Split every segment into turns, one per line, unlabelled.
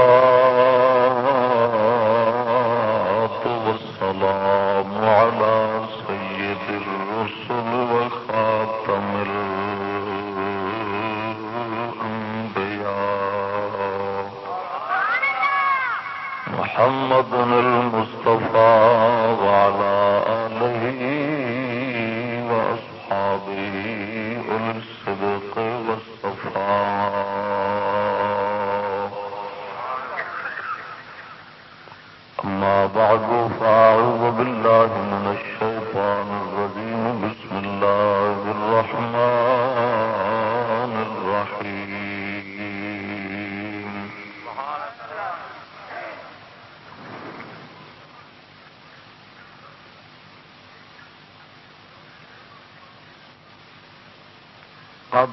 اللہ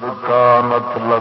قد كانت لكم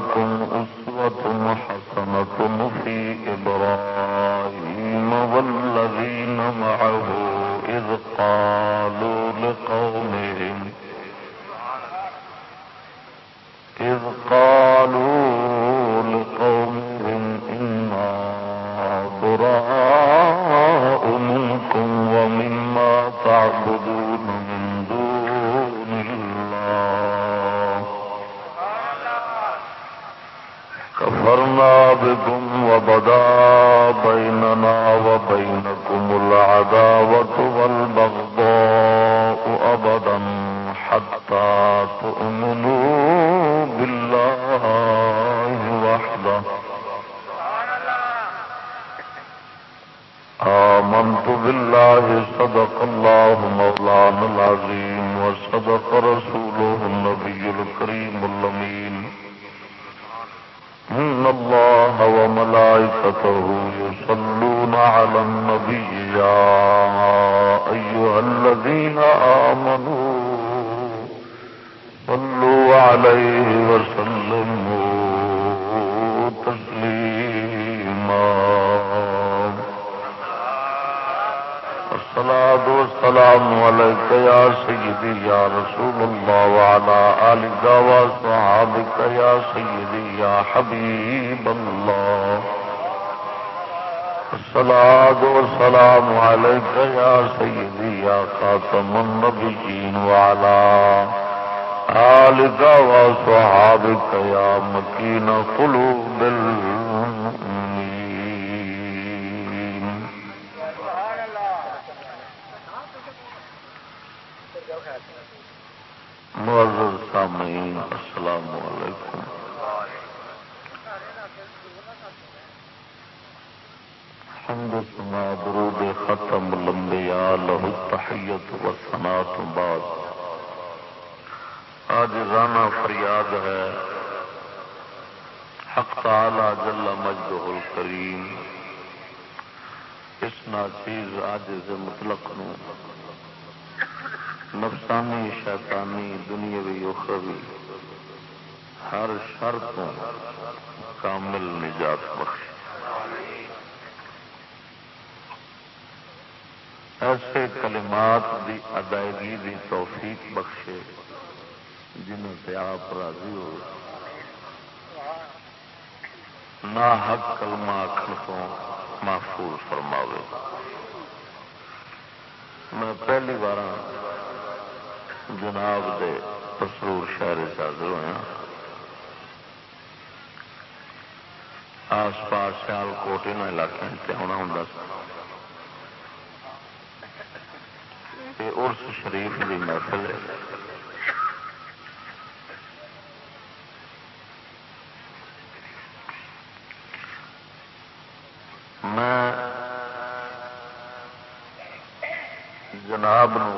جناب نو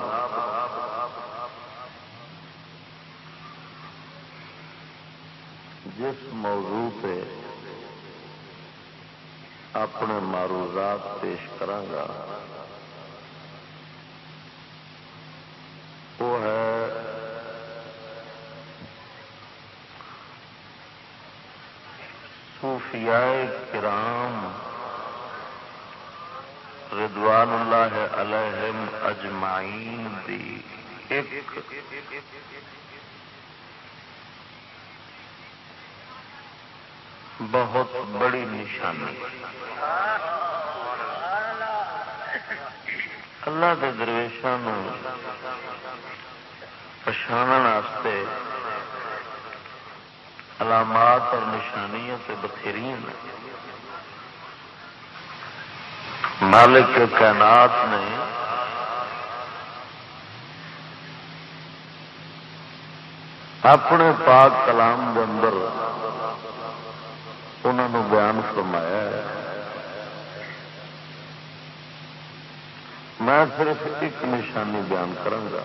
جس موضوع پہ اپنے معروضات پیش کرانگا وہ ہے صوفیاء کرام رضوان اللہ علیہم اجمعین دی ایک بہت بڑی نشانی۔ اللہ کے درویشوں واسطے علامات اور نشانیاں سے بتھیری ہیں۔ مالک کائنات نے اپنے پاک کلام کے اندر انہوں بیان فرمایا ہے۔ میں صرف ایک نشانی بیان کروں گا۔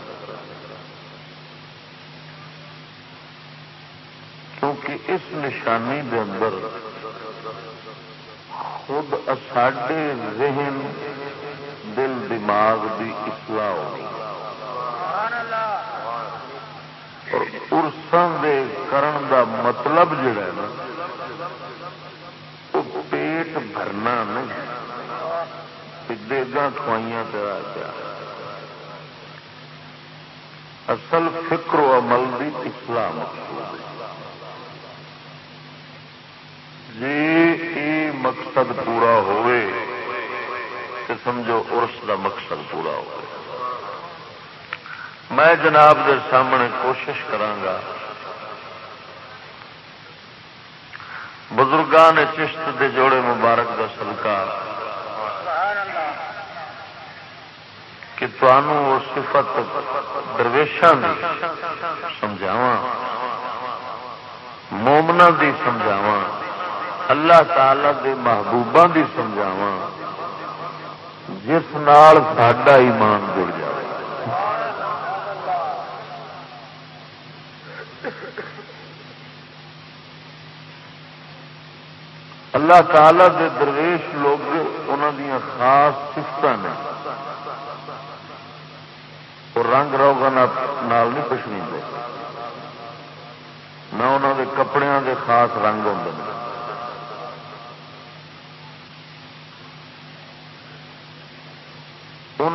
کیونکہ اس نشانی کے اندر خود ساڈے ذہن دل دماغ کی اصلاح ہونی۔ اور ارسان دے کرن دا مطلب جڑا ہے نا، وہ پیٹ بھرنا نہیں۔ دیگا کھوائیاں پیا پیا اصل فکر و عمل دی اسلام مطلب جی مقصد پورا ہوئے تو سمجھو ارس دا مقصد پورا ہو میں جناب دے سامنے کوشش کرانگا بزرگان چشت دے جوڑے مبارک دا سلکار کہ تمہوں صفت درویشان سمجھاوا مومنا دی سمجھاوا اللہ تعالی دے محبوبہ دی سمجھاوا جس نال ساڈا ایمان جڑ جائے اللہ تعالی دے درویش لوگ انہوں دیا خاص سفت نے۔ اور رنگ روگا نال نہیں پچھنی نہ انہوں دے کپڑے دے خاص رنگ ہوں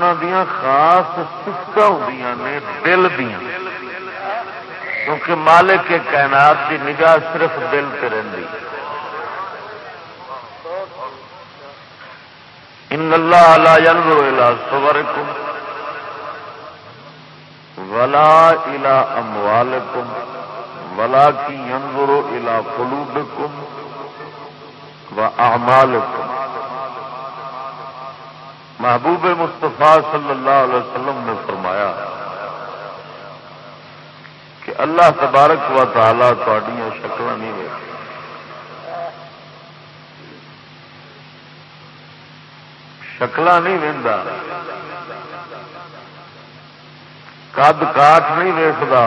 انہوں خاص سفت ہوں نے، دل دیا کیونکہ مالک کے کائنات کی نگاہ صرف دل سے رہی ان اللہ لا ينظر الى صوركم ولا الى اموالكم ولكن ينظر الى قلوبكم واعمالكم محبوب مصطفیٰ صلی اللہ علیہ وسلم نے فرمایا کہ اللہ تبارک و تعالی تھوڑی شکل نہیں ہوئی شکل نہیں وہدا کد کاٹ نہیں ویستا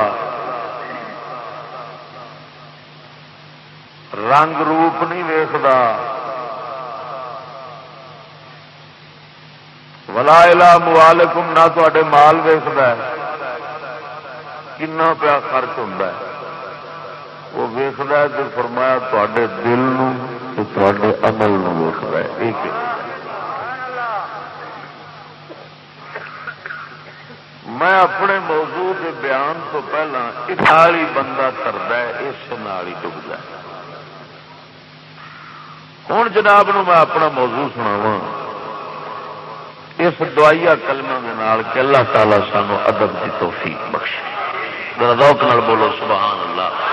رنگ روپ نہیں ویستا ولا موالکم نہ تے مال ویسد کنا پیا خرچ ہوں وہ ویسد تو فرمایا تے دل عمل ویسد ہے۔ میں اپنے موضوع کے بیان تو پہلا اتالی بندہ کرتا ہے، اس نال ہی ڈبتا ہے۔ ہوں جناب نو میں اپنا موضوع سناوا اس دعائیا کلموں کے نال کہ اللہ تعالی سانو ادب کی توفیق بخش روک نال بولو سبحان اللہ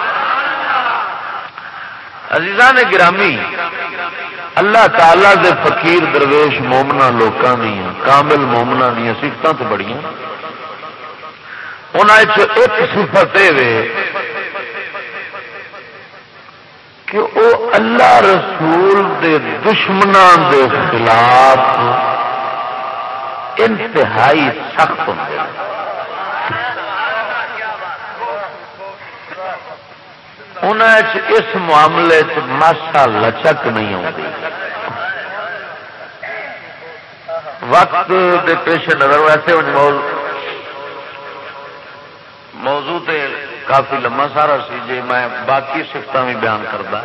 عزیزان گرامی، اللہ تعالی دے فقیر، درویش مومنا لوگوں دیا کامل مومنا دیا سفتوں تو بڑی ایک صفت اے وے کہ وہ اللہ رسول دے دشمنوں دے خلاف انتہائی سخت ہوں۔ اس معاملے ماسا لچک نہیں آتی وقت دے پیش نظر ویسے موضوع تے کافی لما سارا سی جی میں باقی سفت بھی بیان کرتا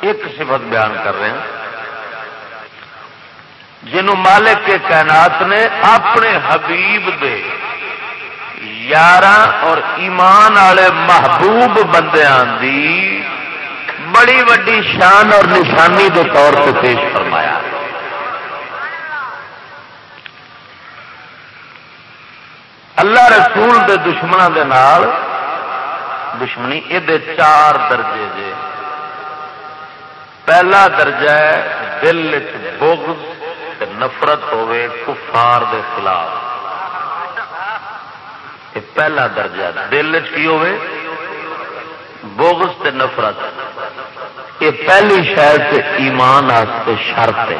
ایک صفت بیان کر رہے ہیں۔ جنہوں مالک کے کائنات نے اپنے حبیب دے یار اور ایمان والے محبوب بندیاں دی بڑی وڈی شان اور نشانی کے طور پہ پیش فرمایا۔ اللہ رسول دے دشمنوں دے نال، دشمنی یہ چار درجے جے پہلا درجہ ہے دل بغض نفرت ہوے کفار دے خلاف۔ یہ پہلا درجہ، دل کی ہوے بغض تے نفرت۔ یہ پہلی شاید سے ایمان آستے شرط ہے۔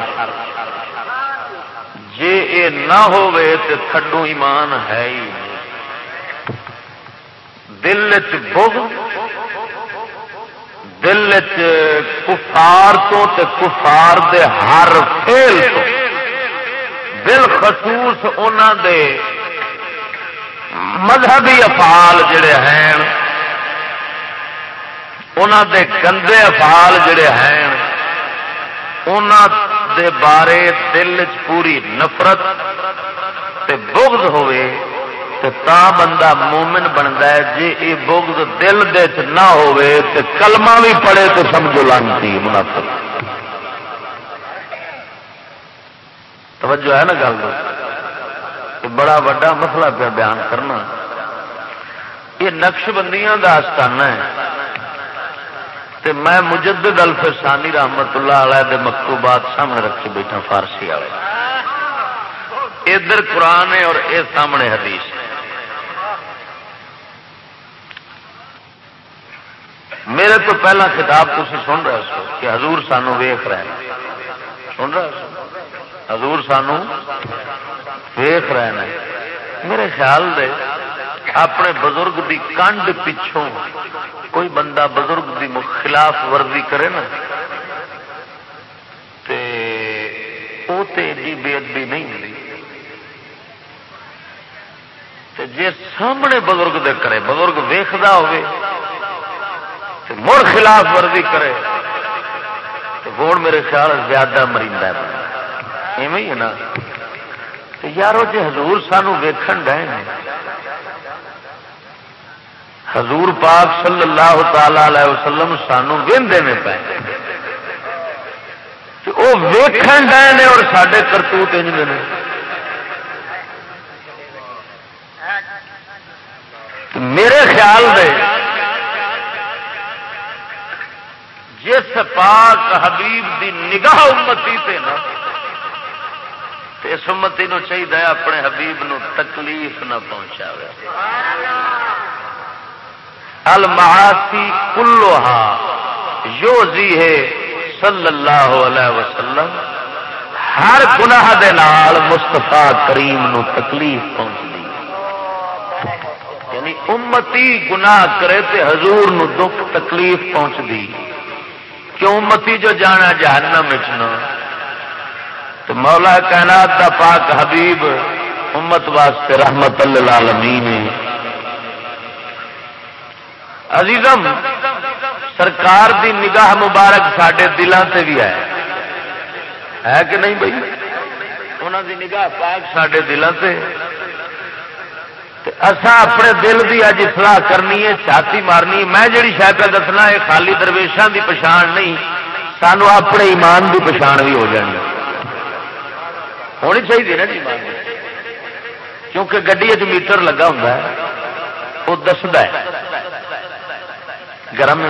جے اے نہ ہوئے تے تھڈو ایمان ہے ہی دل چ بغض، دل کفار تو تے کفار دے ہر فیل تو۔ بالخصوص انہوں دے مذہبی افعال جڑے ہیں انہوں دے گندے افعال جڑے ہیں انہوں دے بارے دل چ پوری نفرت تے بغض ہوئے تے تا بندہ مومن بنتا ہے جی یہ بغض دل دے چ نہ ہوئے تے کلمہ بھی پڑے تو سمجھو لانتی منافق۔ توجہ ہے نا گل بڑا وا مسئلہ پہ بیان کرنا۔ یہ نقش بندیاں کا آستانہ ہے۔ تے میں مجدد الفسانی رحمت اللہ علیہ دے مکتوبات سامنے رکھے بیٹھا فارسی والے۔ ادھر قرآن ہے اور اے سامنے حدیث ہے۔ میرے تو پہلا خطاب تھی سن رہے سو کہ حضور سانو ویخ رہے ہیں۔ سن رہے سو حضور سانو ویخ رہے ہیں۔ میرے خیال دے اپنے بزرگ دی کنڈ پچھوں کوئی بندہ بزرگ دی خلاف ورزی کرے نا، تے او تے ایڈی بے ادبی نہیں ملی جی سامنے بزرگ دے کرے، بزرگ ویختا ہوئے مڑ خلاف ورزی کرے تو گوڑ میرے خیال زیادہ مریندہ ہے۔ ایویں ہے نا۔ تو یارو جی حضور سانو ویکھن ڈے حضور پاک صلی اللہ تعالی علیہ وسلم سانو وہدے میں پے۔ وہ ویکھن ڈے اور سڈے کرتوت انج نے۔ میرے خیال دے، جس پاک حبیب دی نگاہ امتی تے نا اس امتی نو چاہیے اپنے حبیب نو تکلیف نہ پہنچا المعاسی کلوہا یو زی ہے صلی اللہ علیہ وسلم۔ ہر گناہ دے نال مستفا کریم نو تکلیف پہنچتی۔ یعنی امتی گناہ کرے تے حضور نو دکھ تکلیف پہنچتی۔ کیوں متی جو جانا جہنم چنا تو مولا کائنات دا پاک حبیب امت واسطے رحمت اللہ عزیزم، سرکار دی نگاہ مبارک سڈے دلان سے بھی ہے۔ ہے کہ نہیں بھائی؟ انہوں دی نگاہ پاک سڈے دلان سے اسا اپنے دل کی اج اصلاح کرنی ہے، چھاتی مارنی میں جی شاید پہ دسنا ہے، خالی درویشان دی پچھان نہیں، سانو اپنے ایمان دی پچھان بھی ہو جانی ہونی چاہیے نا جی کیونکہ گڈی میٹر لگا ہوں وہ دستا ہے۔ گرم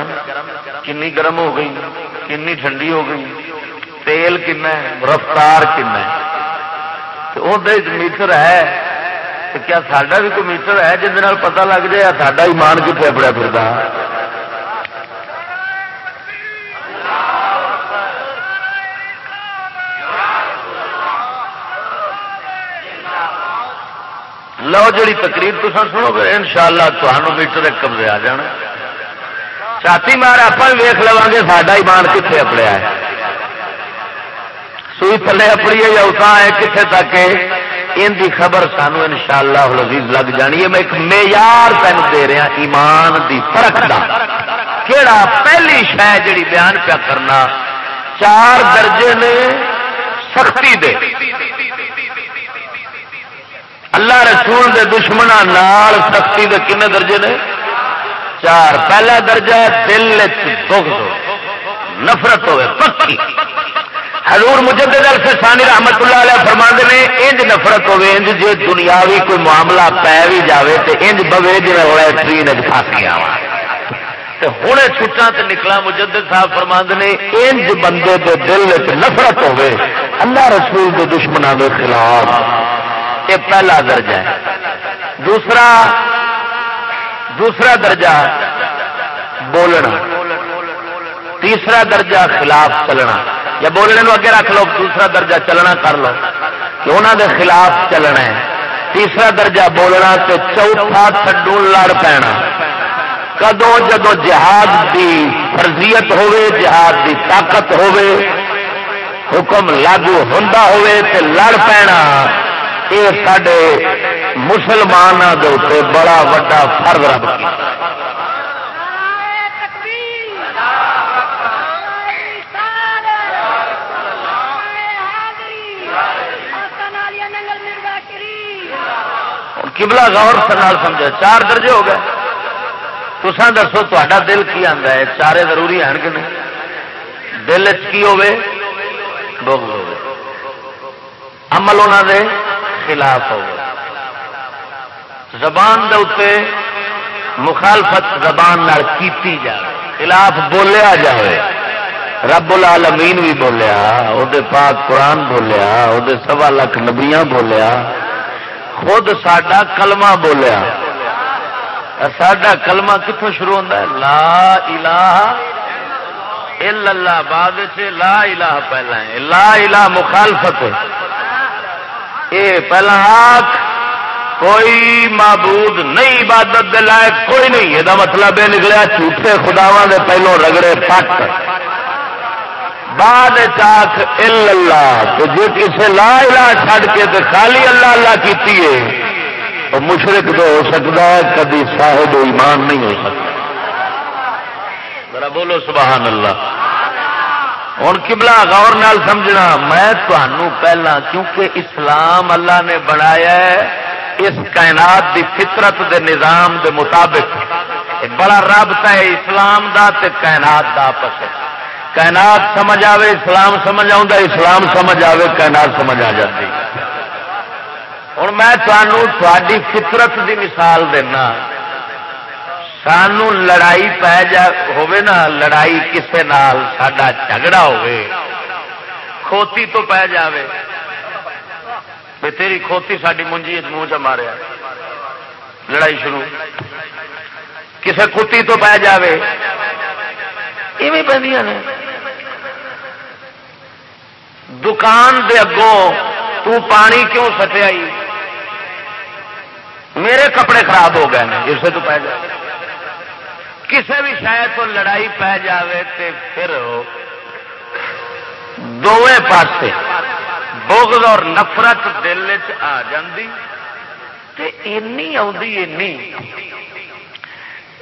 کنی گرم ہو گئی کنی ٹھنڈی ہو گئی۔ تیل کن رفتار کن میٹر ہے۔ کیا ساڈا بھی کوئی میٹر ہے جن پتا لگ جائے ساڈا ایمان کتنے پڑیا پھرتا لو جی تقریر تو سنو گے ان شاء اللہ تمہوں میٹر ایک قبضے آ جانا۔ چھاتی مار آپ ویخ لوا گے ساڈا ایمان کتنے اپڑیا ہے۔ سوئی تھلے اپڑی ہے یا اتنا ہے کتنے تک ان دی خبر سانو ان شاء اللہ لذیذ لگ جانی ہے۔ میں ایک معیار تین دے رہا، ایمان دی فرق دا۔ کیڑا پہلی شہ جڑی بیان پیا کرنا، چار درجے نے سختی دے۔ اللہ رسول دے دشمنوں نال سختی دے کنے درجے نے؟ چار۔ پہلا درجہ دل بغض نفرت ہوئے، پکی۔ حضور مجدد ثانی رحمت اللہ علیہ فرما نے، انج نفرت ہوے انج جی دنیاوی کوئی معاملہ پی بھی جاوے تو انج بوے جی ہوا ٹرین پس گیا وا۔ ہوں چھٹا تو نکلا مجدد صاحب فرما نے، انج بندے کے دل چ نفرت ہوے اللہ رسول کے دشمنوں کے خلاف۔ یہ پہلا درجہ ہے۔ دوسرا دوسرا درجہ بولنا۔ تیسرا درجہ خلاف چلنا۔ یا بولنے اگے رکھ لو، دوسرا درجہ چلنا کر لو۔ کہ انہوں دے خلاف چلنا ہے۔ تیسرا درجہ بولنا تو چوتھا تھڈو لڑ پینا۔ کدو جدو جہاد دی فرضیت ہوے جہاد دی طاقت ہوے حکم لاگو ہوں تے لڑ پینا۔ یہ سڈے مسلمانوں کے بڑا وا فرض رب کبلا غور سنال سمجھا چار درجے ہو گئے۔ تسان دسو تا دل کی آتا ہے، چارے ضروری ہیں کہ نہیں؟ دل کی ہوے بغض عمل انہوں دے خلاف ہو زبان دے اتنے مخالفت زبان کیتی جائے خلاف بولیا جائے رب العالمین بھی بولیا وہ پاک قرآن بولیا وہ سوا لکھ نبیاں بولیا۔ خود سڈا کلمہ بولیا۔ سڈا کلمہ کتوں شروع ہوتا ہے؟ لا الہ الا اللہ، بعد سے لا الہ پہلا ہے۔ لا الہ مخالفت ہے۔ اے پہلا آخ کوئی معبود نہیں عبادت دے لائق، کوئی نہیں۔ یہ مطلب یہ نکلیا، جھوٹے خداوا دے پہلو رگڑے پٹ بعد چاک اللہ، تو جی کسی لا الہ چھڈ کے تو خالی اللہ اللہ کیتی ہے تو مشرق تو ہو سکتا ہے کبھی صاحب ایمان نہیں ہو سکتا۔ ذرا بولو سبحان اللہ۔ ہوں کبلا غور نال سمجھنا، میں تمہوں پہلا کیونکہ اسلام اللہ نے بنایا ہے، اس کائنات دی فطرت دے نظام دے مطابق۔ بڑا رابطہ ہے اسلام دا تے کائنات دا آپس کائنات سمجھ آئے اسلام سمجھ آ اسلام سمجھ آئے کائنات سمجھ آ جاتی ہوں میں تمہوں تاری فطرت دی مثال دینا۔ سانو لڑائی پی جا نا لڑائی کسے نال ساڈا جھگڑا ہوے کھوتی تو پی جاوے تیری کھوتی ساری منجی منہ چ ماریا لڑائی شروع کسے کتی تو پی جاوے پہ دکان دے اگوں تو پانی کیوں سٹیا میرے کپڑے خراب ہو گئے اسے تو پہ جائے کسی بھی شاید تو لڑائی پہ جائے تو پھر دونوں پاس بغض اور نفرت دل چ آ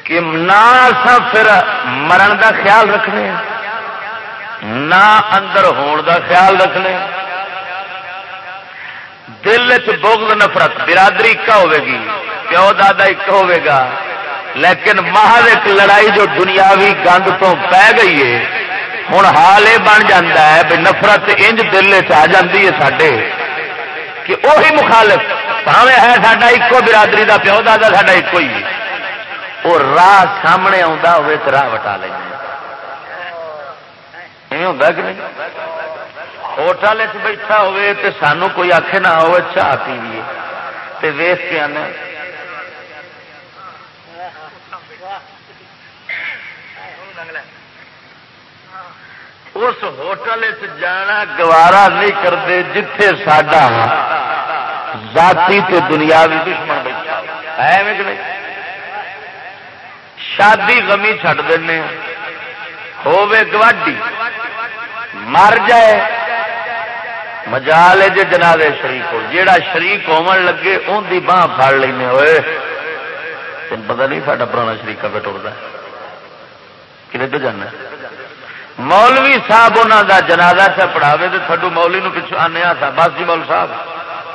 کہ نہ پھر مرن دا خیال رکھنے ہاں، نہ اندر ہون دا خیال رکھنے ہاں۔ دل چ بغض نفرت، برادری کا ہوے گی، پیو دادا ایک ہوے گا۔ لیکن محل ایک لڑائی جو دنیاوی گند تو پی گئی ہے ہوں حال یہ بن جا ہے بھی نفرت انج دل چ جاتی ہے سڈے کہ وہی مخالف پاوے ہے ساڈا ایکو برادری دا پیو دادا ساڈا ایک ہی وہ راہ سامنے آتا ہوئے تو راہ وٹا لیں ہوتا کہ نہیں؟ ہوٹل بیٹھا ہوئے تو سانو کوئی آخے نہ ہو چاہ پیے ویس کے آنے اس ہوٹل جانا گوارا نہیں کرتے جتھے ساڈا ذاتی تے دنیاوی دشمن بیٹھا ہے۔ نہیں؟ شادی گمی چڈ دے گواڈی۔ مر جائے۔ مجال جی جنا شریف ہو۔ جا شریف ہون لگے ان کی باہ پڑ لینے ہوئے۔ تین پتا نہیں سا پرانا شریقہ پہ ٹرتا کھے تو جانا مولوی صاحب انہوں کا جنازہ چا پڑھاوے تو تھڈو مولی نو پچھو آنے تھا بس جی مول صاحب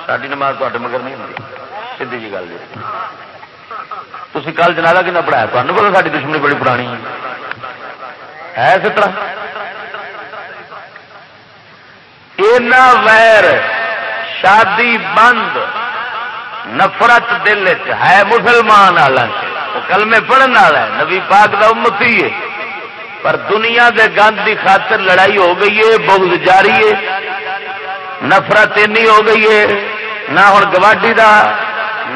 ساری نماز تے مگر نہیں ہوتی سیدھی جی گل جی۔ تھی کل جنازہ کن پڑھایا؟ تمہیں پتا ساری دشمنی بڑی پرانی ہے۔ اس طرح۔ اینا ویر شادی بند نفرت دل ہے مسلمان وہ کلمے پڑھنے والا ہے نبی پاک کا امتی ہے۔ پر دنیا دے گند کی خاطر لڑائی ہو گئی ہے، بغض جاری ہے، نفرت اینی ہو گئی ہے، نہ ہوں گواڈی کا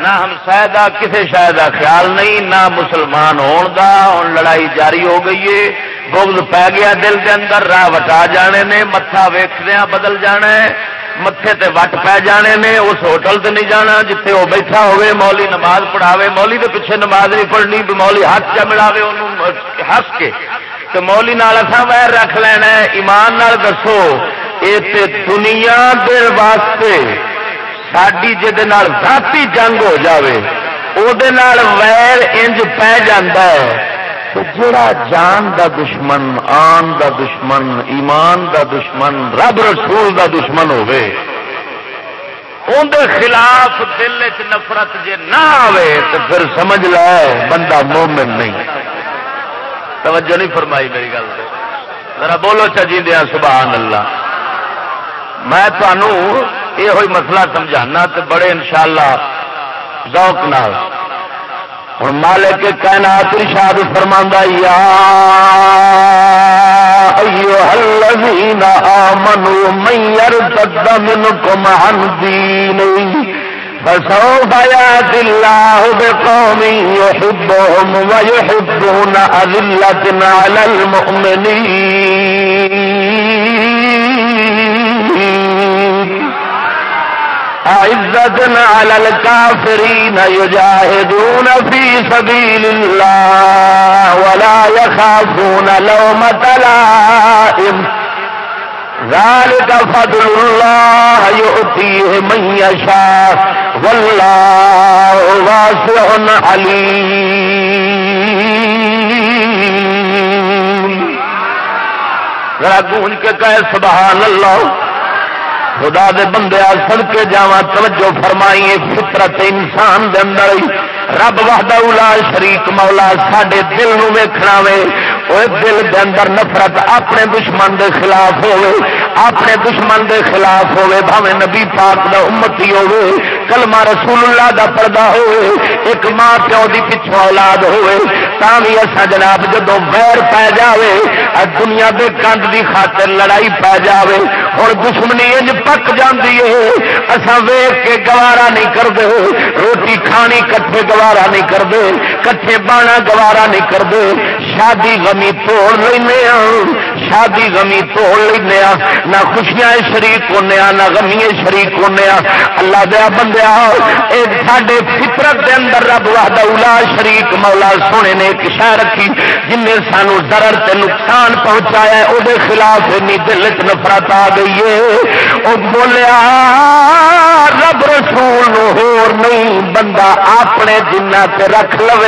نہ ہمسائے کا کسی شاید کا خیال نہیں، نہ مسلمان ہون دا ہوں لڑائی جاری ہو گئی ہے۔ بغض پی گیا دل کے اندر، راہ وٹا جانے نے، متھا ویخدیا بدل جانا ہے۔ متے تے وٹ پی جانے نے، اس ہوٹل تے نہیں جانا، جتھے وہ بیٹھا ہوئے، مولی نماز پڑھاوے، مولی دے پیچھے نماز نہیں پڑھنی، مولی ہاتھ چ ملاوے انہوں ہس کے۔ تو مولی نال اصا ویر رکھ لینا ایمان نال دسو یہ دنیا دے واسطے ساری ذاتی جنگ ہو جاوے ویر انج پی جا جان دا دشمن، آن دا دشمن، ایمان دا دشمن، رب رسول دا دشمن ہوے اندر خلاف دل چ نفرت جے نہ آئے تو پھر سمجھ لے، بندہ مومن نہیں۔ توجہ نہیں فرمائی میری گل سے ذرا بولو چی دیا سبحان اللہ میں تمہوں یہ ہوئی مسئلہ سمجھانا تو بڑے انشاءاللہ ذوق نال. ہوں مالک کائنات ارشاد فرما یا الذین آمنوا، من يرتد منكم عن دینه فسوف ياتي الله بقوم يحبهم ويحبون أذلة على المؤمنين. أعزة على الكافرين يجاهدون في سبيل الله ولا يخافون لومة لائم. ذلك فضل الله يؤتيه من يشاء والله واسع عليم۔ ذرا گونج کے کہے سبحان اللہ خدا دے بندے سڑ کے جاوا توجہ فرمائیے، فطرت انسان دے اندر رب وحدہ اولا شریک مولا ساڈے دل نو ویکھنا وے۔ وہ دل دے اندر نفرت اپنے دشمن دے خلاف ہوئے اپنے دشمن دے خلاف ہوئے بھاوے نبی پاک دا امتی ہوئے کلمہ رسول اللہ دا پردہ ہوئے ایک ماں پیو دی پچھو اولاد ہوے ہوئے بھی اصا جناب جدو ویر پی جائے دنیا دے کند دی خاطر لڑائی پی جائے ہوں دشمنی انج پک جاتی ہے اصا ویگ کے گوارا نہیں کرتے روٹی کھانی کٹھے گوارا نہیں کرتے، کٹھے بانا گوارا نہیں کرتے۔ شادی غمی توڑ لینا شادی غمی توڑ لینا نہ خوشیاں شریک ہونے نہ غمی شریک ہونے اللہ دیا بندیا سڈے فطرت کے اندر رب واہدہ شریک مولا سونے نے ایک شہ رکھی، جن نے سانو ضرر تے نقصان پہنچایا وہ خلاف دل چ نفرت آ گئی ہے۔ وہ بولیا، رب رسول ہور نہیں، بندہ اپنے جنہ تے رکھ لو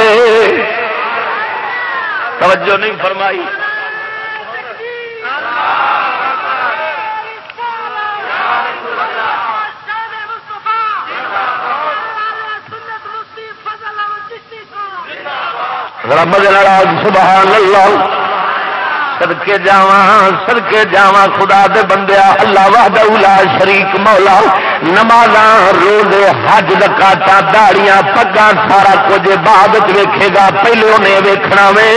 توجہ نہیں فرمائی۔ رمض سبحان اللہ سڑکے جا سڑکے جا خدا دے بندیا اللہ وحد اولا شریک مولا۔ نماز روزے حج دکاتا داڑیاں پگا سارا کچھ بعد ویکھے گا پہلے انہیں ویکھنا وے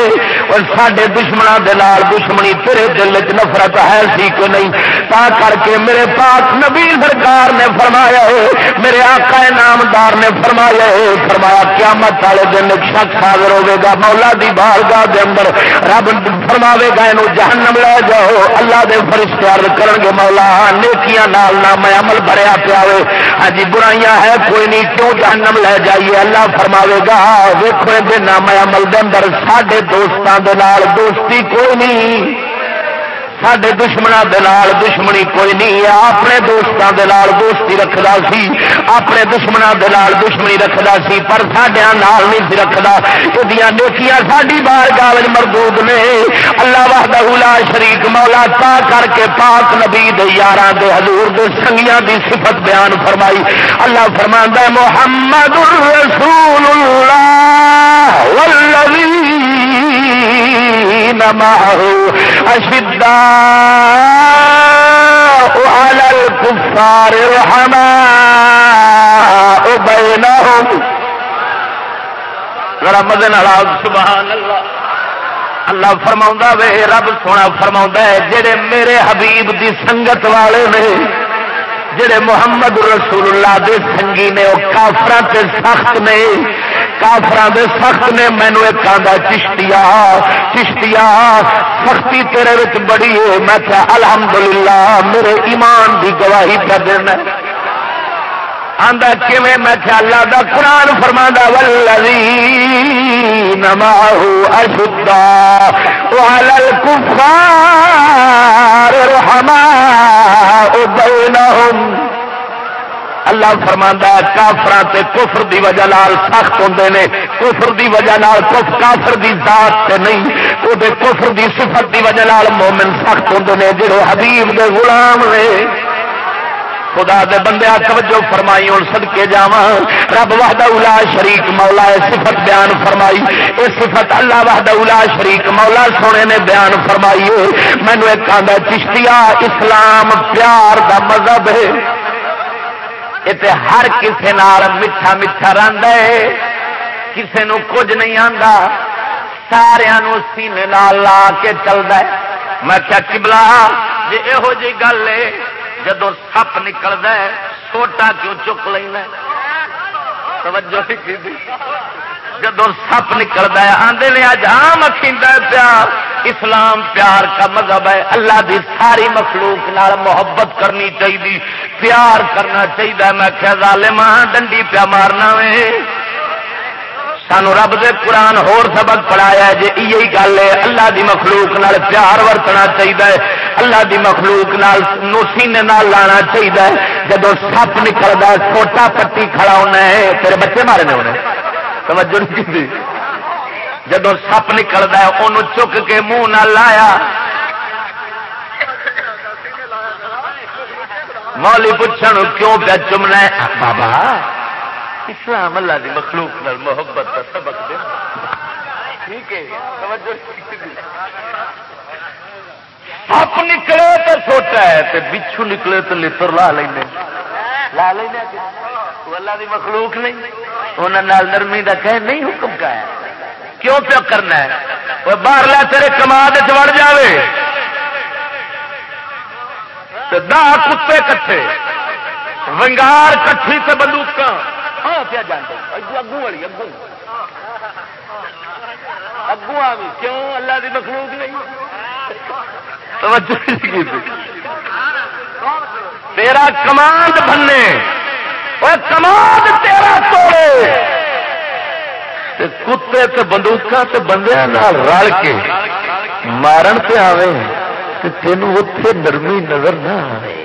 اور سڈے دشمنوں کے لال دشمنی تیرے دل چ نفرت ہے سی کہ نہیں تا کر کے میرے پاس نبی سرکار نے فرمایا ہے میرے آقا نامدار نے فرمایا ہے فرمایا قیامت والے دن ایک شخص حاضر ہوے گا مولا دی بارگاہ دے اندر رب فرماوے گا جہنم لے جاؤ اللہ دے فرشتے عرض کرن گے مولا نیکیاں نال نام عمل بھریا پیا ہاں جی برائیاں ہے کوئی نہیں، کیوں جہنم لے جائیے؟ اللہ فرماوے گا ویخو دے نام عمل دے اندر ساڈے دوستاں دے نال دوستی کوئی نہیں۔ سڈے دشمنوں دلال دشمنی کوئی نہیں ہے۔ اپنے دوستوں دلال دوستی رکھتا سی، اپنے دشمنوں دلال دشمنی رکھتا سی، پر سڈیا نال نہیں رکھتا یہ نیکیاں ساری بار گال مردود نے، اللہ وحدہ لا شریک مولا تا کر کے پاک نبی دے یار دے حضور دے سنگیاں دی صفت بیان فرمائی۔ اللہ فرما محمد رسول اللہ والذین معه اشداء على الكفار رحماء بينهم. ذرا مدن سبحان اللہ۔ اللہ فرما وے، رب سونا فرما ہے، جڑے میرے حبیب دی سنگت والے نے جڑے محمد رسول اللہ دے سنگی نے، وہ کافر سخت نے۔ کافر دے سخت نے مینو ایک آدھا چشتیا چشتیا سختی تیرے بڑی ہے۔ میں کیا الحمدللہ، میرے ایمان دی گواہی کر دینا آندا کیویں میں کیا اللہ دا قرآن فرما ولذی وعلى الكفار رحماء بینہم اللہ فرما کافر تے کفر دی وجہ لال سخت ہوں نے۔ کفر دی وجہ کف کافر دی ذات تے نہیں وہ کفر دی صفت دی وجہ مومن سخت ہوں نے، جڑے حبیب دے غلام نے۔ خدا دے بندے توجہ فرمائی ہوں سدکے جا رب وحدہ الا شریک مولا صفت بیان فرمائی۔ یہ صفت اللہ وحدہ الا شریک مولا سونے نے بیان فرمائی مینو ایک آدھا چشتیا اسلام پیار دا مذہب ہے۔ یہ ہر کسی میٹھا میٹھا رنگ ہے۔ کسی نو کچھ نہیں آتا سارا سینے لا کے چلتا ہے۔ میں کیا چبلا جی یہو جی گل ہے۔ جدو سپ نکلتا ہے، سوٹا کیوں چک لینا توجہ جدو سپ نکلتا ہے آدھے نے اج آم اکھیندا پیار۔ اسلام پیار کا مذہب ہے۔ اللہ دی ساری مخلوق نال محبت کرنی چاہیے پیار کرنا چاہیے میں کیا ظالم ڈنڈی پیا مارنا وے۔ سانو رب دے قرآن ہور سبق پڑھایا جی یہی گل ہے، اللہ دی مخلوق نال پیار ورتنا چاہیے اللہ دی مخلوق نال نوسینے نال لانا چاہیے جب سپ نکلتا چھوٹا پٹی کھڑا ہونا ہے، تیرے بچے مارنے ہونے۔ توجہ نہیں کی جب سپ نکلتا ہے انہوں چک کے منہ نہ لایا۔ مولی پوچھنے کیوں پہ چمنا ہے؟ بابا اسلام اللہ دی مخلوق نال محبت کا سبق دے۔ ٹھیک ہے سپ نکلے تو چھوٹا ہے تو بچھو نکلے تو لڑ لا لیں لا لیں اللہ دی مخلوق نہیں۔ انہوں نرمی کا کہ نہیں حکم کا ہے۔ کیوں پہ کرنا ہے؟ وہ باہر لا تیرے کماد چڑ جائے دہ کتے کٹھے۔ ونگار کٹھی سے بندوق ہاں پیا جانتے اگو والی، اگو۔ اگو آ گئی کیوں؟ اللہ دی مخلوق نہیں۔ تیرا کمانڈ بننے اور کمانڈ تیرا توڑے۔ تے کتے تے بندوقا تے بندے رل کے مارن پہ آوے تے تینوں اتے نرمی نظر نہ آئے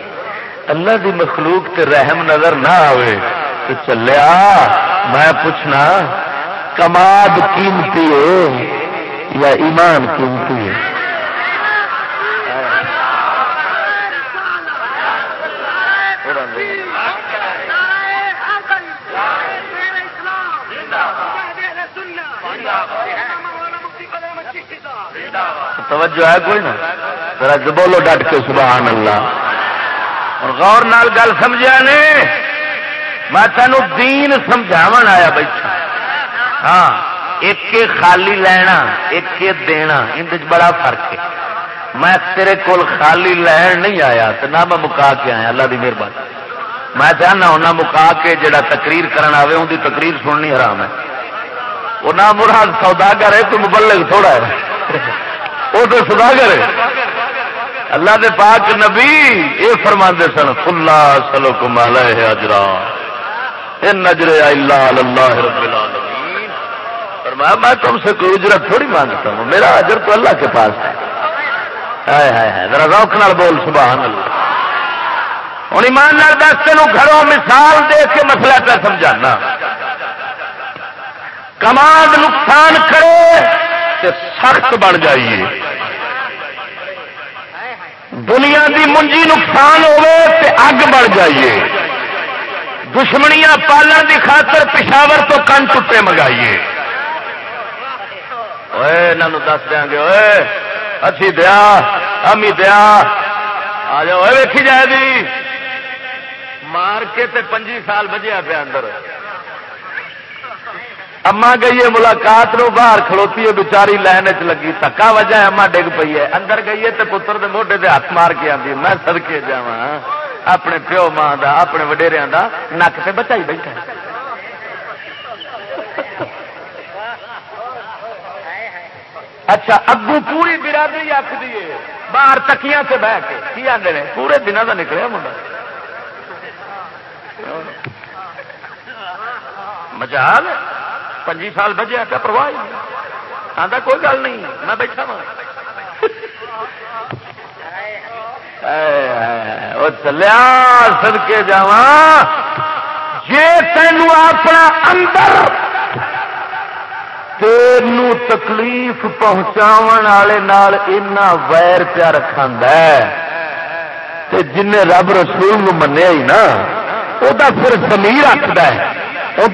اللہ دی مخلوق تے رحم نظر نہ آئے تو چلیا میں پوچھنا، کماد قیمتی ہے یا ایمان قیمتی ہے؟ توجہ ہے کوئی نا؟ ذرا بولو ڈٹ کے، سبحان اللہ۔ اور غور نال گل سمجھا نے؟ میں تینوں دین سمجھاو آیا بیٹھا۔ ہاں ایک خالی لینا ایک دینا اندر بڑا فرق ہے۔ میں تیرے کول خالی لین نہیں آیا تو نہ میں مکا کے آیا، اللہ کی مہربانی۔ میں چاہنا ہونا مکا کے جڑا تقریر کرنا آئے ان کی تقریر سننی حرام ہے۔ وہ نہ مراد سوداگر ہے، تو مبلغ تھوڑا ہے۔ وہ تو سوداگر ہے۔ اللہ دے پاک نبی یہ فرما دے سن فلا سلو کمال ہے اجرا۔ نجر اللہ اللہ رب العالمین۔ فرمایا، میں تم سے کوئی اجرت تھوڑی مانگتا ہوں، میرا اجر تو اللہ کے پاس ہے۔ ذرا روک نال بول، سبحان اللہ۔ ہوں، ایمان دس تین گھروں مثال دے کے مسئلہ پہ سمجھانا۔ کمانڈ نقصان کرے تو سخت بن جائیے۔ دنیا دی منجی نقصان ہوے تو اگ بڑھ جائیے۔ دشمنیاں پالن دی خاطر پشاور تو کن ٹوٹے منگائیے۔ دس دیا گے اچھی دیا امی دیا۔ آ جاؤ ویکھی جائے دی۔ مار کے تے پنجی سال بجیا پیا اندر۔ اما گئی ہے ملاقات نو، باہر کھلوتی ہے بچاری لائن چ لگی، تھکا وجہ اما ڈگ پی ہے۔ اندر گئی ہے تے پتر دے موڈے دے ہاتھ مار کے آتی میں سڑکے جا اپنے پیو ماں دا، اپنے وڈیریا دا نک سے بچائی بیٹھا اچھا اگو پوری برادری آخری ہے، باہر تکیاں سے بہ کے۔ کی آدھے پورے دنوں کا نکلیا منڈا۔ مجال، پنجی سال بجے کیا پرواہ آتا کوئی گل نہیں، میں بیٹھا وا چلیا سد کے جا جی تینوں اپنا اندر تین تکلیف پہنچاو والے ویر پیا رکھا جن رب رسول منیا ہی نا وہ پھر زمین رکھد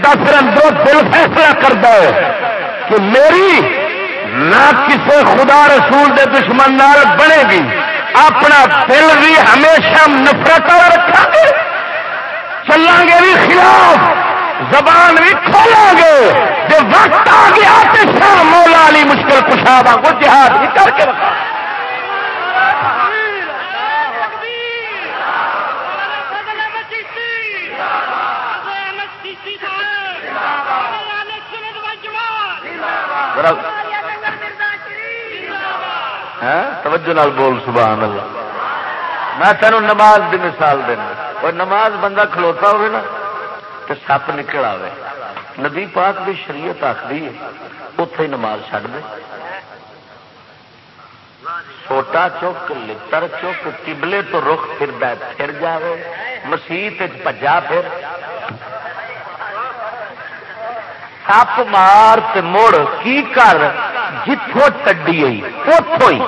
پھر اندر دل فیصلہ کرتا ہے کہ میری نہ کسی خدا رسول دے دشمن نال بنے گی۔ اپنا دل بھی ہمیشہ نفرت رکھا گے۔ چلیں گے بھی خلاف زبان بھی کھولیں گے۔ جب وقت آ گیا تو شاہ مولا علی مشکل کشا کو جہاد بھی کر کے رکھا؟ توجہ نال بول، سبحان اللہ۔ میں تینوں نماز دی مثال دینا۔ اور نماز بندہ کھلوتا ہوئے نا تو سپ نکل آئے نبی پاک بھی شریعت آخری ہے اتے ہی نماز چڑھ دے۔ چھوٹا چک لڑ چک کبلے تو رخ پھر پھر جائے مسیح پجا پھر۔ سپ مار مڑ کی کر جتوں ٹڈی آئی اتوں ہی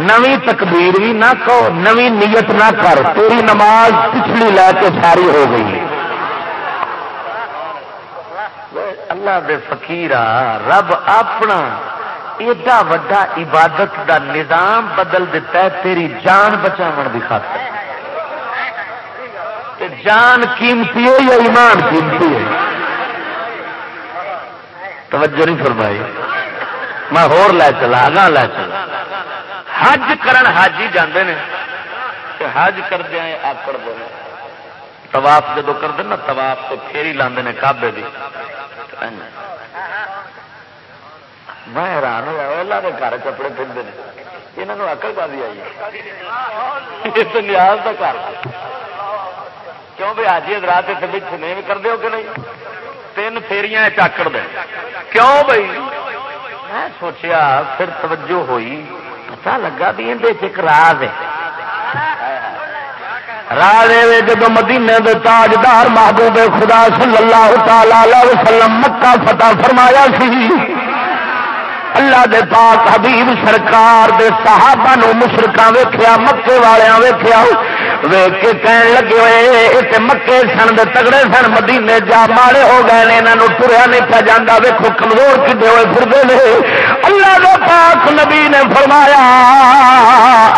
نوی تکبیر بھی نہ کہو نوی نیت نہ کر تیری نماز پچھلی لے کے ساری ہو گئی اللہ دے فقیر رب اپنا ایڈا وڈا عبادت دا نظام بدل دیتا ہے تیری جان بچاؤ کی خاطر جان قیمتی ہے یا ایمان قیمتی ہے توجہ نہیں فرمائی۔ میں ہور لے چلا، اگاں لے چلا۔ حج کرن حاجی جاندے نے۔ کہ حج کردیا آکڑ دے طواف جدو کرتے نا، طواف تو پھیری لاندے نے کابے دی۔ میں حیران ہوا اللہ کے گھر کپڑے پھرتے ہیں یہاں اکل پا دی آئی؟ ہے نیاز کا گھر۔ کیوں بھائی آج رات اتنے بچ نہیں کرتے ہو کہ نہیں؟ تین فیریاں چاکڑ دیں کیوں بھائی میں سوچیا، پھر توجہ ہوئی۔ پتا لگا بھی اندر ایک راز ہے۔ راز جب مدینے دے تاجدار محبوب خدا صلی اللہ تعالی وسلم مکہ فتح فرمایا سی۔ اللہ دے پاک حبیب سرکار دے صحابہ نو مشرکا ویخیا مکے والیا ویخیا ویک کے کہن لگے ہوئے مکے سن دے تگڑے سن، مدینے جا مارے ہو گئے انہوں ٹریا نہیں پہ جانا ویکو کمزور کھے ہوئے پھرتے ہیں اللہ دے پاک نبی نے فرمایا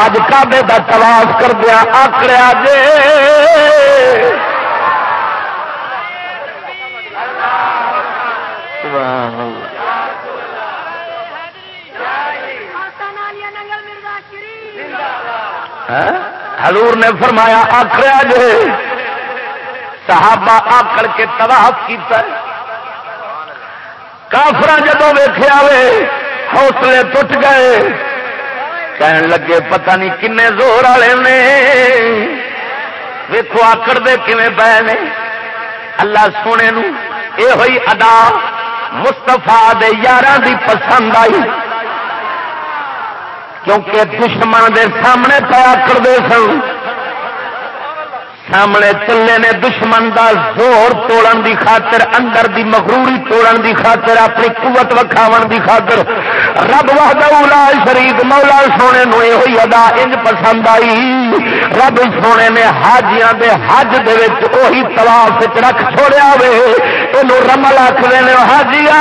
اج کابے کا تلاش کر دیا، آکڑیا جے۔ حضور نے فرمایا، آخر جو صحابہ آکڑ کے تباہ کیتا کافر جدو ویخیا وے، حوصلے ٹوٹ گئے۔ کہن لگے، پتہ نہیں کن زور والے نے۔ ویکو آکڑ دے کھے پے نے۔ اللہ سونے نو یہ ہوئی ادا مستفا دے یار دی پسند آئی۔ کیونکہ دشمن دے سامنے پیا کرتے سن۔ سامنے چلے نے دشمن دا زور توڑن دی خاطر، اندر دی مغروری توڑن دی خاطر، اپنی قوت وکھاو دی خاطر۔ رب وحدہ شریف مولا سونے نو یہ ادا انج پسند آئی۔ رب سونے نے حاجیاں دے حج دے وہی تلاف رکھ چھوڑیا وے۔ یہ رمل آخر حاجیا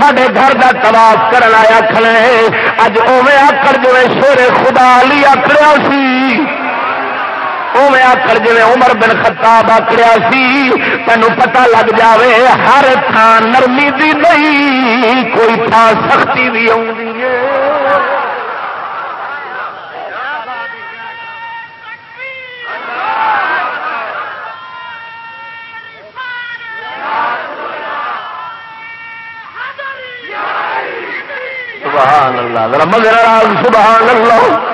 سڈے گھر کا تلاف کرنا آخر اج اوے آکر جو شیر خدا لی آکڑیا سی۔ اوے آخر جی عمر بن خطاب آکڑیا سی تین پتا لگ جاوے ہر تھان نرمی دی نہیں، کوئی تھان سختی بھی سبحان اللہ مگر سبحان اللہ۔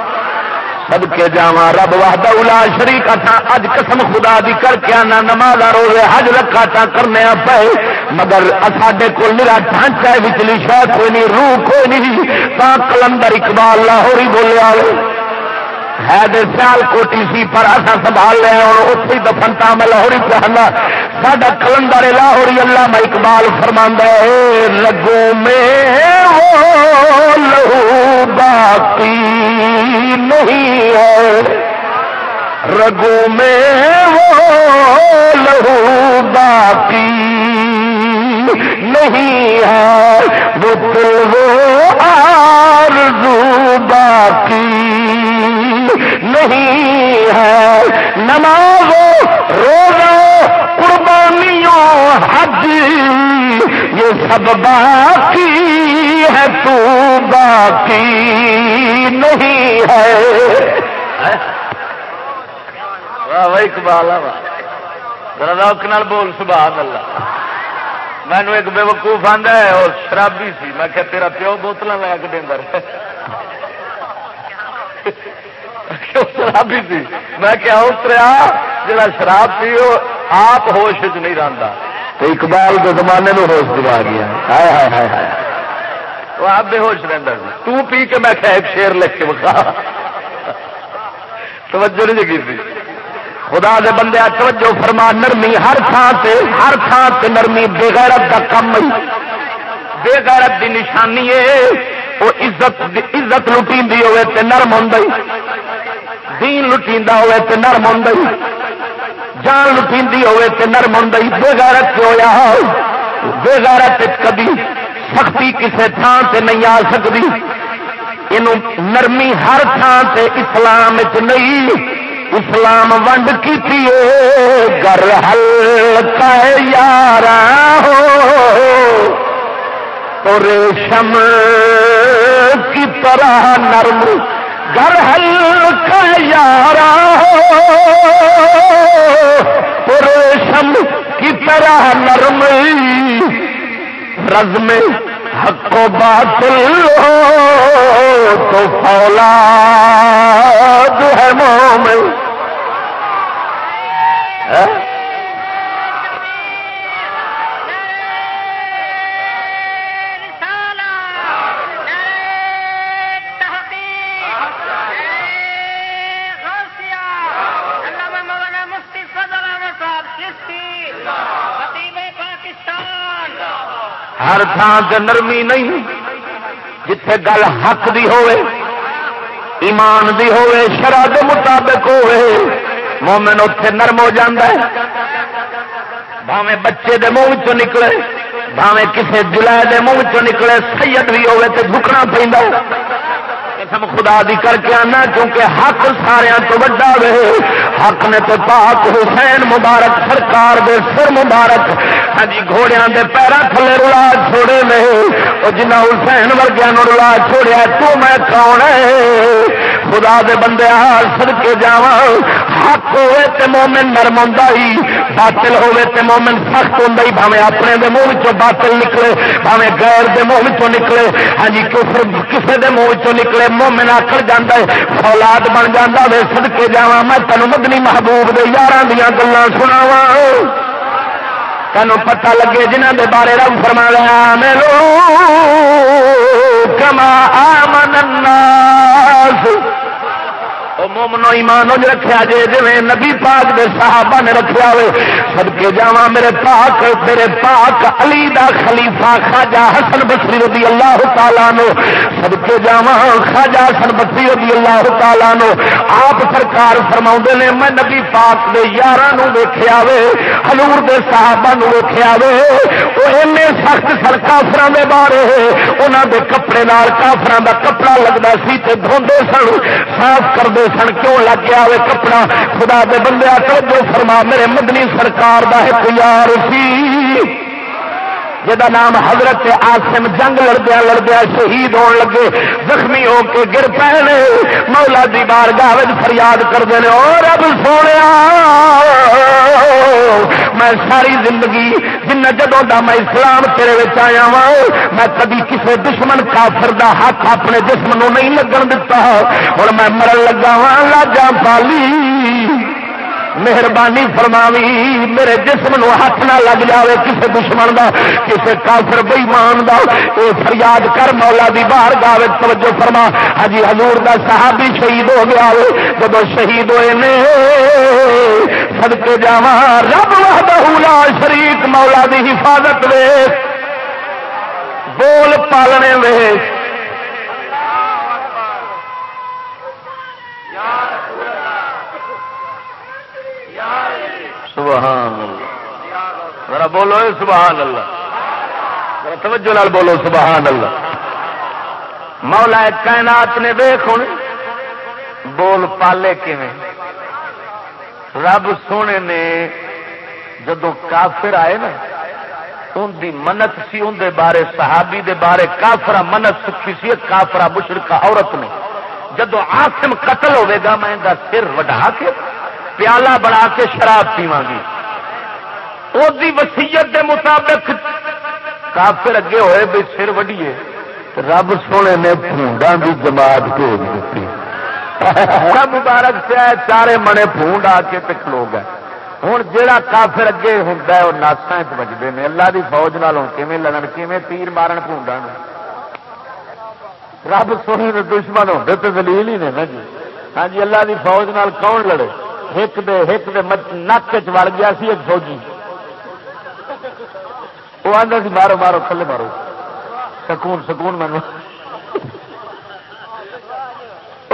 سب کے جا رب وحدہ الا شریک تھا اج قسم خدا دی کر کے آنا نماز روزے، حج رکھا تھا کرنے پے مگر ساڈے کو میرا ڈھانچہ وچلی شاید کوئی نہیں، روح کوئی نہیں تا کلندر اقبال لاہور ہی بولیا ہے سیال کوٹی سی، پر اصا سنبھال لیا اور اتنے دفنتا میں لاہوری چاہنا ساڈا کلندر لاہوری، اللہ میں اقبال فرما لگو میں لہو باقی نہیں ہے۔ رگو میں وہ لہو باقی نہیں ہے۔ وہ دل وہ آرزو باقی نہیں ہے۔ نماز روزہ قربانیوں، حج، یہ سب باقی ہے، تو باقی نہیں ہے۔
ذرا بول سبحان اللہ مینو ایک بے وقوف آدھا ہے، اور شرابی سی۔ میں کہ تیرا پیو بوتل لے کے دینا شرابی سی۔ میں کیا اتریا جا شراب پیو، آپ ہوش چ نہیں رہتا تو
اقبال کے زمانے میں ہوش دبا گیا۔ ہائے ہائے ہائے ہائے۔
وہ آپ بے ہوش رہتا تو پی کے میں کیا ایک شیر لکھ کے بکھا توجہ نہیں جگی تھی خدا دے بندے، توجہ فرما، نرمی ہر تھان سے ہر تھان سے نرمی بےغیرت کا کم۔ بےغیرت کی نشانی ہے۔ وہ عزت عزت لٹی ہوئے تے نرم ہوں دین لٹی ہوئے تے نرم ہوں جان لٹی ہوئے تے نرم ہوں بےغیرت ہوا بےغیرت کبھی سختی کسی تھان سے نہیں آ سکتی یہ نرمی ہر تھان سے اسلام چ نہیں۔ اسلام ونڈ کی گر ہلکا یار ہو۔ تو ریشم کی طرح نرم گر ہلکا یار ہو تو ریشم کی طرح نرم رز میں حق و باطل ہو تو فولاد ہے مومن۔ ہر تھان سے نرمی نہیں، جتھے گل حق دی ہوئے، ایمان دی ہوئے شرح دے مطابق ہوئے، مومن اتے نرم ہو جاتا ہے۔ بھاوے بچے دے منہ چ نکلے بھاوے کسے جلائے دے منہ چ نکلے، سید بھی ہوئے تے جھکنا پہ قسم خدا دی کر کے آنا، کیونکہ حق سارا تو وڈا حق نے تو پاک حسین مبارک سرکار دے سر مبارک۔ ہاں جی، گھوڑیاں گھوڑیا دے پیروں تھلے رلا چھوڑے میں وہ جنہ حسین ورگیا رلا چھوڑیا تو میں کون ہے؟ خدا دے بندے سد کے جا حق ہوے تے مومن نرم ہوں باطل ہوے تے مومن سخت ہوں بھاوے اپنے دے منہ چ باطل نکلے بھاوے غیر دے منہ چ نکلے ہاں جی کفر، کسے دے منہ چ نکلے، مومن آکڑ جانا ہے فولاد بن جانا وے سد کے جا میں تینوں مدنی محبوب دے یار دیا گلان سناوا سانو پتہ لگے جنہ دے بارے رب فرما لیا میرو کما آمن الناس.
وہ مومنو ایمان انج رکھا جے جی نبی پاک دے صحابہ نے رکھا ہوئے سب کے جا میرے پاک میرے پاک علی دا خلیفہ خاجا حسن بسری رضی اللہ تعالیٰ نو سب کے جا خاجا حسن بسری رضی اللہ تعالیٰ نو آپ سرکار فرما نے، میں نبی پاک دے یار ویخیا وے ہلور دے صحابہ ویخیا وے وہ این سخت سر کافر دے بارے انہوں دے کپڑے نال کافر دا کپڑا لگتا سی تے دھوندے سن، صاف کرتے سن کیوں لگ گیا وہ کپڑا؟ خدا دے بندے جو فرما، میرے مدنی سرکار دا ایک یار سی۔ جا نام حضرت آسم جنگ لڑدیا لڑدیا شہید ہون لگے، زخمی ہو کے گر پے مولا دی بار فریاد کرتے ہیں اور اب سونے میں ساری زندگی جن جدوں کا میں اسلام تیرے آیا وا میں کبھی کسی دشمن کافر دا ہاتھ اپنے جسم نو نہیں لگن دتا۔ ہوں میں مرن لگا وا لاجا پالی۔ مہربانی فرماوی، میرے جسم نو ہاتھ نہ لگ جاوے کسی دشمن دا کسی کافر بئیمان دا۔ اے فریاد کر مولا دی باہر گاوے توجہ فرما۔ ہجی حضور دا صحابی شہید ہو گیا جب شہید ہوئے نے سدکے جا رب لا شریک، مولا دی حفاظت وے، بول پالنے وے۔ سبحان اللہ۔ ذرا بولو سبحان اللہ۔ ذرا توجہ لال بولو سبحان اللہ۔ مولا کائنات نے دیکھ ہوں بول پالے کیویں۔ رب سونے نے جدو کافر آئے نا، ان دی منت سی، ان دے بارے، صحابی دے بارے کافرا منت سکھی سی کافرا مشرقہ عورت نے۔ جدو آسم قتل ہوے گا، میں سر وڈا کے پیالہ بنا کے شراب پیوا گی وہی وسیعت کے مطابق کافر اگے ہوئے بھی سر وڈیے رب سونے نے پونڈا کی جماعت بھیج دیتی۔ مبارک سے چارے منے پونڈ آ کے کھلو گئے۔ ہوں جہا کافر اگے ہوں وہ ناسا بجتے ہیں اللہ کی فوج نال ہوں کھے لڑن کھے تیر مارن پونڈا رب سونے دشمن ہوتے تو دلیل ہی نے نا جی۔ ہاں جی اللہ کی فوج نال کون لڑے؟ ہک دے ہک دے نک چڑ گیا سی ایک فوجی۔ وہ آتا سی، مارو مارو، تھلے مارو۔ سکون سکون مینو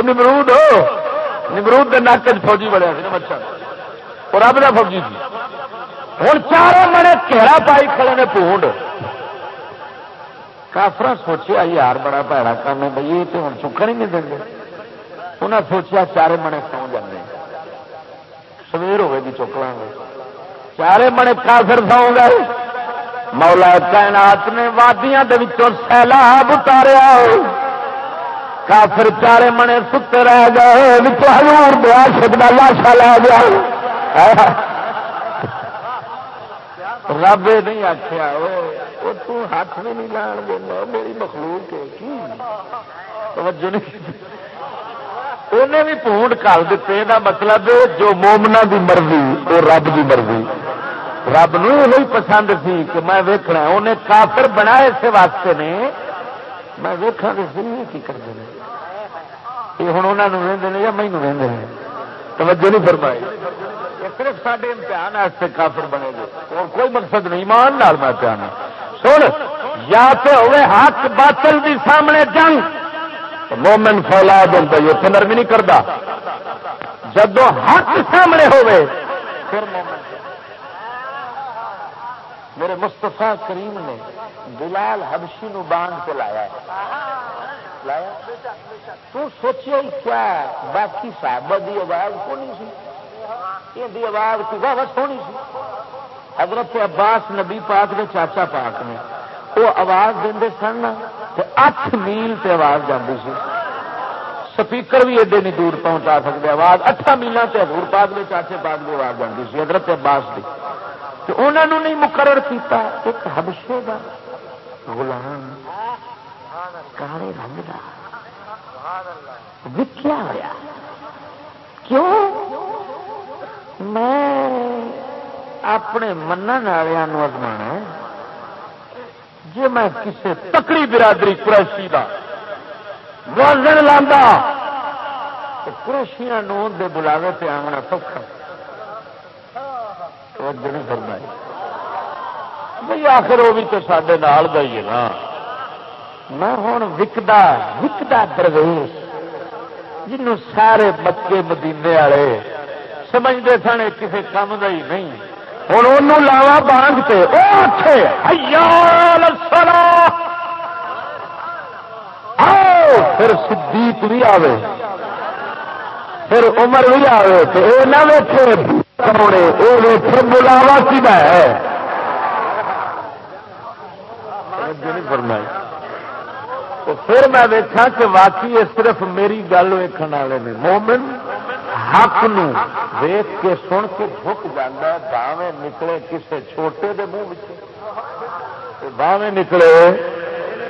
نمرود نمرود کے نک چ فوجی بڑھیا سی اور رب کا فوجی سی۔ ہوں چار منے کہڑا پائی کھڑے نے پونڈ۔ کافر سوچیا، یار بڑا پیڑا کام ہے بھائی یہ تو ہوں چکن ہی نہیں دیں انہیں سوچیا چارے منے سو جانے سویر ہوئے گی چک لیں گے چارے منے کافر سو گئے مولا کائنات نے وادیاں سیلاب اتاریا کافر چارے منے ستے رہ گئے ہزور دیا سکتا لاشا لا گیا رب نہیں آخیا وہ ہاتھ بھی نہیں لان دینا میری مخلوق ہے کی توجہ نہیں انہیں بھی پونڈ کر دیتے یہ مطلب جو مومنا دی مرضی وہ رب دی مرضی۔ رب نو یہ پسند سی کہ میں ویکنا انہیں کافر بنا اس واسطے نے۔ میں ویکا تو سی، کی کرتے ہیں؟ یہ ہوں انہوں نے یا مینو رہتے ہیں توجہ نہیں فرمائی۔ صرف سارے امتحان ایسے کافر بنے گے۔ اور کوئی مقصد نہیں مان لال میں امتحان سن، یا تو ہوئے ہاتھ باطل دی سامنے جنگ۔ مومن فولاد ہوتا ہے اتنے نرمی نہیں کرتا جدو ہاتھ سامنے ہوئے پھر مومن۔ میرے مستفا کریم نے بلال حبشی نو باندھ کے لایا لایا؟ تو سوچیا کیا باقی صاحب کی آواز کو سی۔ یہ آواز کی بہت سونی سی۔ حضرت عباس نبی پاک نے چاچا پاک نے۔ وہ آواز دے سن اٹھ میل سے آواز جاتی سی۔ سپیکر بھی ایڈے نہیں دور پہنچا سکتے آواز اٹھا میلوں سے ہزور پاک نے چاچے پاک کی آواز جاتی سی، حضرت عباس کی تو انہوں نے نہیں مقرر کیتا ایک حبشے کا غلام کالے رنگ کا وکیا ہوا۔ کیوں؟ میں اپنے من ازما جی میں کسی تکڑی برادری قریشی کا وزن لا کروشیاں نو دے بلاوے پہ آنا سوکھا۔ نہیں کرنا بھائی آخر وہ بھی تو سڈے نال ہی ہے نا۔ میں ہوں وکدا وکدا درویش جنوں سارے بچے مدینے والے سمجھتے سن کسی کام کا ہی نہیں۔ ہوں انہوں لاوا باندھ کے پھر صدیق بھی آوے پھر عمر بھی آئے تو یہ نہ ویٹے کروڑے وہ ویٹے بلاوا کھا ہے تو پھر میں دیکھا کہ واقعی یہ صرف میری گل ویکن والے نے مومن حق نو ویخ کے سن کے جھک جانا باوے نکلے کسے چھوٹے دے منہ باوے نکلے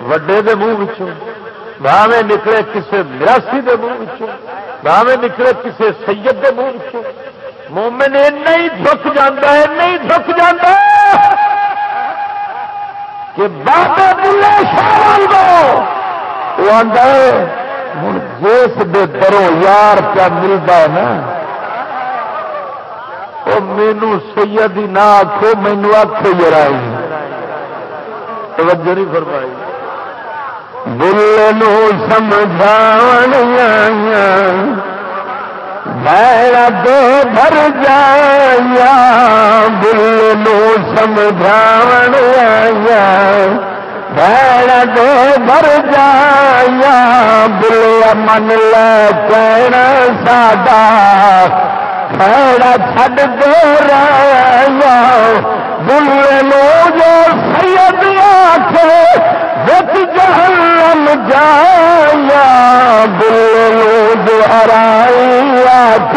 وڈے دے منہ باوے نکلے کسے مراسی دے منہ باوے نکلے کسے سید دے منہ مومن ہی جھک جانا ہے، نہیں جھک جانا کہ بابے بلے شاہ شامل دو ہوں جس دے دروں یار کیا ملتا ہے نا۔ وہ مینو سید ہی نہ آخو مینو آخو جرائی توجہ نہیں فرمائی۔ بل سمجھا میرا دو بھر جایا بل سمجھا دو بھر جایا بلیا من لے کہنا ساڈا خیڑا چھڈ دے رہا بلے لو جو سید آخ بچ جہنم جایا بلے لو جو ارائی آخ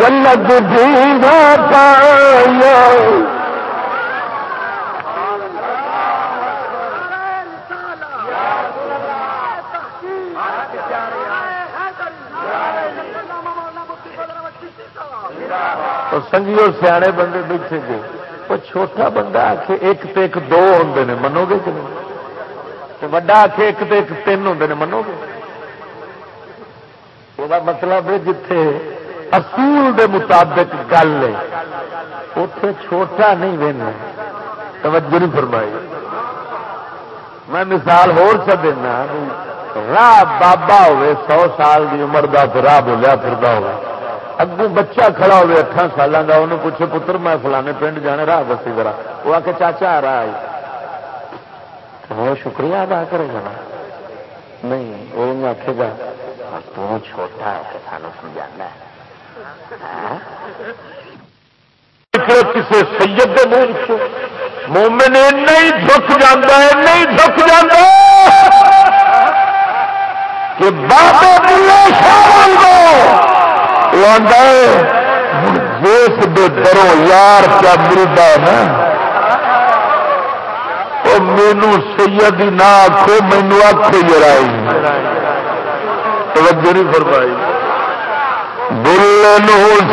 جنت جیوا پایا اور سنگیو سیانے بندے بیٹھے گے وہ چھوٹا بندہ آ کے ایک تو ایک دو ہوں نے، منو گے کہ نہیں؟ وڈا آ کے ایک تو ایک تین ہوں نے، منو گے؟ وہ مطلب ہے جتھے اصول دے مطابق گل ہے۔ اتے چھوٹا نہیں دینا توجہ نہیں فرمائی۔ میں مثال ہور چ دینا راہ بابا ہوے سو سال کی عمر کا راہ بولیا پھر ہوا اگو بچہ کھڑا ہوئے اٹھان سال کا انہوں پوچھے پتر میں فلانے پنڈ جانے راہ دسی ذرا وہ آ کے چاچا آ رہا ہے وہ شکریہ ادا کرے گا نا نہیں وہ آخے گا تو چھوٹا ہے کہ سانو سمجھانا ہے کسی سید مومن نہیں دکھ جانا ہے نہیں دکھ جانا کہ بابے جس دروں یار کیا ملتا ہے نا۔ وہ مینو سید نہ آخو مینو آخو جرائی توجہ نہیں فرمائی۔ بل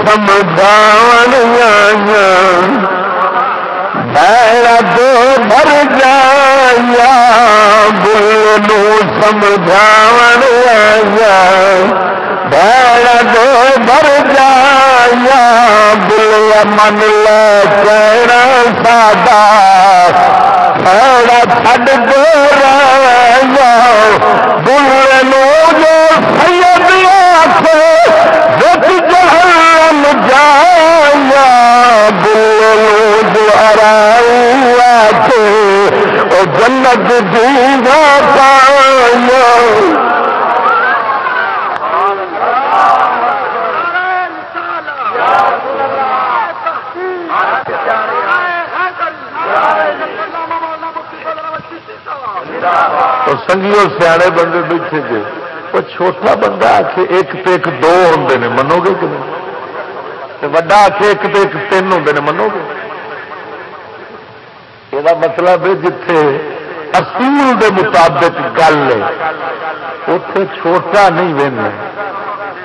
سمجھا دو بھر جایا۔ بل سمجھا دو بھر جایا بلیا من لے کہنا ساڈا چھڈ دو ریا بل جو سید آخ بچ جہم جایا بل جو ارائی آخ جنت دینا پایا اور سنگیوں سیانے بندے بیٹھے گے وہ چھوٹا بندہ آ کے ایک تو ایک دو ہوں نے منو گے کہ نہیں؟ وڈا آ کے ایک تو ایک تین ہوں نے منو گے یہ مطلب ہے جتھے اصول دے مطابق گل ہے۔ اتے چھوٹا نہیں وہنا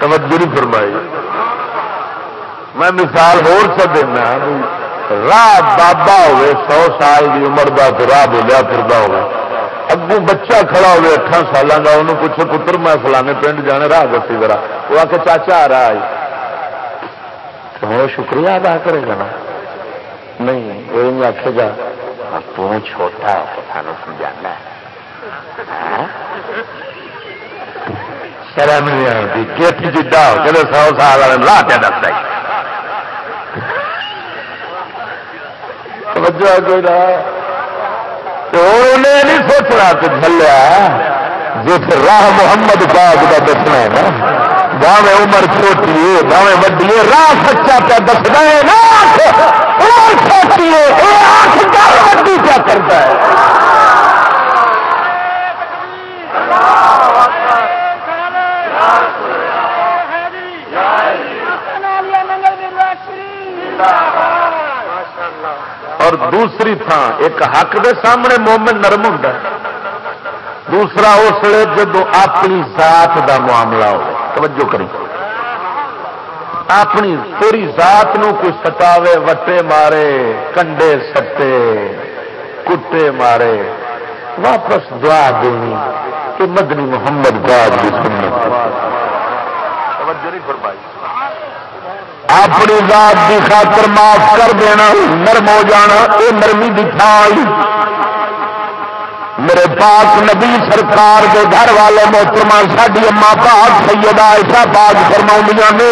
توجہ نہیں فرمائی۔ میں مثال ہو دینا راہ بابا ہوئے، سو سال کی عمر کا راہ بولیا پھر ہوگا اگوں بچہ کھڑا ہوئے اٹھان سالوں کا انہوں پوچھو، پتر، میں فلانے پنڈ جانے، راہ دسی ذرا۔ وہ آ کے چاچا آ رہا ہے وہ شکریہ ادا کرے گا نا۔ نہیں، وہ آخے گا تو چھوٹا سانو سمجھانا ہاں؟ شرم نہیں آتی۔ کت جدا ہو کہ سو سال والے لا پہ دستا توجہ کوئی نہ نہیں سوچنا کہ جلیا جس راہ محمد پاک کا دسنا ہے نا باوے عمر چھوٹی ہے باوے وڈی ہے، راہ سچا پہ دسنا ہے عمر چھوٹی ہے وڈی کیا کرتا ہے۔ اور دوسری تھان ایک حق دے سامنے مومن نرم ہوں دوسرا اس لیے جب اپنی ذات دا معاملہ ہو، توجہ کری اپنی، تیری ذات نو کوئی ستاوے، وٹے مارے، کنڈے سٹے کٹے مارے، واپس دعا دینی کہ مدنی محمد باغ کی سنت۔ توجہ نہیں فرمائی۔ اپنی ذات کی خاطر معاف کر دینا، نرم ہو جانا یہ نرمی دکھائی میرے پاک نبی سرکار کے گھر والے محترما ساری اما پاک، سیدہ ایسا پاک فرما نے،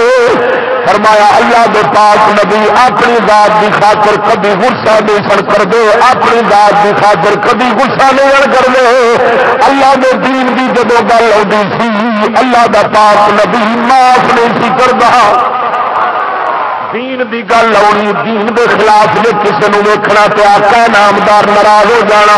فرمایا، اللہ دے پاک نبی، اپنی ذات کی خاطر کبھی غصہ نہیں سڑ کر دے اپنی ذات کی خاطر کبھی غصہ نہیں کر دے اللہ دے دین کی جب گل آتی سی، اللہ دا پاک نبی معاف نہیں سی کرتا دین دی گل آنی دین دے خلاف جی کسی نے ویکنا تو آقا نامدار ناراض ہو جانا۔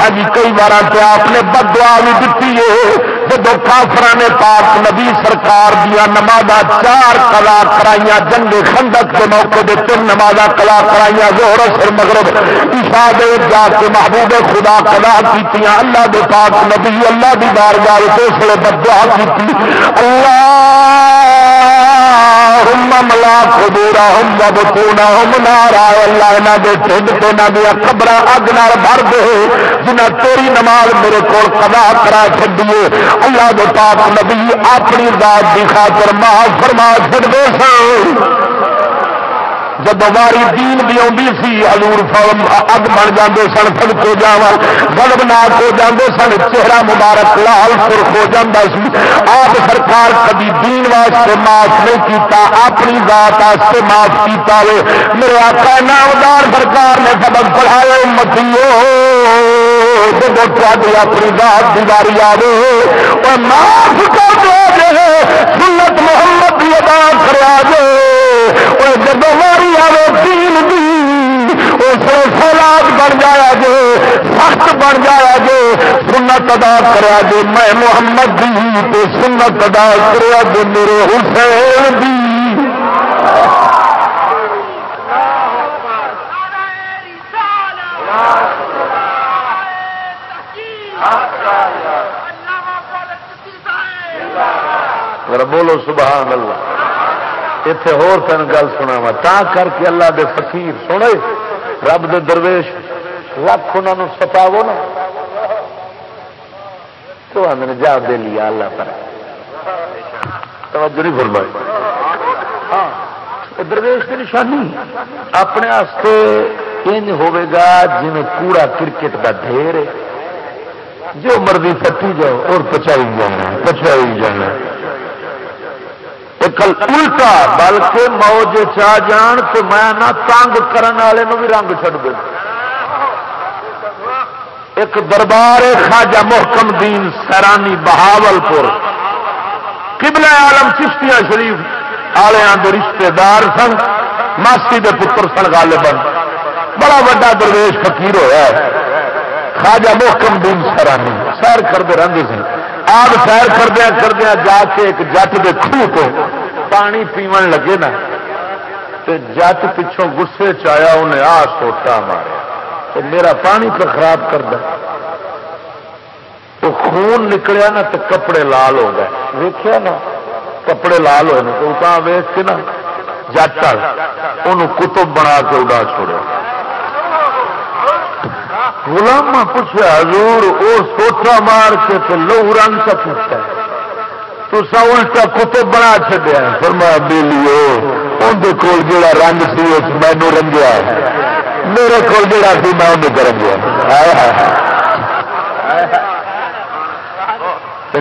ہاں جی، کئی بار آپ نے بدوا بھی دیتی ہے۔ جب کافر نے پاک نبی سرکار دیا نماز چار کلا کرائیاں، جنگ خندق کے موقع دے تین نماز کلا کرائیاں زہر سر مغرب، عشاء دے جا کے محبوب خدا کلا کی اللہ دے پاک نبی، اللہ دی بار گال اس لیے بد دعا کی اللہ ملا خبورا ہم ببونا ہم نارا، اللہ یہاں کے ٹھنڈ سے نہ دیا خبر اگ نال بھر دے۔ جنہ تیری نماز میرے کو قضا کرا چڈیے اللہ دے پاک نبی اپنی ذات کی خاطر معاف فرما چڑتے سن۔ جب واری دین بھی آتی سی ہزور اگ بن جاتے سن سب کو جا گلب ناک ہو جاتے سن، چہرہ مبارک، لال سرخ ہو جاتا سی۔ آپ سرکار کبھی دین واسطے معاف نہیں کیتا، اپنی ذات واسطے معاف کیتا وے۔ میرے آقا نامدار سرکار نے سبق پڑھایا متیو جب تاری اپنی ذات کی باری آئے معاف کر دے سنت محمد کی ادا کرا دے۔ اور جب ماری سیلاب بن جایا جے، سخت بن جایا جے۔ سنت ادا کرا جے، میں محمد جی دی تو سنت ادا کرا جے، میرے حسین جی۔ دی بولو سبحان اللہ۔ اتے ہور تین گل سنا وا تا کر کے اللہ دے فقیر سنے رب دے درویش لکھ انہوں ستاو نا۔ تو آدھے جا دے لیا اللہ پر۔ توجہ نہیں فرمائی۔ ہاں درویش کی نشانی۔ اپنے انج ہوے گا جی کوڑا کرکٹ کا ڈھیر جو مرضی پٹی جاؤ اور پچائی جانا پچائی جانا۔ الٹا، بلکہ موج چاہ جان تو میں نہ تنگ کرنے والے بھی رنگ چڑ دوں ایک دربار خاجا محکم دین سیرانی بہاول پور قبل عالم چشتیا شریف آلے رشتے دار سن، ماسی دے پتر سن گال بن بڑا وا درویش فقیر ہوا خاجا محکم دین سیرانی، سیر کرتے رہتے سن۔ آپ سیر کردیا کردیا جا کے ایک جٹ کے خوہ تو پانی پیو لگے نا جٹ پچھوں گسے چیا انہیں آ سوٹا مارا میرا پانی تو خراب کر تو خون نکلیا نا تو کپڑے لال ہو گئے۔ ویخیا نا، کپڑے لال ہوئے تو ویخ کے نا، جٹ کتب بنا کے اڑا چھوڑا غلامہ پوچھا حضور وہ سوٹا مار کے تو لو رنگ کا پوچھا تو سا الٹا کتب بنا چڈیا فرمایا، بیلیو اندر کول جڑا رنگ سی، اس مینو رنگیا میرے کول جڑا سی، میں اندر رنگیا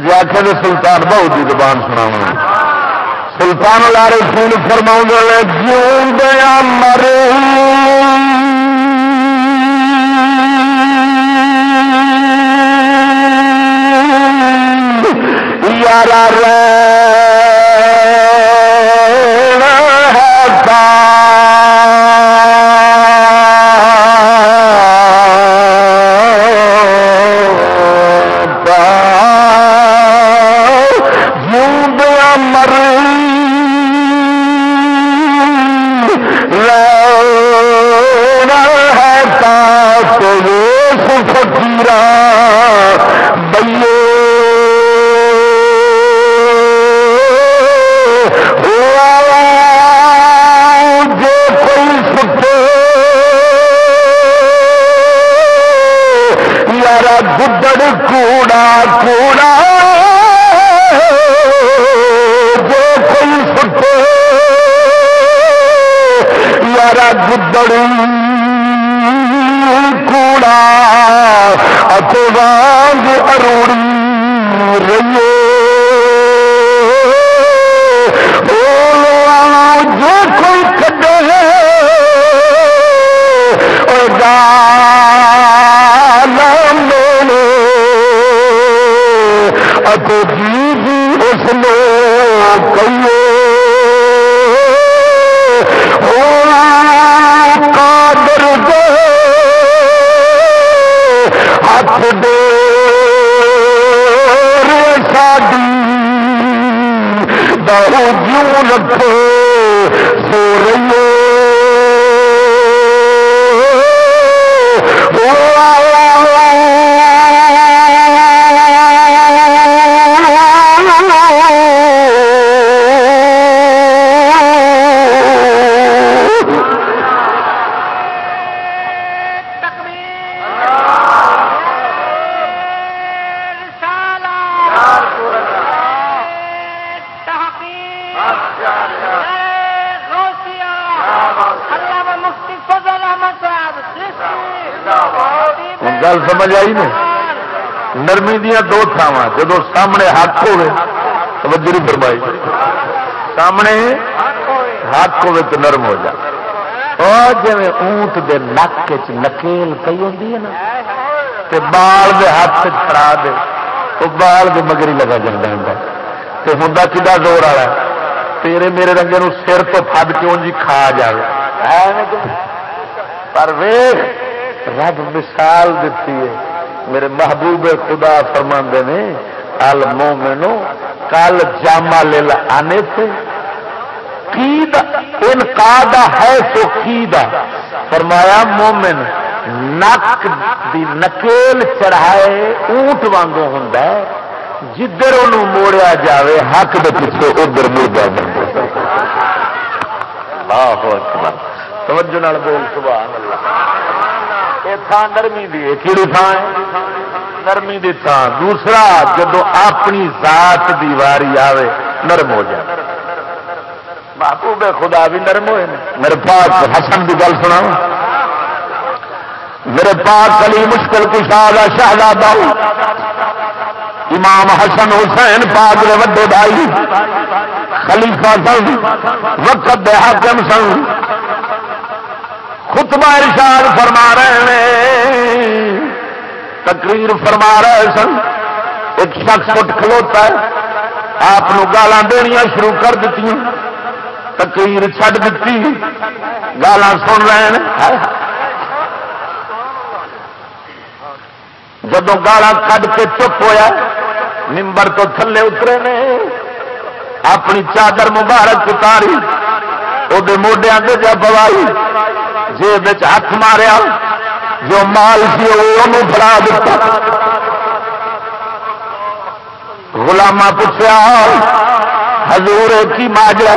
جی آخر سلطان بہو کی زبان سنا سلطان لارے فون فرما لے جیوں دیا مرے ra ra ra سمجھ آئی نہیں؟ نرمی دیا دو تھاوا جب سامنے ہاتھ ہوئے توجہ فرمائی۔ سامنے ہاتھ ہوئے تو نرم ہو جائے اور جی اونٹ دے نک چ نکیل پی ہوتی ہے نا، تے بال دے ہاتھ چھڑا دے تو بال دے مگری لگا جاتا ہوں تو ہوں کھا زور والا تیرے میرے رنگے سر تو فد کیوں جی کھا جائے پر ویخ رب مثال دیتی ہے۔ میرے محبوب خدا فرما نے المومنو کل جاما لے آنے تھے ان کا ہے تو کی فرمایا، مومن، نک دی نکیل چڑھائے اونٹ وانگو ہوں جدھر انہوں موڑیا جاوے، حق دے پیچھے ادھر مردہ بن اللہ اکبر۔ توجہ نال بول، سبحان تھان نرمی دی کہڑی تھان نرمی دی تھان۔ دوسرا جب اپنی ذات دی واری آوے، نرم ہو جائے۔ محبوب خدا بھی نرم ہوئے میرے پاس حسن کی گل سنا میرے پاس کلی مشکل کشا شہزادہ امام حسن حسین پاک کے وڈے بھائی، خلیفہ سن، وقت دے حاکم سن۔ خطبہ ارشاد فرما رہے ہیں۔ تقریر فرما رہے سن۔ ایک شخص اٹھ کھلوتا ہے۔ آپ گالا دنیا شروع کر دیتی تقریر چھڈ دیتی گالا سن رہے ہیں۔ جب گالا کھ کے چپ ہوا نمبر تو تھلے اترے نے۔ اپنی چادر مبارک اتاری۔ وہ موڈیا سے جب بوائی۔ جیب ہاتھ ماریا، جو مال سی وہ فلا دیتا۔ گلاما پوچھا ہزور کی ماجا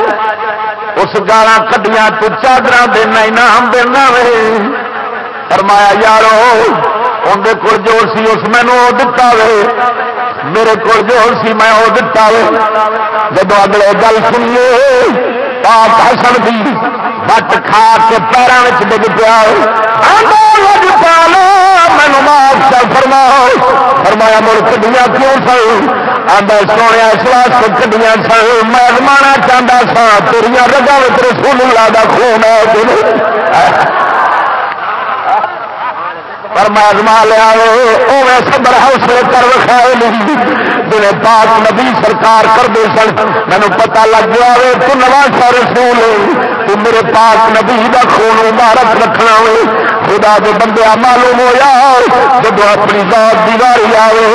اس گالا کڈیا تو چادر دینا انعام دینا فرمایا، یارو اندر کو جو سی اس مینو دتا وے۔ میرے کو جو سی میں وہ دتا وے۔ جب اگلے گل سنیے پاپ حسن دی بٹ کھا کے پیروں ڈگ پیا مینو معاف کر فرما فرمایا مڑ کڈیاں کیوں سن آدھا سونے اس واسطے کڈیاں سن میں ازمانا چاہتا سا تیریا رگا رسول اللہ کا خون ہے پر میں ازما لیا وہ صبر حوصلے کر وکھائے نہیں جی پاک نبی سرکار کرتے سن مینو پتا لگ گیا تو نواسا رسول میرے پاس نبی کا خون مبارک رکھنا ہو خدا کے بندے معلوم ہوا جب اپنی ذات دیواری آئے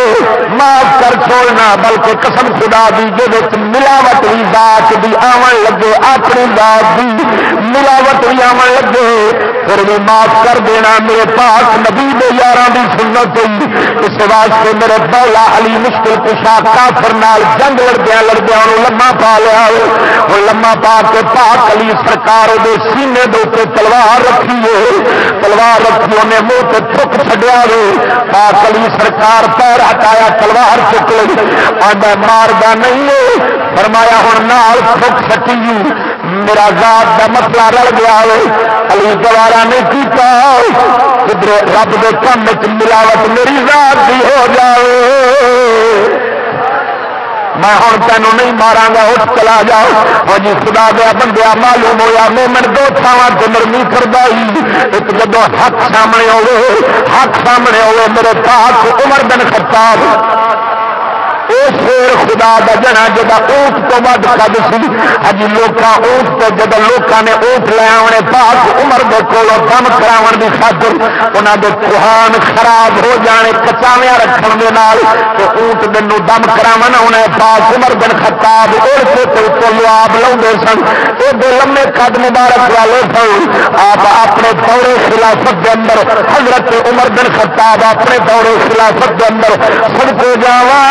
معاف کر چھوڑنا بلکہ قسم خدا دی جب ملاوٹ بھی ذات بھی آن لگے، اپنی ذات بھی ملاوٹ بھی آن لگے۔ پھر بھی معاف کر دینا میرے پاک نبی دے یار کی سنت اس واسطے میرے بولا علی مشکل کشا کافر نال جنگ لڑدیا لڑدیا انہوں لما پا لیا وہ لما پا کے پاک علی سرکار دے سینے دے تلوار رکھی ہے۔ تلوار رکھی انہیں منہ سے تھک چڈیا وے پاک علی سرکار پیر ہٹایا تلوار چک لی آدھا ماردا نہیں ہے۔ فرمایا ہوں نال تھک سکی میرا ذات کا مسئلہ رل گیا علی دوارا نہیں کیتا رب دے کم ملاوٹ میری ذات بھی ہو جائے۔ میں ہوں تینوں نہیں مارا گا، اٹھ چلا جاؤ۔ اور جی خدا دیا بندیا معلوم ہوا مومن دو تھاواں سے نرمی کرتا ایک جب حق سامنے ہوے حق سامنے ہوے میرے پاس عمر بن خطاب۔ شیر خدا دا جنا جا اونٹ تو ود کد سی۔ اج لوگ اونٹ تو جب لوگوں نے اونٹ لے آنے پاس عمر دے کول دم کرا دی خاطر انہوں دے کوہان خراب ہو جانے کچاویا رکھن دے نال تو اونٹ مینو دم کرا انہیں پاس عمر بن خطاب اڑ کے تو چلو آپ لاؤ سن۔ یہ لمے قد مبارک والے سن آپ اپنے دورے خلافت کے اندر حضرت عمر بن خطاب اپنے دورے خلافت کے اندر سڑک جاوا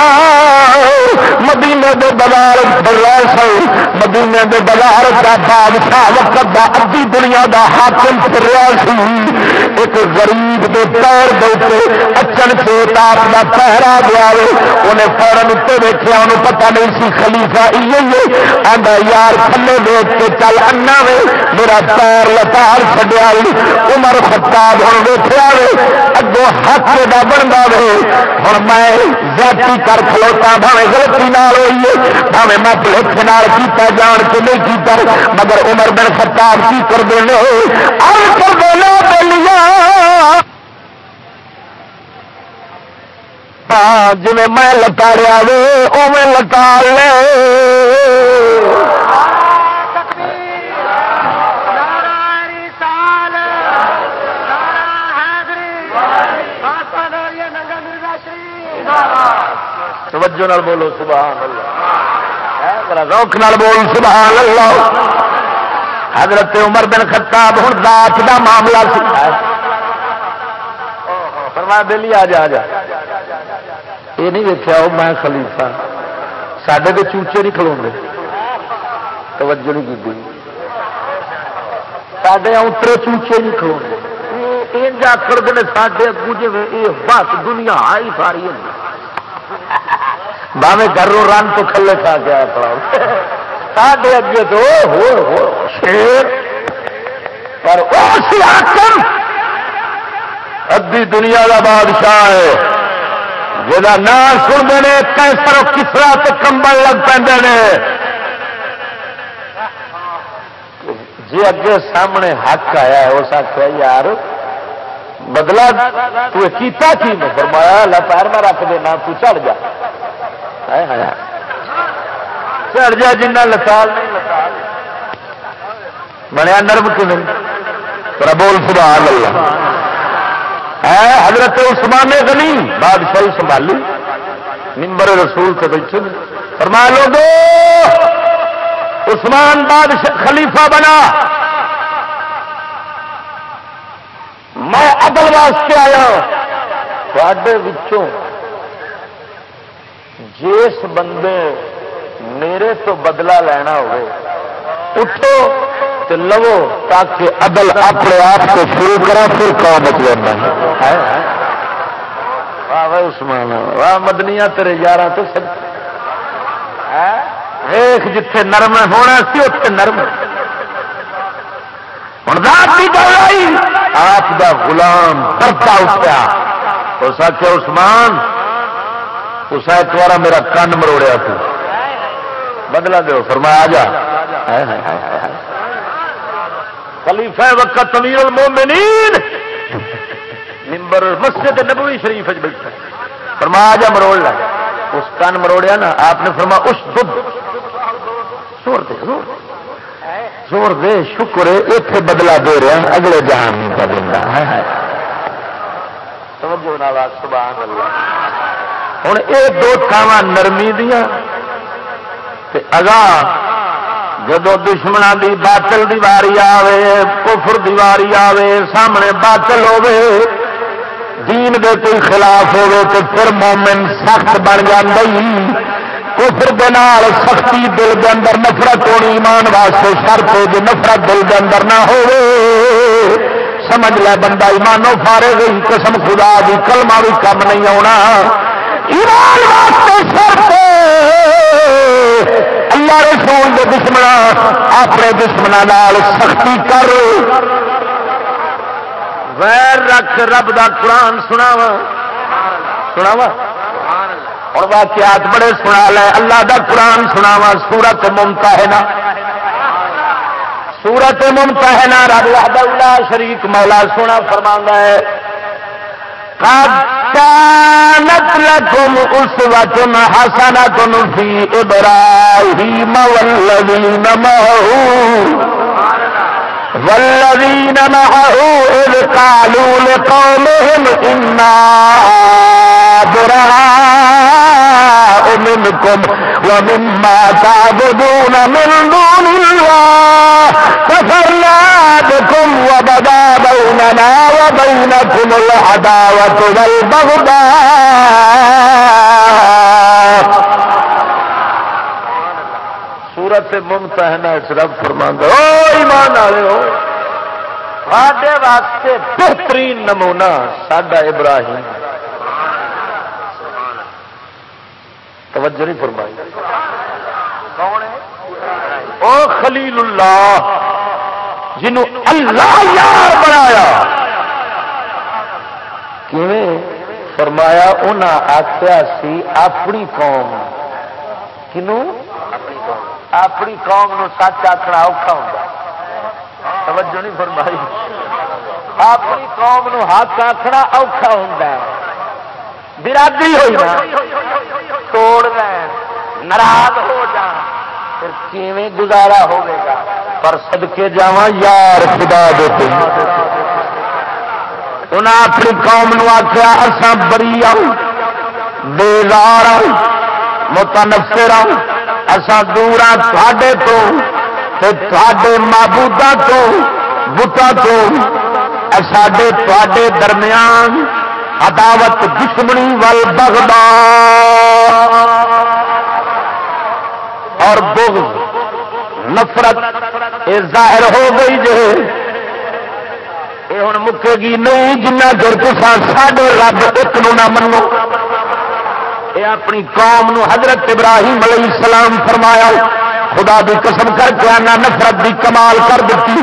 مدینے دے بازار بلال سن مدینے دے بازار کا بادشاہ وقت دا ادی دنیا دا حاکم پھریا سی۔ ایک غریب دے پیر دے اچن چیت آپ کا پہرا گیا انہیں فورن اتنے دیکھا انہوں پتا نہیں سی خلیفہ آدھا یار، تھلے دیکھ کے چل انا وے۔ میرا پیر لتار چڈیا عمر خطاب ہوں دیکھا وے۔ اگوں ہاتھ کا بنتا وے۔ ہوں میں جاتی کر کھلوتا بھاوے غلطی نال ہوئی ہے بھاوے میں بلوچ نال کیتا جان کے نہیں کیتا مگر عمر بن خطاب کی کر دے اب کر دینا بولیا جی میں لتاڑیا وے او میں لتاڑ لے توجہ نال بولو، سبحان اللہ۔ روک نال بول، سبحان اللہ۔ حضرت عمر بن خطاب ہوں دات کا معاملہ فرمایا بہلی آ جا آ جا۔ یہ نہیں دیکھا وہ میں خلیفہ۔ سڈے تو چوچے نہیں کھلو گے توجہ نہیں کی سڈے اترے چوچے نہیں کھلو گے آخر سڈے اگو جی بس دنیا آئی ساری ہوئی باوے گھروں رن تو کھلے کھا کے آیا پڑا ساڈے اگے تو ہو شیر پر ادی دنیا کا بادشاہ ہے جا نام سنتے ہیں کیسر کسرا سے کمبل لگ پہ جی اگے سامنے حق آیا اس آخیا یار بدلا تو کیتا کی میں فرمایا، اللہ پیر میں رکھ دینا تو چڑھ جا۔ چڑھ جا جنا لتال بنیا نرم کی نہیں؟ بول، سبحان اللہ۔ حضرت عثمان غنی، بادشاہی سنبھالی۔ نمبر رسول سے بیٹھے۔ فرما لوگو، عثمان بادشاہ خلیفہ بنا۔ میں عدل واسطے آیا تھوڑے جس بندے میرے تو بدلا لینا ہوئے، اٹھو تو لو تاکہ عدل اپنے آپ کو شروع کرا پھر کام بچ لینا واہ عثمان، واہ مدنیا تیرے یار تو سب۔ ویخ جتھے نرم ہونا سی اتنے نرم۔ ہوں رات کی گل آئی آپ کا غلام پرتا اٹھا اس آخیا عثمان، اس ایک بار میرا کن مروڑیا تو۔ بدلا دو فرمایا جا۔ خلیفہ وقت امیر المومنین، ممبر مسجد نبوی شریف بیٹھا۔ فرمایا جا، مروڑ لے۔ اس کن مروڑیا نا، آپ نے فرما اس دودھ زور دے۔ زور دے شکر اتے بدلا دے رہا اگلے جہان نہیں کر دینا ہوں یہ دو تھاوا نرمی دیا اگاں جدو دشمنوں کی باطل دیواری آوے کفر دیواری آوے سامنے باطل ہوے دین دے کوئی خلاف ہوے تو پھر مومن سخت بن جی کفر دال سختی دل کے اندر نفرت ہونی ایمان واسطے شرط ہو جو نفرت دل کے اندر نہ ہو سمجھ لے بندہ، ایمانو فارے گئی قسم خدا دی، کلمہ بھی کم نہیں آنا ایمان واسطے شرط۔ اللہ رسول دے دشمنا اپنے دشمنوں سختی کر۔ ویر رکھ رب دا قرآن سناوا سناوا اور واقعات بڑے سنا لے، اللہ دا قرآن سناوا سورت ممتا ہے نا سورت ممتا ہے نا رب اللہ شریف مولا سونا فرما ہے۔ كانت لكم أسوة حسنة في إبراهيم والذين معه۔ والذين معه إذ قالوا لقومهم إنا براء منكم ومما تعبدون من دون الله كفرنا بكم وبدا بيننا وبينكم العداوة والبغضاء. سورت ممتحنہ رب فرما دو ایمان والے ہو واسطے بہترین نمونہ ساڈا ابراہیم توجہ نہیں فرمائی او خلیل اللہ جنوں اللہ یار بنایا کیویں فرمایا انہاں آخیا سی اپنی قوم کنوں اپنی قوم نو سچ آخنا اوکھا ہوں توجہ نہیں فرمائی اپنی قوم نو حق آخنا اوکھا برادری ہوئی نا توڑ دین ناراض ہو جان پھر کیویں گزارا ہوگا پر سدکے جا یار خدا دیتے انہیں اپنی قوم نو آخیا اصا بری آؤ بےزار آؤ متنفر آؤ اصا دور آ تھے تو تھے معبودا تو بتا تو ساڈے درمیان عداوت دشمنی ول بغدا اور بغض، نفرت یہ ظاہر ہو گئی جو یہ ہوں مکے گی نہیں، جنہ چر کسان ساڈے رب ایک نہ منو۔ یہ اپنی قوم نو حضرت ابراہیم علیہ السلام فرمایا، خدا دی قسم کر کے آنا نفرت دی کمال کر دیتی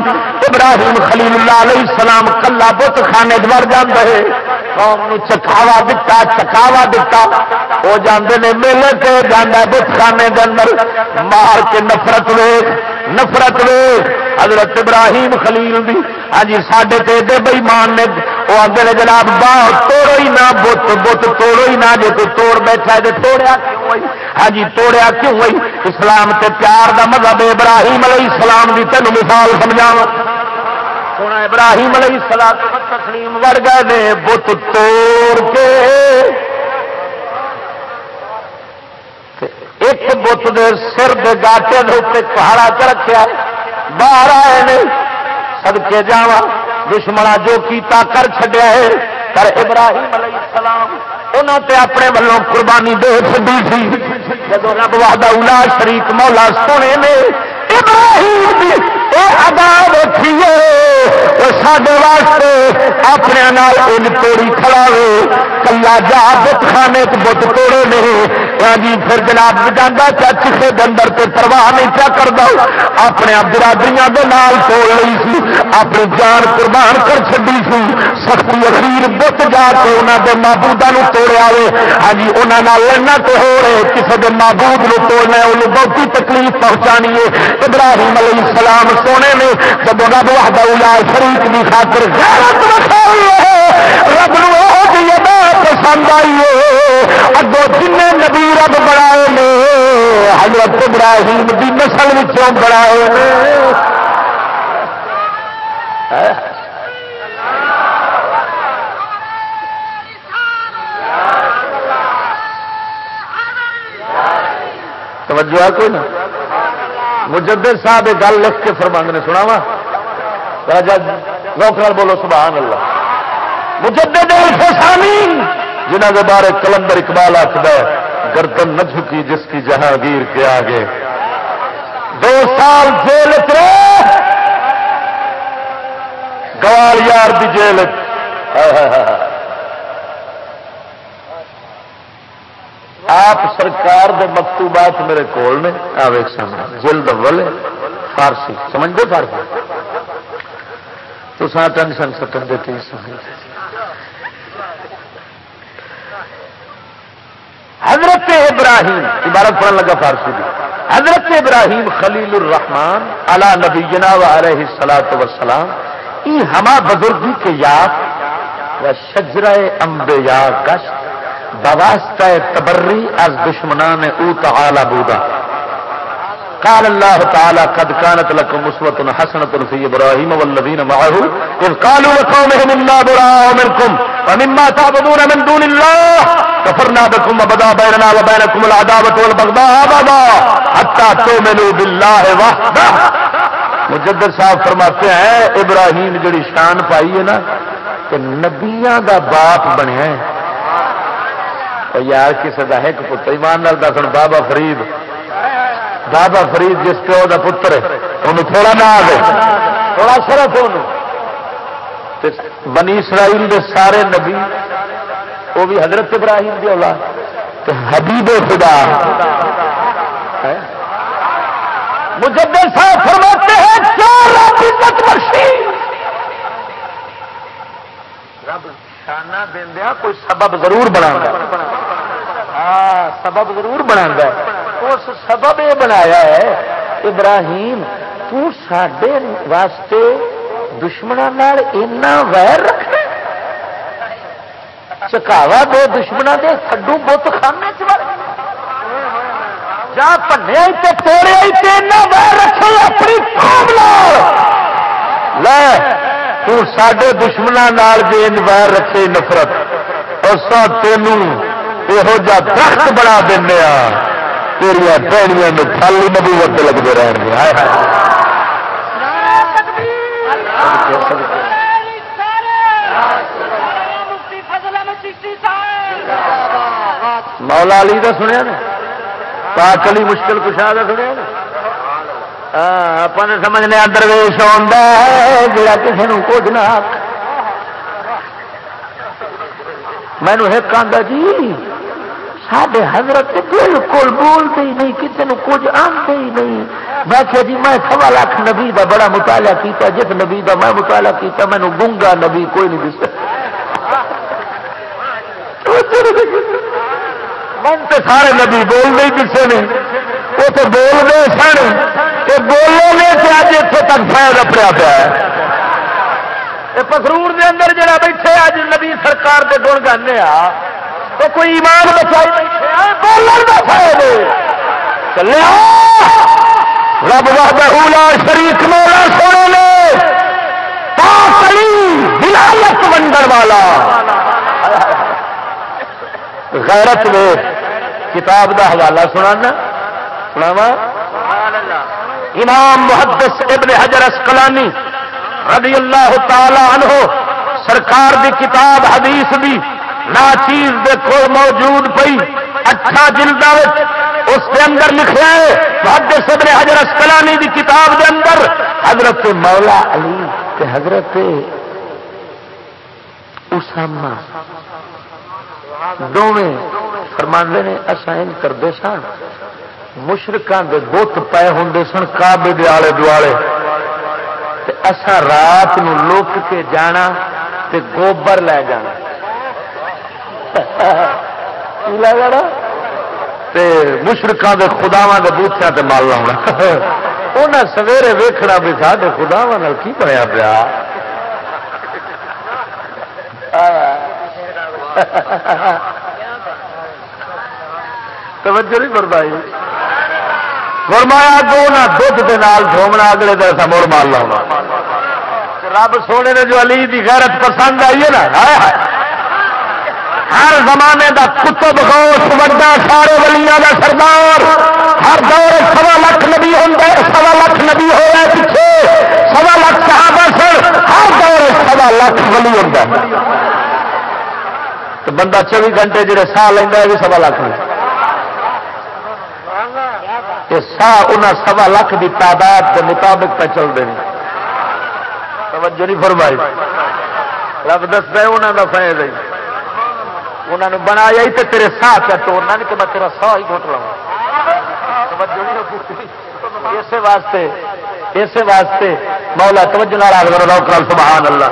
ابراہیم خلیل اللہ علیہ السلام کلا بت خانے دور جانے قوم نو چکھاوا دتا چکھاوا دتا۔ وہ جاندے نے میلے سے جانا بت خانے کے اندر مار کے نفرت ویخ نفرت ویخ حضرت ابراہیم خلیل دی۔ ہاں جی سڈے تے دے بئیمان نے وہ آگے نے جناب باہ توڑو ہی نہ، بت بت توڑو ہی نہ۔ جی تو توڑ بیٹھا ہے تو توڑیا کیوں ہوئی؟ ہاں جی توڑیا کیوں ہوئی؟ اسلام تے پیار دا مذہب ابراہیم علیہ السلام دی تین مثال سمجھاوا سونا ابراہیم علیہ السلام تسلیم وڑ گئے نے بت توڑ کے ایک بت دے سر دے گاٹے دے پہاڑا چ رکھا باہر آئے نے سدکے جا دشمنا جو کیتا کر چڈیا ہے پر ابراہیم علیہ السلام انہوں تے اپنے والوں قربانی دے چی سی جب رب وحدہ اولا شریک مولا سونے نے ابراہیم ادا دیکھیے سڈے واسطے اپنے ان توڑی کھڑا کلا جا بت خانے بت توڑے نہیں۔ ہاں جی پھر جناب جانا چا چکے اندر تے پرواہ نہیں کیا کر دو اپنے برادریاں دے نال توڑ لی سی، اپنی جان قربان کر چڈی سی۔ سختی اخیر بت جا کے انہوں کے محبوبہ توڑیا ہوئے ہاں جی انہوں لڑنا تو ہو رہے کسی کے محبوب نو توڑنا انہوں بہت تکلیف پہنچانی ہے۔ ابراہیم علیہ السلام سونے نے جب رب وحدہ شریف کی خاطر رب نو پسند آئی ہے۔ اگو جن نبی رب بنائے نے، حضرت ابراہیم کی نسل بنائے توجہ کوئی نا مجدر صاحب گل لکھ کے فرمند نے سنا وا جی، نوکر بولو، سبحان اللہ۔ مجدد الفسانی جنہ کے بارے کلندر اقبال آخر گردن نہ جھکی جس کی جہانگیر کے آگے۔ دو سال جیل گوال یار کی جیل آپ سرکار دے مکتوبات میرے کول نے آوے سامنے، جلد اول فارسی سمجھ دے فارسی۔ تو سات ٹینشن سٹن دیتی حضرت ابراہیم، عبارت پڑھنے لگا فارسی بھی۔ حضرت ابراہیم خلیل الرحمان علا نبی جناب علیہ سلاۃ وسلام ای ہما بزرگی کے یاد و شجرہ امبیا گشت، بواسطہ تبری از دشمنان او تعالی بودا۔ قال الله تعالى قد كانت لكم اسوه حسنه في ابراهيم والذين معه اذ قالوا لقومهم انا براء منكم ومما تعبدون من دون الله كفرنا بكم وبدا بيننا وبينكم العداوه والبغضاء ابدا حتى تؤمنوا بالله وحده مجدد صاحب فرماتے ہیں، ابراہیم جڑی شان پائی ہے نا، کہ نبیاں دا باپ بنیا ہے. یار کسی کا ایک پتر ایمان دس بابا فرید بابا فرید جس پیو کا پتر انہوں تھوڑا نہ آئے تھوڑا شرف بنی اسرائیل دے سارے نبی وہ بھی حضرت ابراہیم دی اولاد۔ حبیب خدا۔ مجدد صاحب فرماتے ہیں چار عزت بخشی؟ رب شانہ دیا کوئی سبب ضرور بنا ہاں سبب ضرور بنا اس سبب یہ بنایا ہے، ابراہیم تے واسطے دشمنوں ویر رکھ چکاوا دو دشمنوں کے تھڈو بت خانے جا پنیا توڑے ویر رکھے اپنی لے سڈے دشمنوں جی ویر رکھے نفرت۔ اور سب تینوں یہو جا درخت بنا دینا تیریا پیڑیاں میں خالی نبوت لگتے رہن گے مولا علی کا سنیا نا پاک علی مشکل کشا کا سنیا نا اپنے سمجھنے درویش آتا ہے جڑا کسی نے کچھ نہ مینو ایک آدھا جی سڈے حضرت بالکل بولتے ہی نہیں، کسی نے کچھ آتے ہی نہیں۔ میں کہ جی میں سوا لاکھ نبی کا بڑا مطالعہ کیتا، جس نبی کا میں مطالعہ کیتا مینو گونگا نبی کوئی نہیں دس من تو سارے نبی بول رہے کسی نے۔ وہ تو بول رہے سن۔ کہ بولو گے تو اج اتنے تک فائد اپنا پیا پسرور دے اندر جڑا بیٹھے اج نبی سرکار کے گڑ گانے آ۔ تو کوئی ایمان بچائی چلے رب بہولا شریف مولا سونے نے۔ ہدایت ونڈر والا۔ غیرت میں کتاب دا حوالہ سنانا۔ سناوا امام محدث ابن حجر اسکلانی رضی اللہ تعالی عنہ سرکار دی کتاب حدیث بھی نہ چیز دیکھو موجود پئی اچھا جلدا اس کے اندر لکھا ہے حد سبر حضرت کلانی کی کتاب کے اندر، حضرت مولا علی تے حضرت اسامہ۔ دونیں فرماندے نے اصا ان کرتے سن مشرقوں کے بت پے ہوں سن کابے آلے دوالے تے اسا رات نو لک کے جانا تے گوبر لے جانا۔ لے جانا مشرقہ کے خداوا کے بوٹیا تے مال لاؤنا۔ انہیں سویرے ویکھنا بھی سارے خداوا کی بنیا پیا؟ توجہ نہیں فرمائی۔ فرمایا دو نہ دھد کے نال دھومنا، اگلے دن سا مڑ مار لاؤنا۔ رب سونے نے جو علی دی غیرت پسند آئی ہے نا ہر زمانے دا کتب غوث وڈا سارے ولیاں دا سردار۔ ہر دور سوا لاکھ نبی ہوں سوا لاکھ نبی ہوا پیچھے۔ سوا لاکھ صحابہ سر ہر دور سوا لاکھ ولی ہوں تو بندہ چوبی گھنٹے جڑے سا لینا ہے بھی سوا لاکھ سا ان سوا لاکھ کی تعداد کے مطابق پہ چلتے ہیں توجہ نہیں فرمائی۔ رب دستا انہوں کا فائد انہوں نے بنایا ہی تو تیرے سا پہ توڑنا نہیں کہ میں تیرا سا ہی گھٹ لاؤں اسی واسطے اسی واسطے مولا توجہ نال سبحان اللہ۔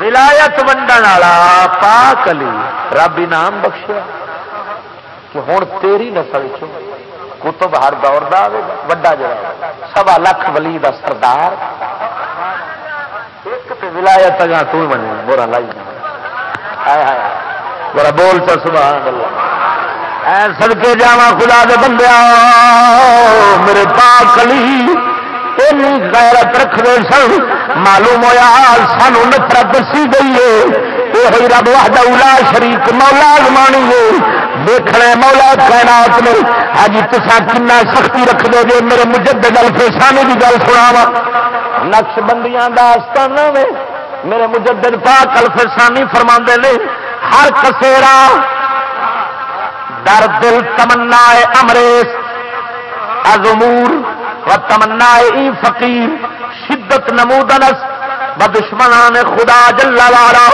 ولایت ونڈن والا پاک علی، رب انعام بخشیا۔ کہ ہوں تیری نسل چ کتب ہر دور کا وڈا جڑا۔ سوا لکھ ولی دا سردار۔ ایک تو ولایت اگا تو بنے برا لائی برا بول چل سبحان اللہ۔ اے سڑکے جا خدا دے بندے میرے پاک علی غیرت رکھ دے سن۔ معلوم ہوا سانو نفرت دسی گئی ہے۔ یہ رب وحدہ اولا شریک مولا زمانی ہے۔ دیکھنا مولا کائنات نے ہاں تسا کنا سختی رکھ دو جی میرے مجد گل فیسانی کی گل سنا وا نقش بندیاں آستانہ میں میرے مجدد پاک کل فیسانی فرما نے ہر کسیرا، در دل تمنا امریس، ازمور و تمنا ای فقیر، شدت نمودنس نے خدا جل والا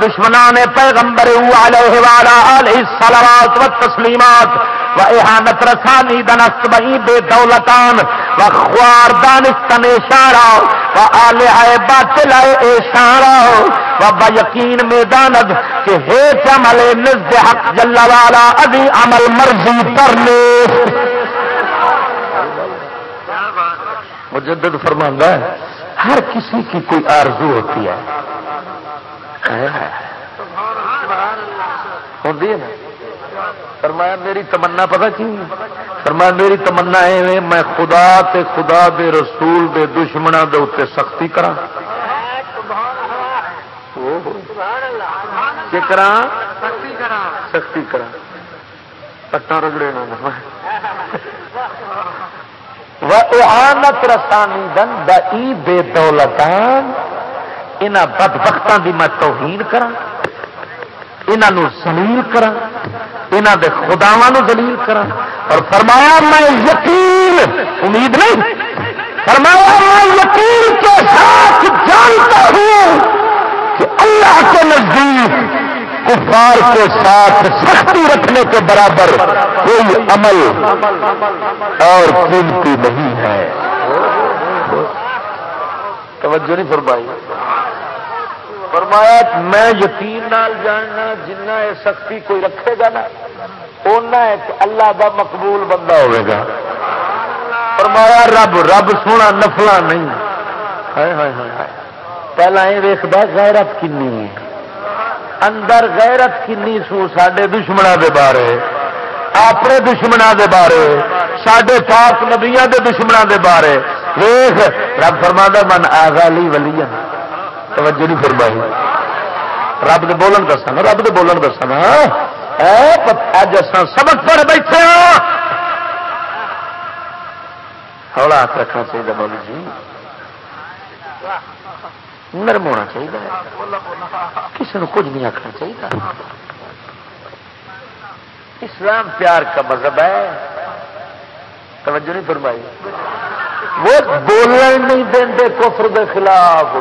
دشمنان پیغمبر علیہ والا علیہ الصلوات تسلیمات و احانت رسانی دنست بہی بے دولتان و خوار دانستن اشارہ و آلہ باطل اشارہ و با یقین میداند کہ ہیچ عمل نزد حق جل والا ادھی عمل مرضی کرنے مجدد فرماندہ ہے ہر کسی کی کوئی آرزو ہوتی ہے۔ فرمایا میری تمنا پتا کی فرمایا میری تمنا ہے میں خدا تے خدا دے رسول دے دشمنوں دے اتنے سختی کرا کرا سختی کرا پٹا رگڑے آنت رسانی دن بے دولتان بد وقتوں کی میں توہین کرا یہاں زلیل کرا یہاں کے خداوا دلیل کرا اور فرمایا، میں یقین، امید نہیں، فرمایا، میں یقین کے ساتھ جانتا ہوں کہ اللہ کے نزدیک کفار کے ساتھ سختی رکھنے کے برابر کوئی عمل اور قیمتی نہیں ہے۔ توجہ نہیں فرمائی۔ فرمایا، میں یقین نال جاننا، جنہ یہ سختی کوئی رکھے گا نا اُنہ ایک اللہ دا مقبول بندہ ہوئے گا۔ فرمایا، رب رب سونا نفلا نہیں۔ پہلا یہ ویستا غیرت کنی؟ اندر غیرت کنی سو سڈے دشمنوں دے بارے۔ اپنے دشمنوں دے بارے۔ سڈے پاک نبیا دے دشمنوں دے بارے۔ ویخ رب فرما من آگالی ولی توجہ نہیں فرمائی۔ رب دے بولن دسا نا رب دے بولن دسا نا ہاں؟ اج سبق پڑھ بیٹھے ہاں۔ ہولا ہاتھ رکھنا چاہیے بابو جی۔ نرم ہونا چاہیے۔ کسی نے کچھ نہیں آخنا چاہیے۔ اسلام پیار کا مذہب ہے۔ توجہ نہیں فرمائی۔ وہ بولنے نہیں دیں کفر دے خلاف۔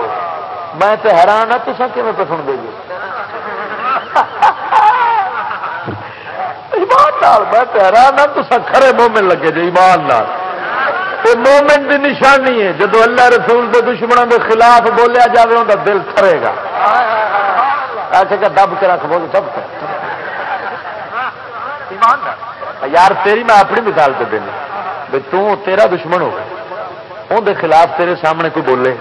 میں تو حیران ہاں تو کیون پہ سن دے گی ایمان میں حیران ہاں تو کھڑے مومن لگے جی ایمان نال۔ مومن کی نشانی ہے جب اللہ رسول کے دشمنوں کے خلاف بولیا جائے ان کا دل تھرے گا۔ ایسے کہ دب کے رکھ بول سب یار، تیری میں اپنی مثال سے دینا بھائی تو تیرا دشمن ہو اندر خلاف تیرے سامنے کوئی بولے۔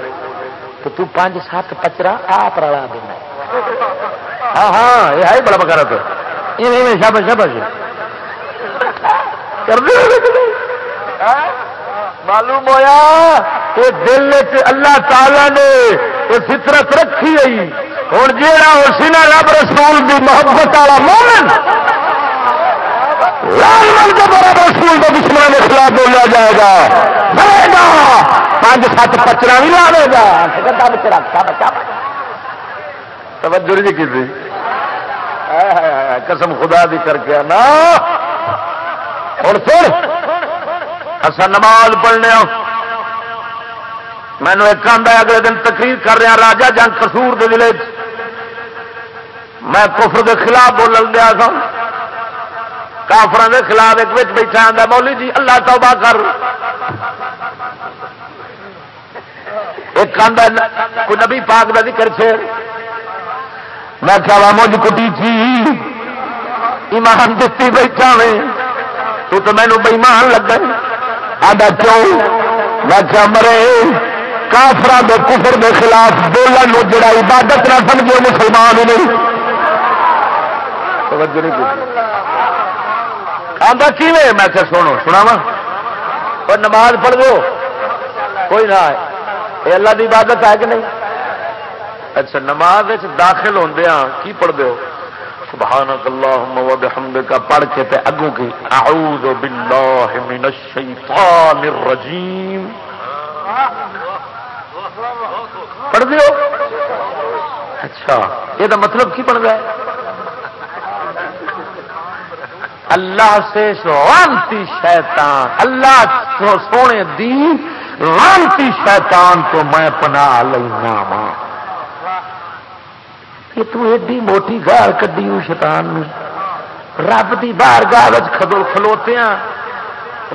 تو تو پانچ سات پچرا آپ رلا دینا۔ ہاں ہاں یہ ہے بڑا بکارا تو۔ شب شب کر معلوم ہوا کہ دل اللہ تعالی نے یہ فطرت رکھی گئی ہوں جا اسی نا رب رسول کی محبت والا مومن۔ لال من کے برابر رسول کے دشمن کے خلاف بولیا جائے گا۔ بڑے گا۔ پانچ سات پچرا بھی لاوے گا۔ توجہ نہیں کی قسم خدا دی کر کے نا اور پھر اصا نماز پڑھنے مینو ایک آدھا اگلے دن تقریر کر رہا راجا جنگ کسور کے ضلع میں کفر کے خلاف بولن دیا سا کافر کے خلاف ایک بچ بیٹھا آتا مولی جی اللہ توبہ کر۔ ایک آدھا کوئی نبی پاک کا ذکر چھیڑ میں کیا مجھ کٹی تھی۔ ایمان دتی بیٹھا میں۔ تو تو مینو بےمان لگ گئے آدھا کیوں؟ میں کیا مرے کافر دے کفر دے خلاف بولن جڑا عبادت نہ سمجھے، مسلمان ہی نہیں۔ توجہ نہیں کی۔ آدھا کی میں کیا سنو سنا وا نماز پڑھ دو کوئی نہ یہ اللہ کی عبادت ہے کہ نہیں؟ اچھا نماز داخل ہوندیا ہاں، کی پڑھ دو سبحانك اللهم وبحمدك پڑھ کے تے اگوں کی۔ اعوذ باللہ من الشیطان الرجیم۔ پڑھ دیو اچھا یہ مطلب کی پڑھ رہا اللہ سے رانتی شیطان، اللہ سونے دی رانتی شیطان تو میں پناہ لینا ماں کہ تو ایڈی موٹی گال کدی شیطان نے۔ رب کی بار گاہ کدو کھلوتے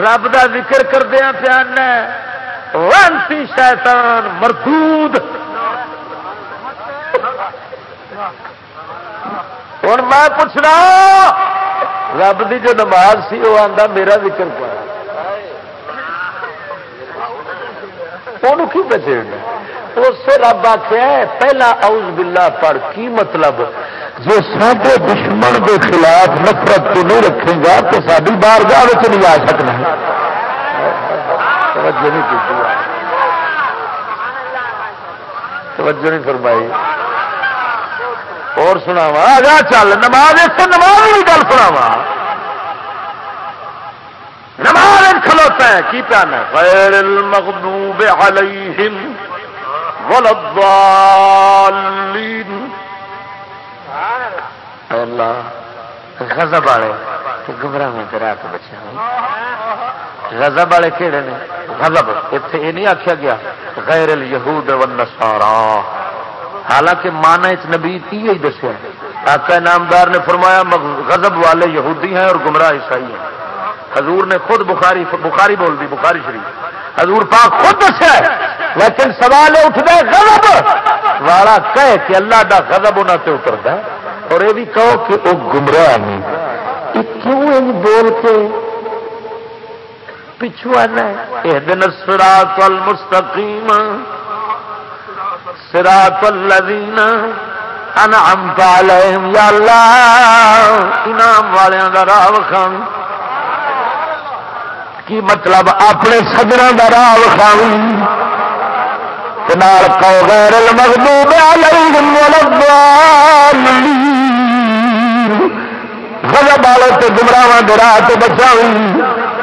رب کا ذکر کردیا پیان وانسی شیطان مردود۔ ہوں میں پوچھنا رب کی جو نماز سی، وہ آتا میرا ذکر پایا کی بچے اس سے رب آخیا پہلا اوز بلا پڑھ کی مطلب؟ جو سارے دشمن کے خلاف نفرت تو نہیں رکھے گا، تو ساری بار گاہ نہیں آ سکنا۔ توجہ نہیں فرمائی۔ اور سناوا آگا چل نماز اس نماز بھی گل سناوا نماز کھلوتا ہے کی پیانا غیر المغضوب علیہم ولا الضالین اللہ غضب والے گمراہ رات بچے غضب والے کہڑے نے غضب اتنے یہ نہیں آخیا گیا غیر الہود والنصارا حالانکہ مانا اس نبی یہ دسیا آقا نامدار نے فرمایا غضب والے یہودی ہیں اور گمراہ عیسائی ہیں۔ حضور نے خود بخاری بخاری بول دی، بخاری شریف۔ حضور پاک خود دسیا لیکن سوال اٹھتا غضب! والا کہے کہ اللہ دا غضب انہوں سے اترتا ہے۔ اور یہ بھی کہو کہ وہ گمراہ نہیں کیوں ان بول کے پچھو آنا ہے دن سراط المستقیم الذین انعمت علیہم، یا اللہ، انعام والوں کا راہ خان کی مطلب اپنے سجنا کا راہ خان غیر المغضوب علیہم ولا الضالین۔ غضب والے تو گمراہ درا تو بچاؤ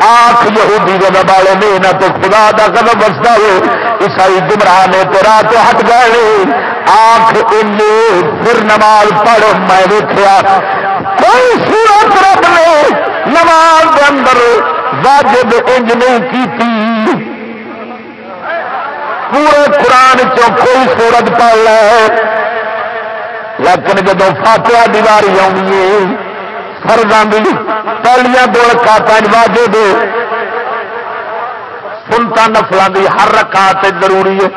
آخ یہودی غضب والے نے نہ تو خدا دا غضب بچتا ہو، عیسائی گمراہ نے تو راہ تو ہٹ گئے آخ ان پھر نماز پڑھ میں دیکھا کوئی سورت رب نے نماز کے اندر واجب انج نہیں کی پورے قرآن چو کوئی سورت پڑ لے۔ لیکن جب فاتحہ دیواری آئی ہے فرضاں دی پہلیاں دو رکعت واجب دے سنتا نفلوں دی ہر رکعت ضروری ہے۔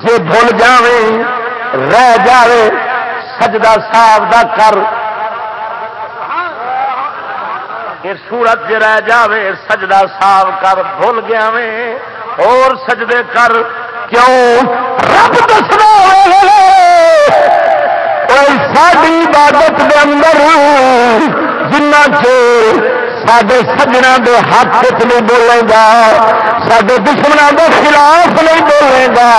جے بھول جاوے، رہ جاوے، سجدہ صاحب دا کر۔ سورت جی رہ جاوے، سجدہ صاف کر۔ بھول گیا میں اور سجدے کر۔ کیوں؟ رب دسنا ساری عبادت دے اندر جنا چیر سڈے سجنا دے ہاتھ نہیں بولے گا سڈے دشمنوں کے خلاف نہیں بولے گا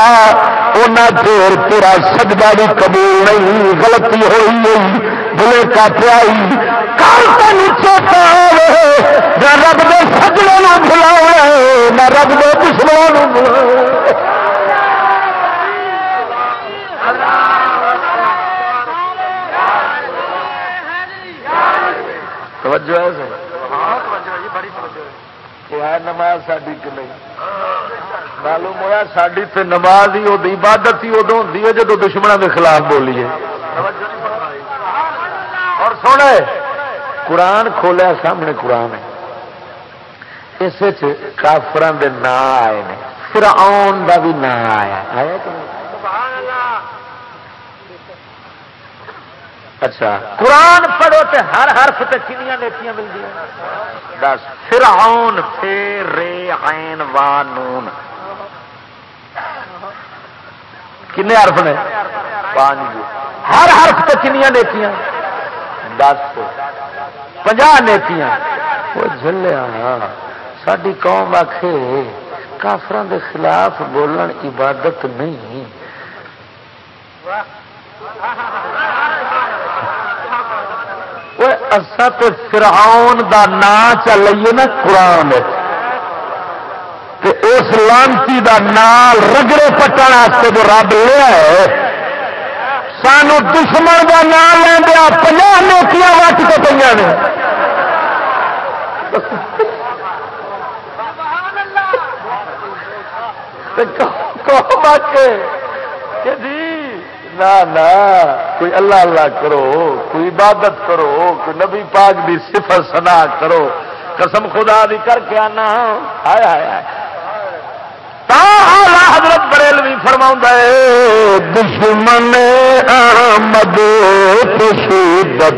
انہیں چیر تیرا سجدہ بھی قبول نہیں غلطی ہوئی نہیں بلے کا پیائی کل چوتا نہ رب دے سجڑوں بلاو نہ رب دے دشمنوں بلاو توجہ ہے نماز ساری کہ نہیں؟ معلوم ہوا ساری تو نماز ہی عبادت ہی ادو ہوتی ہے جب دشمنوں کے خلاف بولیے اور سونے قرآن کھولیا سامنے قرآن ہے۔ اس کافران دے نا آئے نے آن کا بھی نا آیا۔ آیا کہ اچھا۔ قرآن پڑھو تے ہر حرف تے کنیاں نیکیاں مل گیا دس۔ پھر آن پھر رے عین وا نون۔ کنے حرف نے؟ پانچ۔ ہر حرف تے کنیاں نیکیاں۔ دس۔ پنجا نیتیاں وہ جلیا ساری قوم آخ کافران دے خلاف بولن عبادت نہیں۔ اصا تو فرعون دا نام چلیے نا قرآن اس لانتی دا نام رگڑے پٹن جو رب لیا ہے، سانو دشمن کا نام لیا پناہ نوکیاں وٹ کے پہ نے۔ نہ کوئی اللہ اللہ کرو، کوئی عبادت کرو، کوئی نبی پاک بھی صفر سنا کرو۔ قسم خدا دی کر کے آنا۔ آیا آیا حضرت بریلوی فرما ہے، دشمن آمد شدت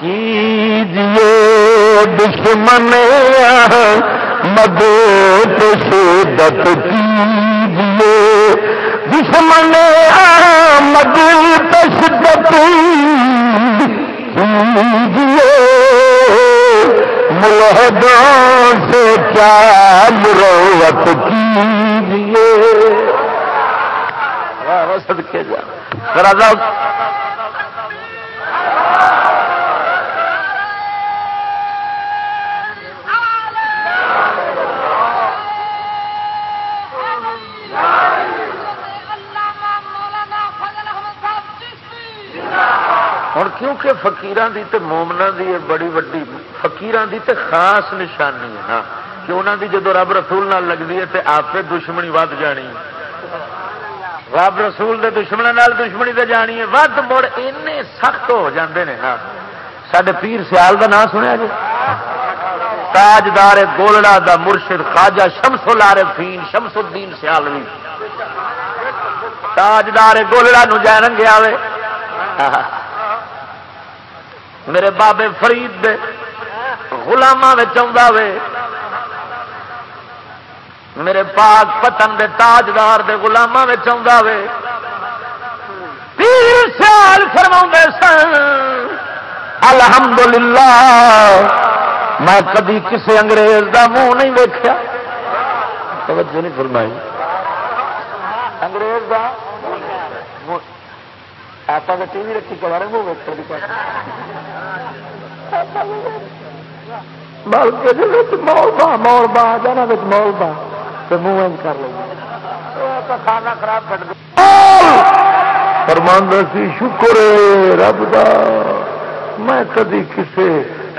کیجیے دشمن آمد شدت کیجیے دشمن آمد تشدد کیجیے ملحدوں سے کیا مروت کیجیے۔ صدقے جا۔ ہوں کیونکہ فکیران کی مومنا دی بڑی وڈی فکیران دی تے خاص نشانی ہے نا کہ انہوں دی جدو رب رسول نہ لگتی ہے تو آپ دشمنی ود جانی رب رسول دے دشمنوں دشمنی تے جانی ہے، ود مڑ این سخت ہو جاندے نے ہاں۔ نا سڈے پیر سیال دا نام سنیا جی؟ تاجدار گولڑا دا مرشد خواجہ شمس العارفین شمس الدین سیالوی۔ تاجدار گولڑا نو جائے رنگے آوے۔ میرے بابے فرید دے گلاما وے۔ میرے پاک پتن دے تاجدار دے گلاما وے۔ پیر سال فرما سن، الحمدللہ، میں کبھی کسی انگریز دا منہ نہیں ویکیا توجہ نہیں فرمائی۔ انگریز دا آپ ٹی وی رکھی چلا منہ ویک مول با مول با جانا مول با تو منہ کر لیں کھانا خراب کر فرماندہ سی شکر رب دا۔ میں کدی کسے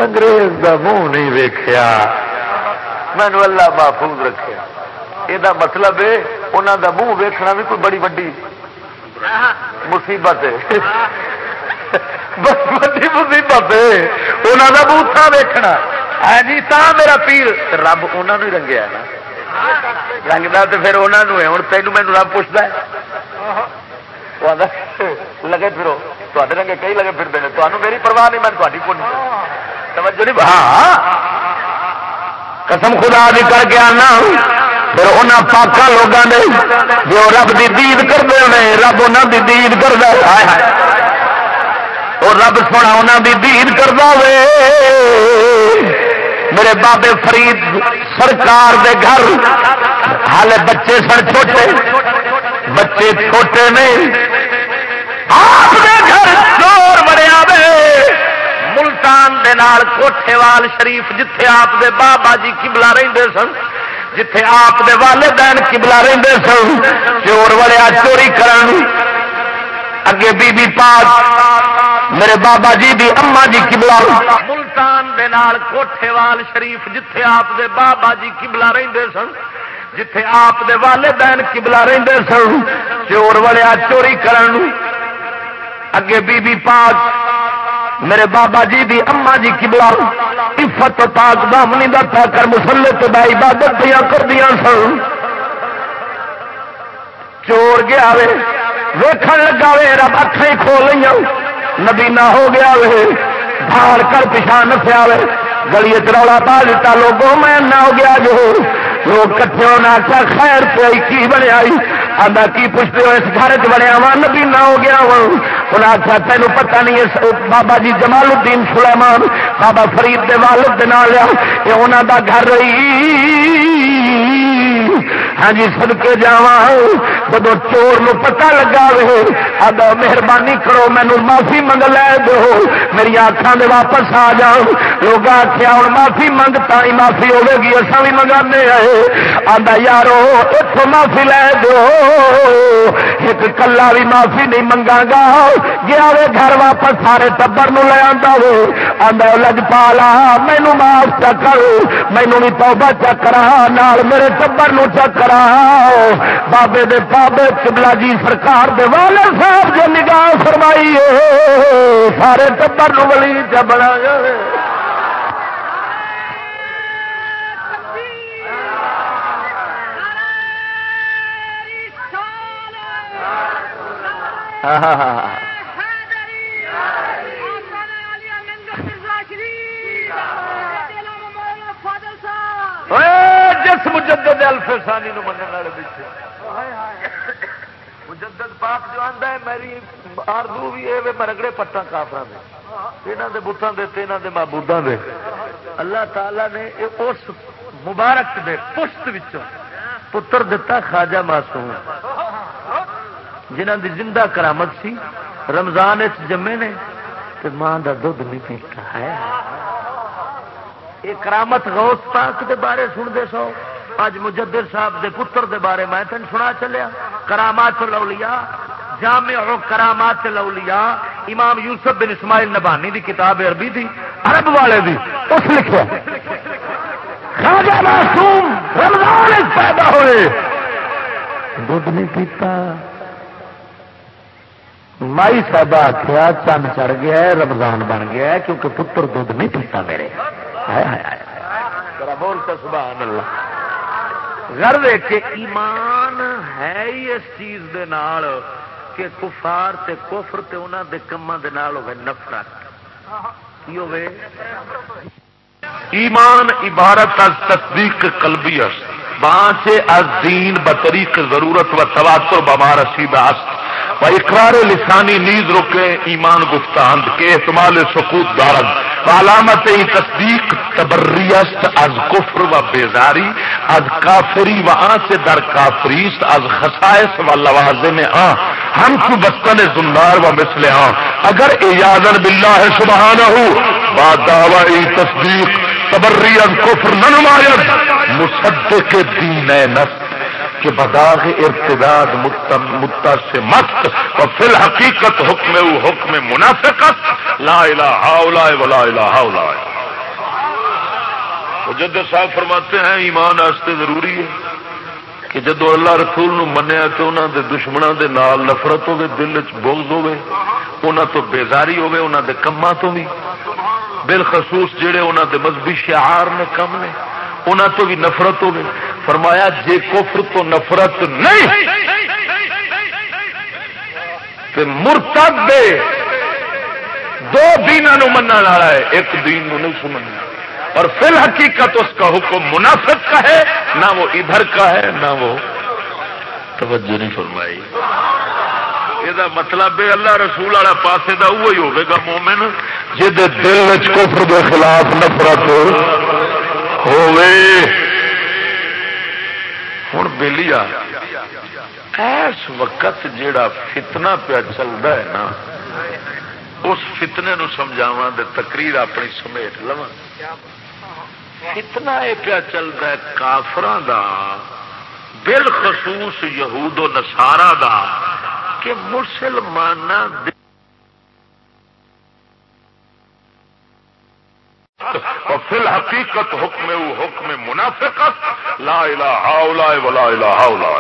انگریز دا منہ نہیں ویکیا مینو اللہ محفوظ رکھا یہ مطلب ہے انہوں دا منہ ویکھنا بھی کوئی بڑی وڈی مصیبت ہے۔ بڑی مصیبت انہوں کا بوٹا ویکھنا۔ ہاں جی تا میرا پیر۔ رب انہوں ہی رنگیا نا۔ رنگتا تو پھر انہوں نے ہوں تینوں مینو رب پوچھتا ہے۔ لگے پھرو۔ تے رنگے کئی لگے پھرتے ہیں۔ تمہیں میری پرواہ نہیں، میں تاری کو توجہ نہیں ہاں۔ قسم خدا دی کر کے آنا۔ پھر انہوں پاکا لوگوں نے جو رب دی دید کرتے ہیں رب انہوں دی دید کرتا اور رب سونا انہوں دی دید کرتا میرے بابے فرید سرکار دے گھر ہالے بچے سن چھوٹے بچے چھوٹے نے آپ دے گھر چور بڑیا ملتان دے نال کوٹھے وال شریف جتھے آپ دے بابا جی کبلا رہتے سن جتھے آپ دے والدین کبلا رہتے سن، چور بڑیا چوری کرن۔ اگے بی بی پاک، میرے بابا جی دی اما جی کبلا ملتان دے نال کوٹھے وال شریف جتھے آپ دے بابا جی کبلا رہتے سن، جتھے آپ دے والدین کبلا رہتے سن، چور وڑیا چوری کرن۔ اگے بی بی پاک میرے بابا جی دی اما جی کبلا عفت پاک دامنی دا تھا کر مسلے تو با عبادت دیا کر دیا سن۔ چور گیا وے، ویکھن لگا وے، رب اکھیں کھول لیا نبی نہ ہو گیا وے، بھاڑ کر پچھا نسیا وے۔ گلی چرولا پا دیتا لوگوں میں نہ ہو گیا جو۔ لوگ کٹھے ہونا کیا خیر پہ کی بنیا آدھا کی پوچھتے ہو اس گھر چ بنیا وا نبی نہ ہو گیا وا انہیں آخیا تینوں پتہ نہیں اس بابا جی جمال الدین سلیمان، بابا فرید دے والد دے نال لیا یہ انہوں دا گھر رہی۔ ہاں جی سدکے جا جب چور نو پتا لگا وے۔ ادا مہربانی کرو، مینو معافی منگ لے دو۔ میری آخان دے واپس آ جاؤ۔ لوگ آخیا ہوں معافی منگتا ہی معافی ہوے گی اصا بھی منگا آئے۔ آدھا یارو اتو معافی لے دو۔ ایک کلا بھی معافی نہیں منگا گا۔ گیا وے گھر واپس، سارے ٹبر نو لے آتا وہ آدھا لج پالا، مینو معاف چکر مینو بھی توبہ چکرا میرے ٹبر نو چکرا بابے دے بابے چبلا جی سرکار دے والے صاحب جو نگاہ فرمائی سارے ٹبر ولی چبڑا ہاں ہاں ہاں جس مجدد الفسانی نو مننے والے پیچھے مجدد پاک جو آندا ہے، میری آرزو بھی اے میں رگڑے پٹا کافراں دے۔ انہاں دے بتاں دے تے انہاں دے معبوداں دے۔ اللہ تعالی نے اس مبارک دے پشت وچوں پتر دتا خواجہ معصوم۔ جنہاں دی زندہ کرامت سی، رمضان وچ جمے نے، تے ماں دا دودھ نہیں پیتا ہے۔ یہ کرامت غوث پاک دے بارے سن دے سو۔ اج مجدر صاحب دے پتر دے بارے میں تین سنا چلیا، کرامات لولیا جامع کرامات لولیا امام یوسف بن اسماعیل نبانی دی کتاب عربی دی، عرب والے دی، اس لکھا خواجہ معصوم رمضان پیدا ہوئے۔ دودھ نہیں پیتا۔ مائی صاحب آخیا چند چڑھ گیا ہے، رمضان بن گیا ہے، کیونکہ پتر دودھ نہیں پیتا میرے۔ بولتا سبحان اللہ۔ گھر کے ایمان ہے ہی اس چیز دے نال کہ کفار تے کفر تے انہاں دے کماں دے نال ہوے نفرت۔ کی ہوے ایمان عبارت از تصدیق قلبی است۔ بانچ از دین بطریق ضرورت و تواتر بمار رسید است۔ و اقرار لسانی نیز روکے ایمان گفتاند کے احتمال سکوت دارد علامت تصدیق، تبریست، از کفر و بیزاری، از کافری و آن سے در کافریست، از خصائص و لوازم آ ہم کو بستن زندار و مثل آ اگر ایادن باللہ سبحانہ با دعوی تصدیق، تبری از کفر نہ نمایت مصدق دین نفس. کہ بداغ ارتداد متا سے مست اور فی الحقیقت حکم او حکم منافقت، لا الہ الا ولا الہ الا مجدد صاحب فرماتے ہیں، ایمان آستے ضروری ہے کہ جدو اللہ رسول منیا تو انہوں دے دشمنوں دے نال نفرت ہوے دل چ بغض ہوے انہوں تو بیزاری ہوے انہوں دے کماں تو بھی۔ بالخصوص جڑے انہوں دے مذہبی شعار نے کم نے۔ انہوں تو بھی نفرت ہوے فرمایا، جے کفر تو نفرت نہیں، تے مرتد دے دو دینوں منع والا ہے، ایک دین نو نہیں سمجھنا۔ اور فی الحقیقت اس کا حکم منافق کا ہے، نہ وہ ادھر کا ہے، نہ وہ۔ توجہ نہیں فرمائی۔ یہ مطلب ہے، اللہ رسول والا پاسے کا وہی ہوگا مومن جہد دل کفر کے خلاف نفرت ہوں بہلی ایس وقت جیڑا فتنہ پیا چلتا ہے نا اس فتنے نو سمجھاوا دے تقریر اپنی سمیٹ لوا فتنا یہ پیا چلتا ہے کافر دا بالخصوص یہود و نسارا دا کہ مسلمان اور فی الحقیقت حکم او حکم منافقت، لا الہ الا ولا الہ الا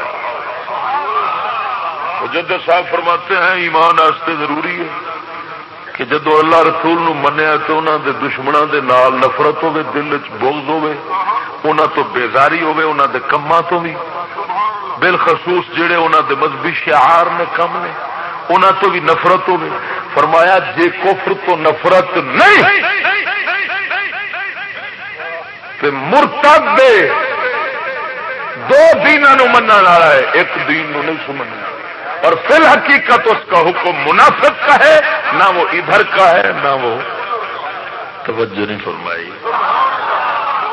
جد صاحب فرماتے ہیں، ایمان واسطے ضروری ہے کہ جدو اللہ رسول نو منیا تو انہوں دے دشمنوں دے نال نفرت ہوے دل چ بغض ہوے انہوں تو بیزاری ہوے انہوں دے کما تو بھی بالخصوص جڑے انہوں دے مذہبی شعار نے کم نے انہوں تو بھی نفرت ہوے فرمایا، جے کفر تو نفرت نہیں تے مرتد دے۔ دو دینوں منع والا ہے، ایک دین نو نہیں سمجھنا اور فی الحقیقت اس کا حکم منافق کا ہے، نہ وہ ادھر کا ہے، نہ وہ توجہ نہیں فرمائی۔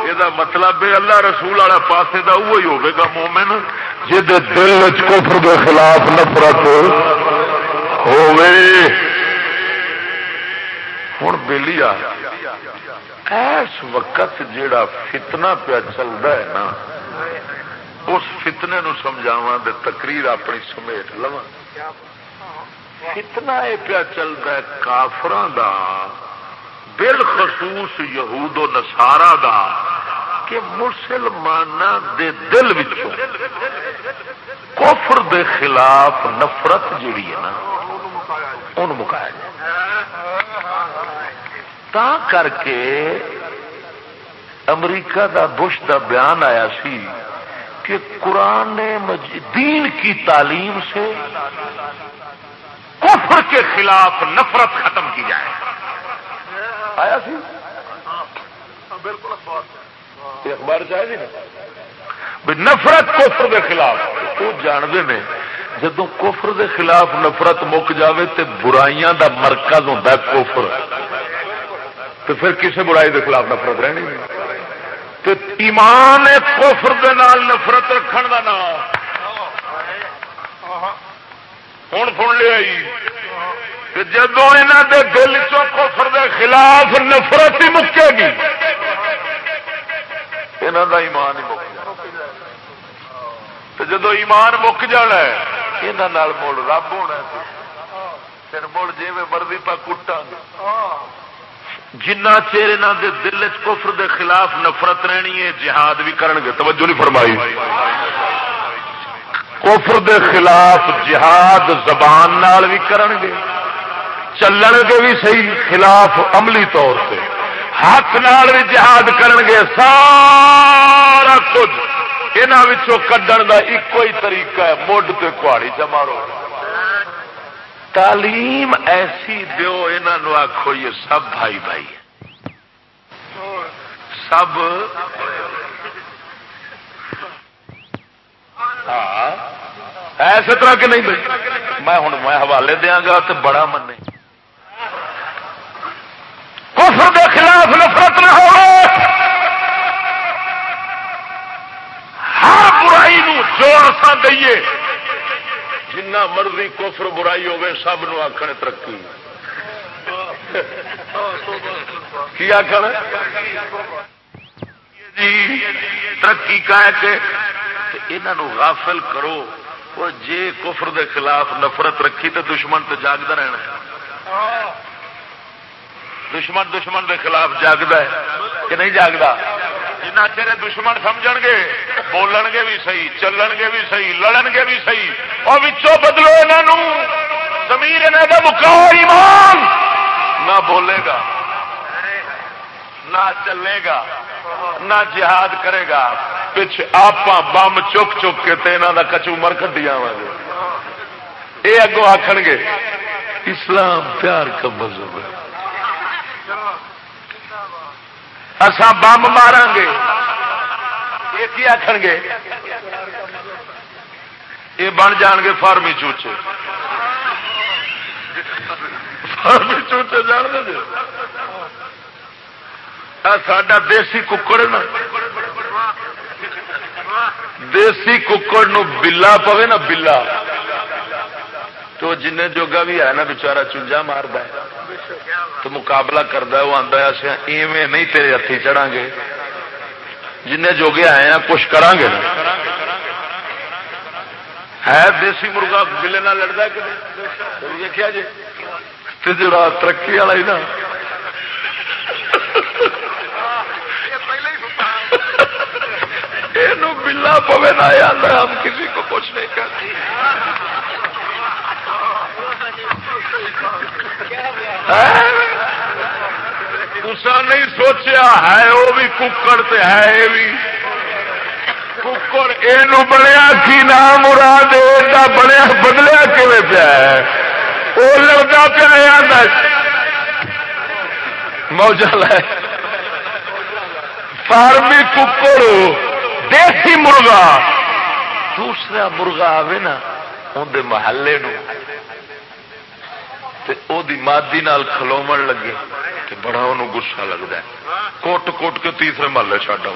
یہ مطلب ہے اللہ رسول والا پاسے کا وہی ہوگا مومن، جہد دل کفر کے خلاف نفرت ہوے ہوں بہلی آ ایس وقت جیڑا فتنہ پیا چلتا ہے نا، اس فتنے نو سمجھاوا دے تقریر اپنی سمیٹ لوا فتنا یہ پیا چلتا ہے کافر دا، بالخصوص یہود و نسارا دا، کہ مسلمان دے دل وچوں کفر دے خلاف نفرت جیڑی ہے نا ان مکایا جائے۔ تا کر کے امریکہ دا بش دا بیان آیا سی کہ قرآن دین کی تعلیم سے کفر کے خلاف نفرت ختم کی جائے۔ آیا سی؟ بالکل اخبار چاہیے نا جی؟ نفرت کفر کے خلاف۔ وہ جانتے ہیں جدو کفر کے خلاف نفرت مک جاوے تے برائیاں دا مرکز ہوتا ہے کوفر تو پھر کسی برائی کے خلاف نفرت رہنی؟ تو ایمان کوفر دے نال نفرت رکھن کا نام۔ ہوں سن لیا جی۔ جدو یہاں دے دل چو کوفر دے خلاف نفرت ہی مکے گی یہاں دا ایمان ہی مک جدو ایمان مک جانا ہے یہاں مڑ رب ہونا پھر مڑ جی مرضی پا کٹا گے۔ جنا چیر یہاں دے دل کفر دے خلاف نفرت رہنی ہے، جہاد بھی کرن گے توجہ نہیں فرمائی۔ کفر دے خلاف جہاد زبان نال بھی کرن گے چلن گے بھی صحیح، خلاف عملی طور سے ہاتھ نال بھی جہاد کرن گے سارا کچھ۔ یہاں کڈن کا ایک ہی طریقہ ہے، مڈ تے کہاڑی چمارو تعلیم ایسی دو یہ آخو یہ سب بھائی بھائی سب ہاں ایسے طرح کے نہیں بھائی۔ میں ہوں میں حوالے دیا گا تو بڑا من کفر کے خلاف نفرت نہ ہو۔ ہر برائی نو جو اصا دئیے۔ جنا مرضی کفر برائی ہوے سب نو آخر ترقی۔ کی آخر ترقی کہہ کے غافل کرو۔ اور جے کفر دے خلاف نفرت رکھی تو دشمن تو جاگتا رہنا دشمن دشمن دے خلاف جاگتا ہے کہ نہیں جاگتا جنا چیرے دشمن سمجھ گے بولن گے بھی صحیح چلن گے بھی صحیح لڑن گے بھی صحیح اور بچوں بدلو یہاں زمین مکاؤ ایمان نہ بولے گا نہ چلے گا نہ جہاد کرے گا پچھ آپ بم چک چک کے تے تینا کا کچومر کٹی آوا گے یہ اگوں آخ گے اسلام پیار کا مذہب ہے اسا بم مارا گے یہ آخ گے یہ بن جان گے فارمی چوچے۔ فارمی چوچے جان دے جی۔ ساڈا دیسی ککڑ نا۔ دیسی ککڑ نو بلا پوے نا، بلا۔ تو جن جوگا بھی ہے نا بچارا چونجا مارد تو مقابلہ کرتا وہ آتا ہے ایویں نہیں تیرے ہاتھی چڑھا گے جن جوگے آئے ہیں، کچھ کرا گے ہے، دیسی مرغا بلے نہ لڑتا کہ دیکھا جی؟ جڑا جی ترقی والا ہی نا۔ بلا پوے نہ ہم کسی کو کچھ نہیں کرتے اسا نہیں سوچیا ہے وہ بھی ککڑ ہے یہ بھی۔ ککڑ یہ بنیا کی نام مراد بنیا بدلیا کیون پیا ہے؟ وہ لگتا پیا موجہ لے فارمی ککڑ، دیسی مرغا۔ دوسرا مرغا آئے نا اندر محلے نو دی مادی نال کھلو لگے تو بڑا انہوں گسا لگتا ہے۔ کوٹ کوٹ کے تیسرے محلے چڈ آ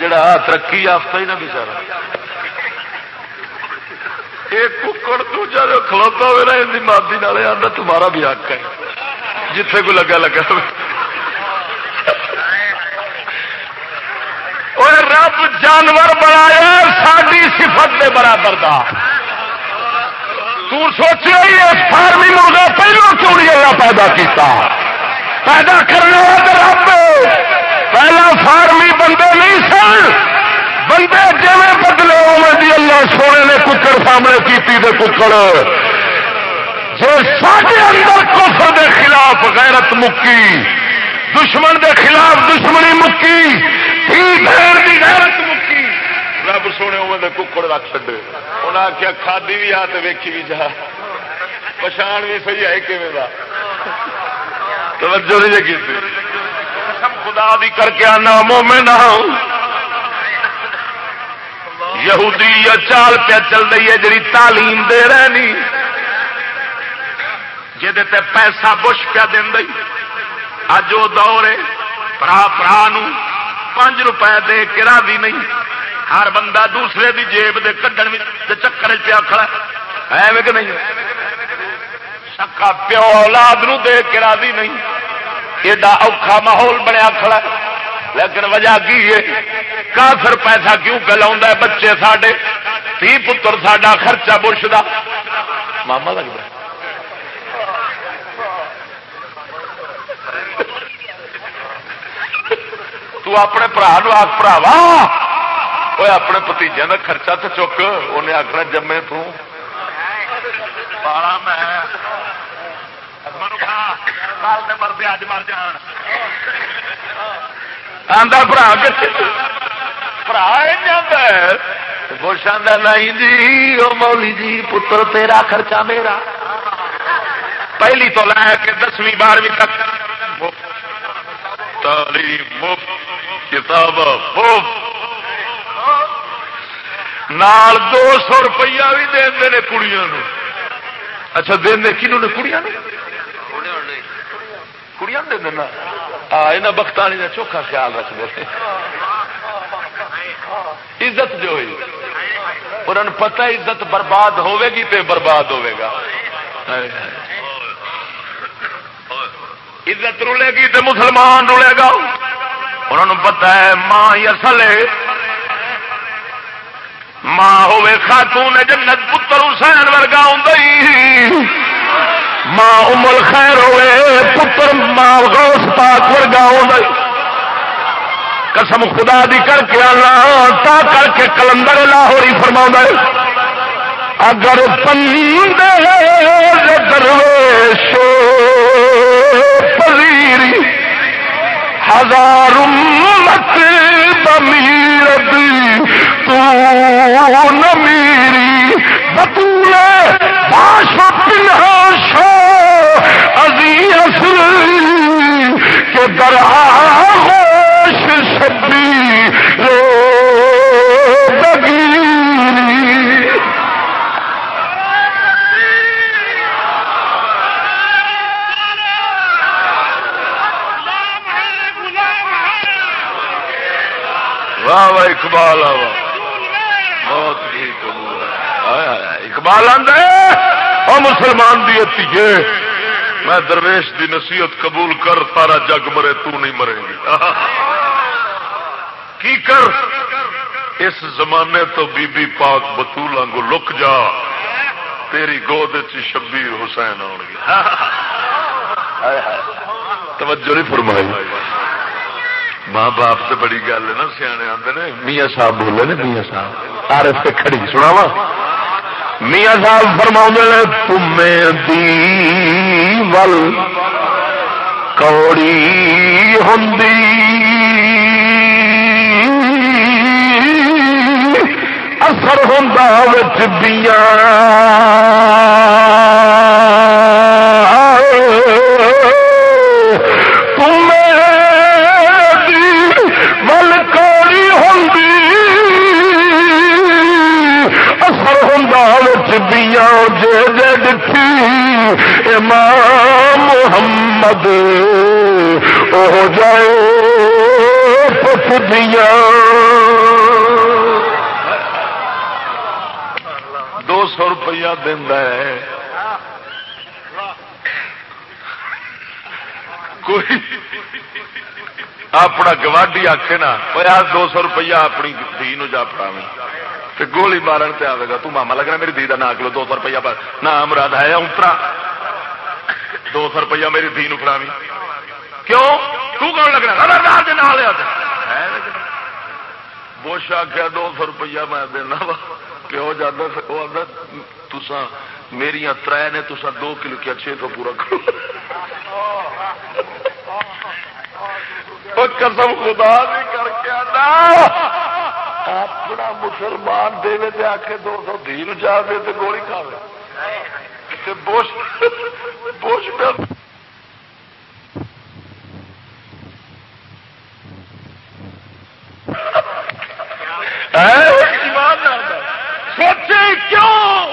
جڑا ترقی یافتہ ہی نا بچارا ایک ککڑ دوجا جو کھلوتا ہوا ان مادی نال آتا تمہارا بھی حق ہے۔ جتھے کو لگا لگا رب جانور بنایا ساری سفت کے برابر کا سوچے اس فارمی مرغا پہلو کیوں نہیں اللہ پیدا کیتا؟ پیدا کرنے والا رب۔ پہلا فارمی بندے نہیں سن۔ بندے جی بدلے جی اللہ سونے نے ککڑ سامنے کی ککڑ جو سارے اندر کفر دے خلاف غیرت مکی، دشمن دے خلاف دشمنی مکی غیرت مکی۔ رب سونے وہ ککڑ رکھ چڈے انہیں آخیا کھادی بھی آ تو ویکھی بھی جا۔ پچھان بھی صحیح ہے کھے توجہ نہیں کی خدا بھی کر کے آنا، مومن یہودی یا چال پہ چل رہی ہے جی تعلیم دے رہی جہد پیسہ بش پیا دیں اج وہ دور ہے برا برا پانچ روپئے دے کے راضی نہیں۔ ہر بندہ دوسرے دی جیب دے کڈن چکر پیا کھڑا ہے۔ کہ نہیں؟ سکا پیو اولاد نو دے کے راضی نہیں۔ ایڈا اوکھا ماحول بنیا کھڑا لیکن وجہ کی ہے؟ کافر پیسہ کیوں کلا بچے ساڈے؟ تھی پتر ساڈا خرچہ بش کا ماما لگتا تو اپنے برا آخ براوا وہ اپنے پتیجے کا خرچہ تو چک انہیں آخر جمے تو نہیں جی وہ مولی جی پتر تیرا خرچہ میرا پہلی تو لے کے دسویں بارہویں تک تعلیم مفت کتاب مفت نال دو سو روپیہ بھی دے دے کڑیاں اچھا دے کنوں نے؟ کڑیاں کڑیاں دے دینا یہاں بختانی کا چوکھا خیال رکھتے عزت جو ہوئی۔ انہوں نے پتا عزت برباد ہوے گی تے برباد ہوے گا۔ عزت رولے گی تے مسلمان رولے گا۔ انہوں نے پتا ہے ماں اصل ہے۔ ماں ہوے خاتون جنت پتر حسین ورگا ہوں ماں امل خیر ہوئے پتر ماں غوث پاک ورگا ہو قسم خدا دی کر کے آنا تا کر کے کلندر لاہوری فرما اگر پندے درویش پذیری۔ ہزار مت بمیرد تو نمیری میری بطول باش پنہا شو ازی اصل کے درہا واہ واہ، اقبال بہت اقبال آ مسلمان دی اتیے میں درویش دی نصیحت قبول کر سارا جگ مرے، تو نہیں مرے گی۔ کی کر؟ اس زمانے تو بی بی پاک بتولا کو لک جا۔ تیری گود شبیر حسین آن گیا۔ توجہ نہیں فرمائی۔ ماں باپ سے بڑی گل ہے نا، سیانے آتے نے، میاں صاحب بولے نا میاں صاحب۔ آر ایس کھڑی سنا وا میاں صاحب فرما نے تمہیں دی ول کوڑی ہوں اثر ہوں بیاں۔ امام محمد ہو جائے پتیاں دو سو روپیہ دینا ہے۔ کوئی اپنا گواڈی آخے نا دو سو روپیہ اپنی دھی جا پڑا کہ گولی مارن سے آئے گا۔ تو ماما لگنا میری دھی کا نہ کلو دو سو روپیہ پر۔ نہ مراد ہے اترا دو سو روپیہ میری دھی نراوی کیوں؟ تو کون لگنا؟ جی؟ بوش آخیا دو سو روپیہ میں دینا وا۔ پیو جانا وہ آتا تسا میری تر نے تسا دو کلو کیا، چھ سو پورا کرو۔ قسم خدا نہیں کر کے آنا اپنا مسلمان دے دے آ کے دو سو دھی جا دے تو گولی کھا بوش بوش سوچے کیوں؟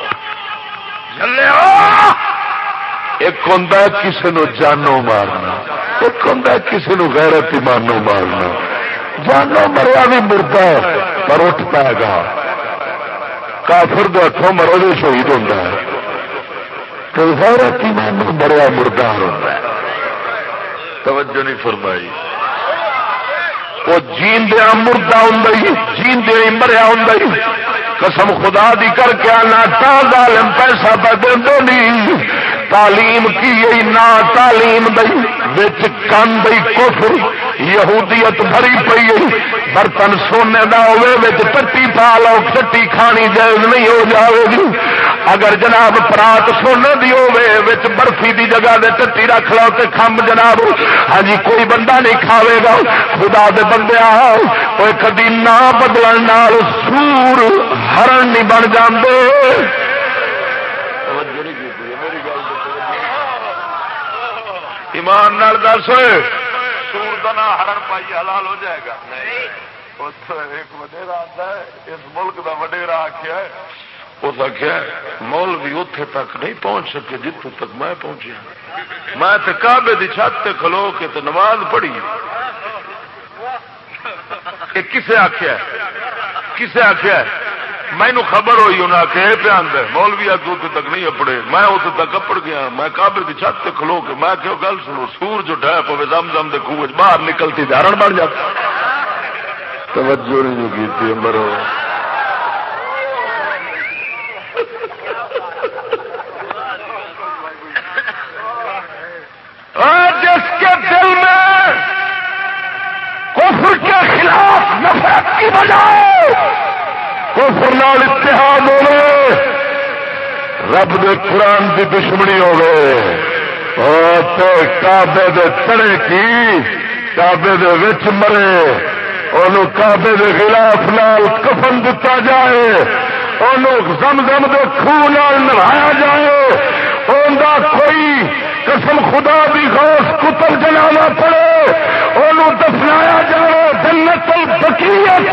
ایک ہوں کسی نو جانو مارنا، ایک ہوں کسی نو غیرت ایمانو مارنا۔ جانو مریا بھی مرتا ہے، پر اٹھ پائے گا۔ کافر دو ہاتھوں مرو بھی شہید ہوتا ہے۔ تو غیرت ایمان مریا مردار ہوتا ہے۔ توجہ نہیں فرمائی۔ وہ جیندیا ہاں مردہ ہوں جیندیا ہاں مریا ہوں قسم خدا دی کر کے آنا، تا ظالم پیسہ پہ دے نہیں تعلیم کی نہ تعلیم دئی کن دئی کفر، یہودیت بھری پی برتن سونے کا ہوے ٹٹی پا لو ٹٹی کھانی جائز نہیں ہو جائے گی اگر جناب پرات سونے کی ہوے برفی دی جگہ دے ٹٹی رکھ لو تو کمب جناب۔ ہاں جی کوئی بندہ نہیں کھاوے گا۔ خدا دے بندے کوئی کدی نہ بدلن سور ہرن نہیں بن جاندے۔ ایمان نال دس سور نام ہرن پائی حلال ہو جائے گا۔ ایک وڈیرا آتا ہے اس ملک کا وڈیرا آخیا اس آخیا مول بھی اتے تک نہیں پہنچ سکے جتوں تک میں پہنچیا۔ میں تے کعبے دی چھت تے کھلو کے تے نماز پڑھی۔ کسے آخیا کسے آخیا میں نو خبر ہوئی انہیں کہ پیاند ہے مولوی آ اتنے تک نہیں اپڑے، میں اتنے تک اپڑ گیا، میں کابل کی چھت کھلو کے، میں کہو گل سنو، سور جو ڈہ پوے زم دم دے خوہ باہر نکلتی دارن بن جاتا۔ توجہ نہیں جو جس کے دل میں کفر کے خلاف نفرت کی بجائے
کفر نال اتحاد ہوئے۔ رب دے قرآن کی دشمنی ہوئے کابے دے تڑے کی کابے دے وچ مرے۔ انہوں کابے دے خلاف نال کفن دتا جائے۔ انہوں زم زم دے خون نہایا جائے۔ کوئی قسم خدا بھی غوث کتل جلانا پڑے وہ دفنایا جائے جنت البقیت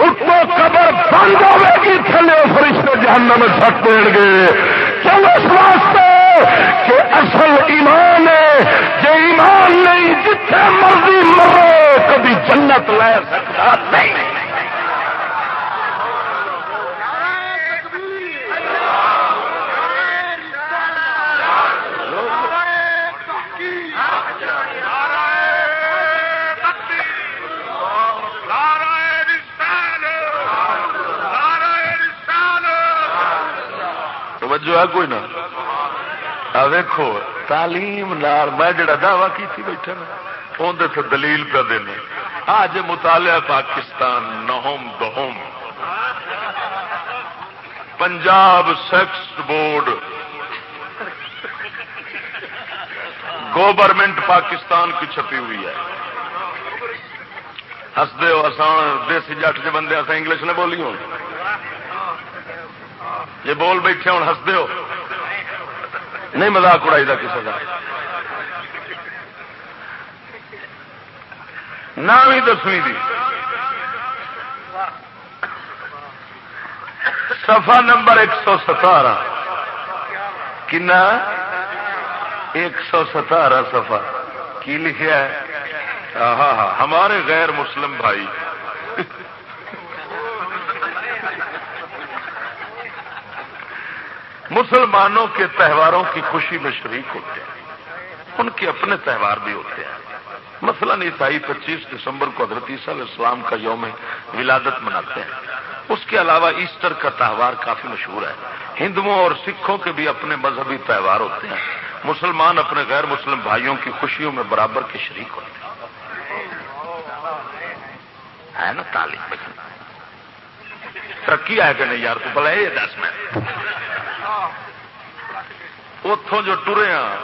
اتو قبر بند ہوے گی، تھلے فرشتے جہنم میں سٹ دیں گے۔ چلو اس واسطے کہ اصل ایمان ہے جو ایمان نہیں جتنے مرضی مرو، کبھی جنت لے سکتا نہیں۔
توجہ ہے کوئی نہ؟ ویکو تعلیم میں جڑا دعوی کی بیٹھا نا اندر سے دلیل پہ دینا آج مطالعہ پاکستان، نہم دہم۔ پنجاب سیکس بورڈ۔ گورنمنٹ پاکستان کی چھپی ہوئی ہے۔ ہسدے ہو، آسان، دیسی جٹ کے بندے اصل انگلش نے بولی ہوں یہ بول بیٹھے ہوں ہستے ہو۔ نہیں مزاق اڑائی کا کسی کا نہویں دسویں دی۔ سفا نمبر ایک سو ستارہ۔ کنا؟ ایک سو ستارہ سفا کی لکھا ہے؟ ہاں ہاں ہمارے غیر مسلم بھائی۔ مسلمانوں کے تہواروں کی خوشی میں شریک ہوتے ہیں۔ ان کے اپنے تہوار بھی ہوتے ہیں۔ مثلا عیسائی پچیس دسمبر کو حضرت عیسیٰ علیہ السلام کا یوم ولادت مناتے ہیں۔ اس کے علاوہ ایسٹر کا تہوار کافی مشہور ہے۔ ہندوؤں اور سکھوں کے بھی اپنے مذہبی تہوار ہوتے ہیں۔ مسلمان اپنے غیر مسلم بھائیوں کی خوشیوں میں برابر کے شریک ہوتے ہیں۔ ہے نا تعلیم؟ ترقی ہے کہ نہیں یار، تو بلا یہ دس میں اتوں جو ٹرے ہاں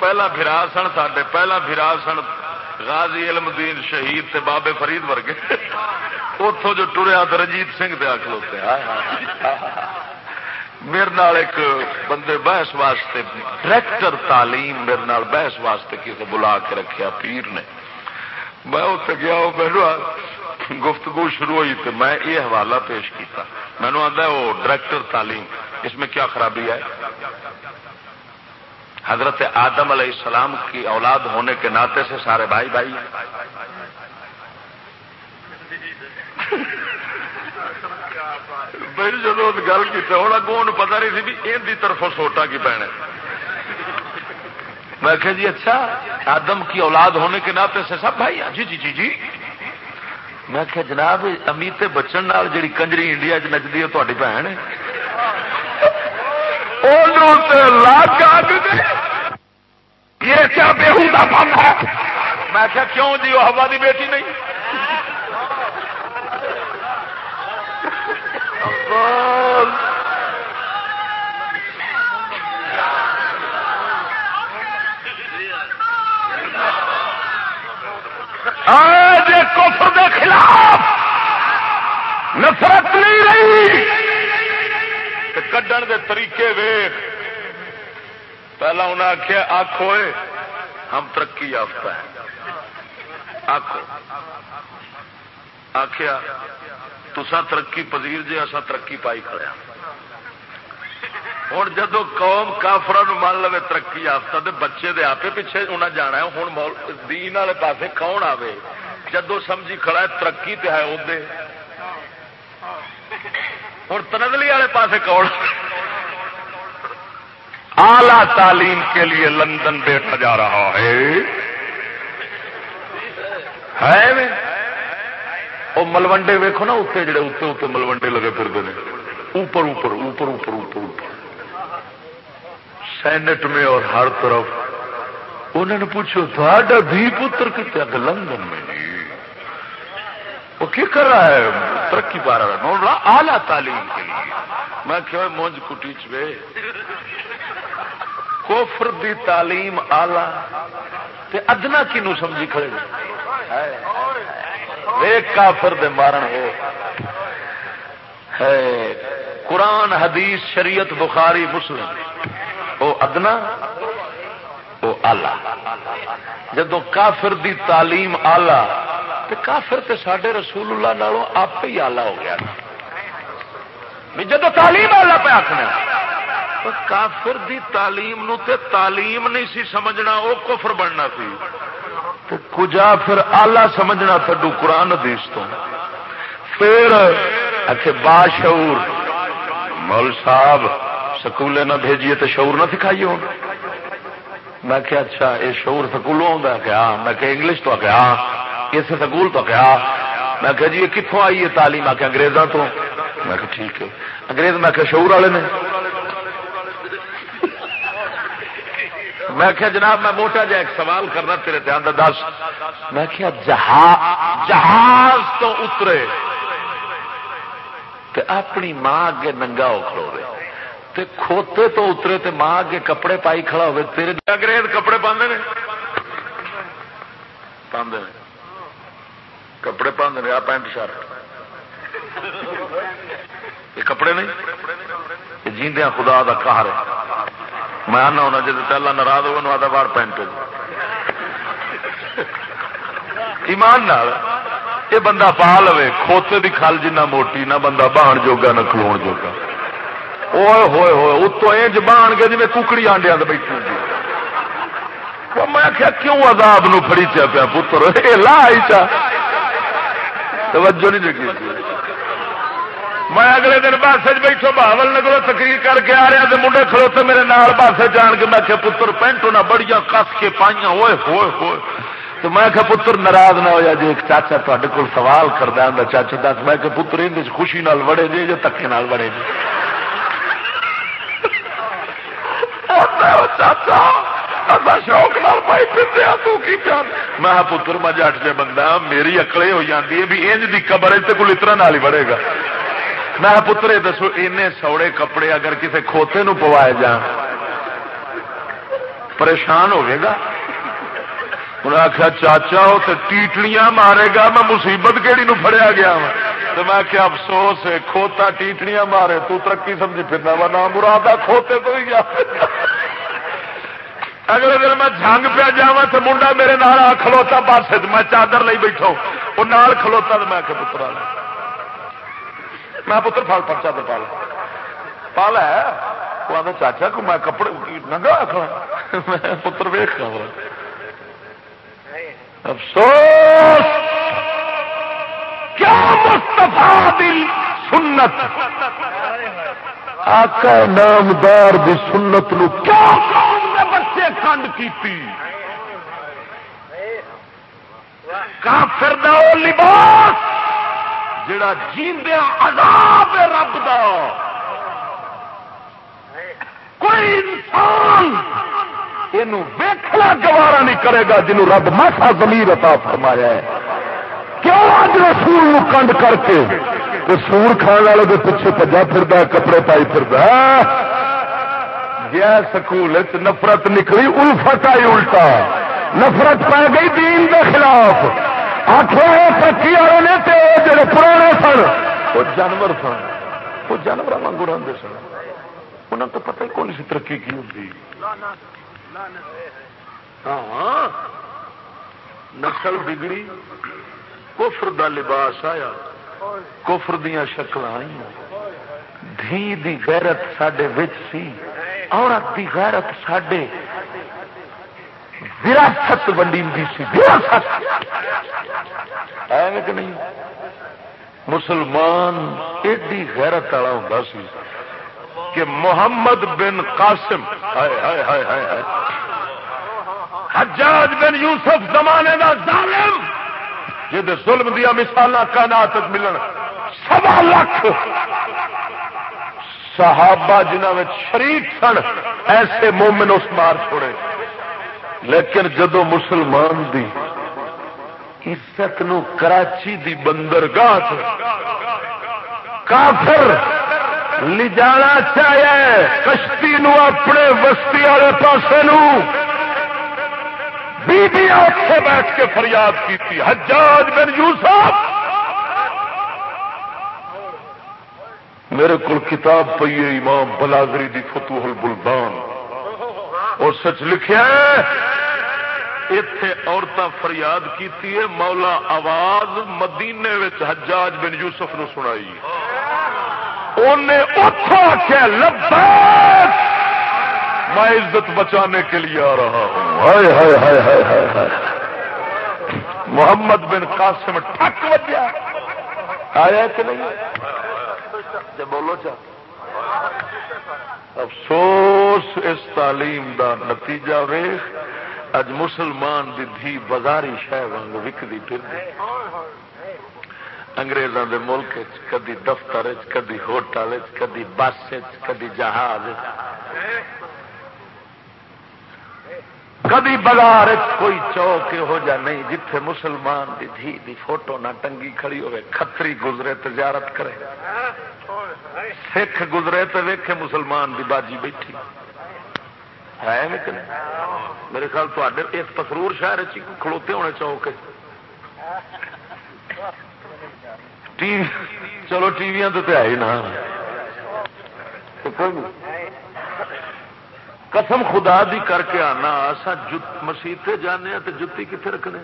پہلا پھرا سن سڈے پہلا پھرا سن غازی علم دین شہید تے بابے فرید ورگے۔ اتوں جو ٹریا ہاں، تو رنجیت سنگھ دے آخ میرے نال ایک بندے بحث واسطے ڈائریکٹر تعلیم میرے نال بحث واسطے کسی بلا کے رکھیا، پیر نے۔ میں اتنے گیا وہ میرے گفتگو شروع ہوئی تو میں یہ حوالہ پیش کیا مینو آتا وہ ڈائریکٹر تعلیم، اس میں کیا خرابی ہے حضرت آدم علیہ السلام کی اولاد ہونے کے ناطے سے سارے بھائی بھائی میری جب گل کی ہوں اگوں پتا نہیں سی بھی ان کی طرف سوٹا کی پینے میں کہ جی اچھا آدم کی اولاد ہونے کے ناطے سے سب بھائی جی جی جی جی۔ میں کہ جناب، امیت بچن جی کنجری انڈیا چ نچتی ہے تاری بھن یہ کیا بےحدہ پن ہے میں کیا کیوں جی وہ ہوا دی بیٹی نہیں کفر دے خلاف نفرت نہیں رہی کڈن دے طریقے ویخ پہلا انہیں آخیا آخو ہم ترقی یافتہ ہیں۔ آخو آخیا تسا ترقی پذیر جی اصا ترقی پائی کھڑے ہوں جدو قوم کافر مان لو ترقی یافتہ تو بچے دے آپ پیچھے انہیں جانا ہے ہوں دین والے پاسے کون آوے؟ جدو سمجھی کھڑا ہے، ترقی تے ہے ادے ہوں تنزلی والے پاسے کون؟ اعلی تعلیم کے لیے لندن بیٹھا جا رہا ہے۔ وہ ملوڈے ویکو نا اتنے جڑے اتنے اتنے ملوڈے لگے پھرتے ہیں۔ اوپر اوپر اوپر اوپر اوپر اوپر۔ سینٹ میں اور ہر طرف۔ انہوں نے پوچھو تھا دھی پتر کتنے لندن میں جی۔ وہ کی کر رہا ہے؟ ترقی پا رہا ہے۔ آلہ تعلیم کے لیے۔ میں کہ مونج کٹی چوے کوفر دی تعلیم آلہ تے ادنا کنو سمجھی کھڑے ایک کافر دے مارن ہو۔ ہے۔ قرآن، حدیث، شریعت، بخاری، مسلم۔ وہ ادنا، وہ آلہ جدو کافر دی تعلیم آلہ تو کافر تے سڈے رسول اللہ نالوں آپ ہی آلہ ہو گیا جدو تعلیم آلہ پہ آخنا کافر دی تعلیم نو تے تعلیم نہیں سی سمجھنا وہ کفر بننا سی۔ کجا پھر آلہ سمجھنا تھڈو قرآن حدیث تو؟ پھر اچھے باشعور مول صاحب سکولے نہ بھیجیے تو شعور نہ سکھائیے ہوں۔ میں کہ اچھا یہ شعور سکولوں آتا کیا ہاں۔ میں کہ انگلش تو؟ کیا ہاں۔ اس سکول تو کیا میں کہ جی یہ کتوں آئی ہے تعلیم؟ آ کے انگریزوں تو۔ میں کہ ٹھیک ہے۔ انگریز، میں کہ شعور والے نے۔ میں کیا جناب، میں موٹا جا ایک سوال کرنا تیرے دھیان دس۔ میں کیا جہاز تو اترے۔ تے اپنی ماں اگے ننگا ہو کھڑو تے کھوتے تو اترے، تے ماں اگے کپڑے پائی کھڑا ہوئے۔ تیرے جی، انگریز کپڑے پاندے نے؟ پاندے نے۔ کپڑے پاندے آ پینٹ شرٹ۔ یہ کپڑے نہیں جیندیا خدا دا کہر میں آنا ہونا جی پہلا ناراض ہوا آدھا بار پینٹ ایمان نال، یہ بندہ پا لو کھوتے کی کھل جنہ موٹی، نہ بندہ بہن جوگا، نہ کلو جوگا۔ ہوئے ہوئے ہوئے اتو انج بہن گئے جی ککڑی آنڈیا بیٹھی ہوتی میں کیا کیوں عذاب نو فری چا پیا پتر؟ لا آئی چا توجہ نہیں لگی میں اگلے دن بس بیٹھو، بہاول نگلو تقریر کر کے آ رہا تو منڈے کھلوتے میرے نال بس جان کے میں پتر پینٹو نہ بڑیا کس کے پائیاں ہوئے ہوئے ہوئے۔ تو میں کہ پتر ناراض نہ ہوا جی ایک چاچا تے سوال کردہ ہوں چاچا، دس۔ میں کہ پتر ان خوشی نال وڑے جی یا تکے نال وڑے جی شوق نال پائی پھرتے تو کی پیار میں پتر، میں جٹ جہ بندہ ہاں، میری اکڑے ہو جاتی ہے بھی انج دی قبر تے کوئی اتنا نال ہی بڑے گا۔ میں پتر دسو این سوڑے کپڑے اگر کسی کھوتے نو پوائے جان، پریشان ہوئے گا۔ انہیں آخیا چاچا وہ تو ٹیٹڑیاں مارے گا، میں مصیبت کہڑی نو فڑیا گیا ہاں۔ وا تو میں کیا افسوس ہے، کھوتا ٹیٹڑیاں مارے، تو ترقی سمجھی پھرنا وا نام مرادہ کھوتے تو ہی گیا اگلے دن میں جنگ پہ جا تو منڈا میرے نال آ کھلوتا پاس میں چادر لی بیٹھا وہ نال کھلوتا تو میں کہ پتر میں پتر پھل پر چادر پال پال ہے؟ وہ آدھا چاچا کو میں کپڑے ننگا آخر میں پتر ویخ افسوس! کیا مستفا دل سنت؟ آقا نامدار دی سنت نو کیا کنڈ کافر دا لباس جڑا جیندیا عذاب رب دا۔ کوئی انسان ویکھنا گوارا نہیں کرے گا جنہوں رب ماسا زمیر عطا فرمایا ہے۔ کیوں آج رسول کنڈ کر کے؟ سور کھان والے کے پیچھے پجا پھر کپڑے پائی پھر گیا سکول نفرت نکلی، الفت آئی الٹا۔ نفرت پی گئی دین کے خلاف۔ آخر ترقی والے نے جڑے پرانے سن، وہ جانور سن۔ وہ جانور واگ رہتے سن۔ انہوں تو پتہ ہی کون سی ترقی کی ہوتی ہاں۔ نسل بگڑی، کفر دا لباس آیا۔ کفر دیا شکل آئی دھی دی غیرت سڈے سی۔ عورت دی غیرت سڈے وراثت ونڈی سی، وراثت۔ ہے کہ نہیں؟ مسلمان ایڈی غیرت والا ہوں سی کہ محمد بن قاسم، ہائے ہائے ہائے ہائے حجاج بن یوسف زمانے کا ظالم جی ظلم دیا مثال کائنات ملن، سوا لاکھ۔ صحابہ جنہ میں شریک سن، ایسے مومن اس مار چھوڑے۔ لیکن جدو مسلمان دی عزت نو کراچی دی بندرگاہ کافر لجانا چاہیے کشتی نو اپنے بستی والے پاسے نو اٹھے بیٹھ کے فریاد کی حجاج بن یوسف میرے کو کتاب پی ہے امام بلادری دی فتوح البلدان۔ اور سچ لکھا اتے عورتیں فریاد کی مولا آواز مدینے حجاج بن یوسف نو سنائی۔ انہیں آخیا لبیک! میں عزت بچانے کے لیے آ رہا ہوں۔ ہائے ہائے ہائے ہائے ہائے ہائے۔ محمد بن قاسم ٹھک بجیا آیا کہ نہیں؟ بولو چا افسوس، اس تعلیم دا نتیجہ ویخ اج مسلمان دی دھی بازاری شہ وگ وکتی پھر انگریزوں دے ملک کدی دفتر کدی ہوٹل کدی بس کدی جہاز کدی بازار کوئی چوک یہو جا نہیں جتھے مسلمان دی دھی دی فوٹو نہ ٹنگی کھڑی ہوئے کتری گزرے تجارت کرے۔ سکھ گزرے تو ویکھے مسلمان دی باجی بیٹھی۔ ہے میرے خیال تے اس پسرور شہر کھلوتے ہونے چوک چلو ٹی وی تو ہے ہی نا۔ قسم خدا دی کر کے آنا اصا مسیطے جانے تو جتی کتنے رکھنے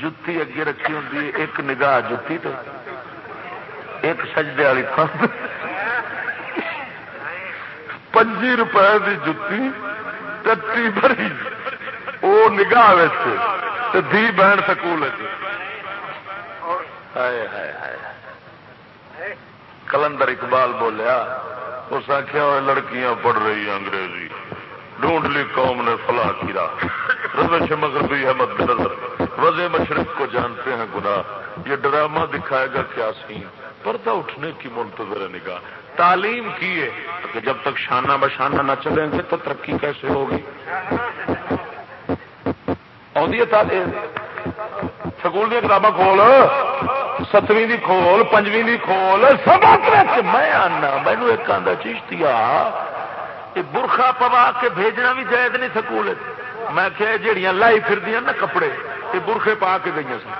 جتی اگے رکھی ہوں ایک نگاہ جتی تو ایک سجدے والی تھان پنجی روپے کی جتی ٹٹی بھری وہ نگاہ دھی بہن سکول کلندر اقبال بولیا اس آخیا لڑکیاں پڑھ رہی ہیں انگریزی۔ ڈھونڈ لی قوم نے فلاح کی راہ۔ روش مغربی ہے مد نظر۔ وز مشرق کو جانتے ہیں گناہ۔ یہ ڈرامہ دکھائے گا کیا سین۔ پردہ اٹھنے کی منتظر نگاہ۔ تعلیم کی ہے۔ کہ جب تک شانہ بشانہ نہ چلیں گے، تو ترقی کیسے ہوگی؟ سکول دیا کتاباں کھول۔ ستویں دی کھول، پنجویں دی کھول سب میں آنا مینو ایک آدھا چیشتی یہ برخا پوا کے بھیجنا بھی جائز نہیں سکول میں کہ جہیا لائی پھر نا کپڑے یہ برخے پا کے گئی سن۔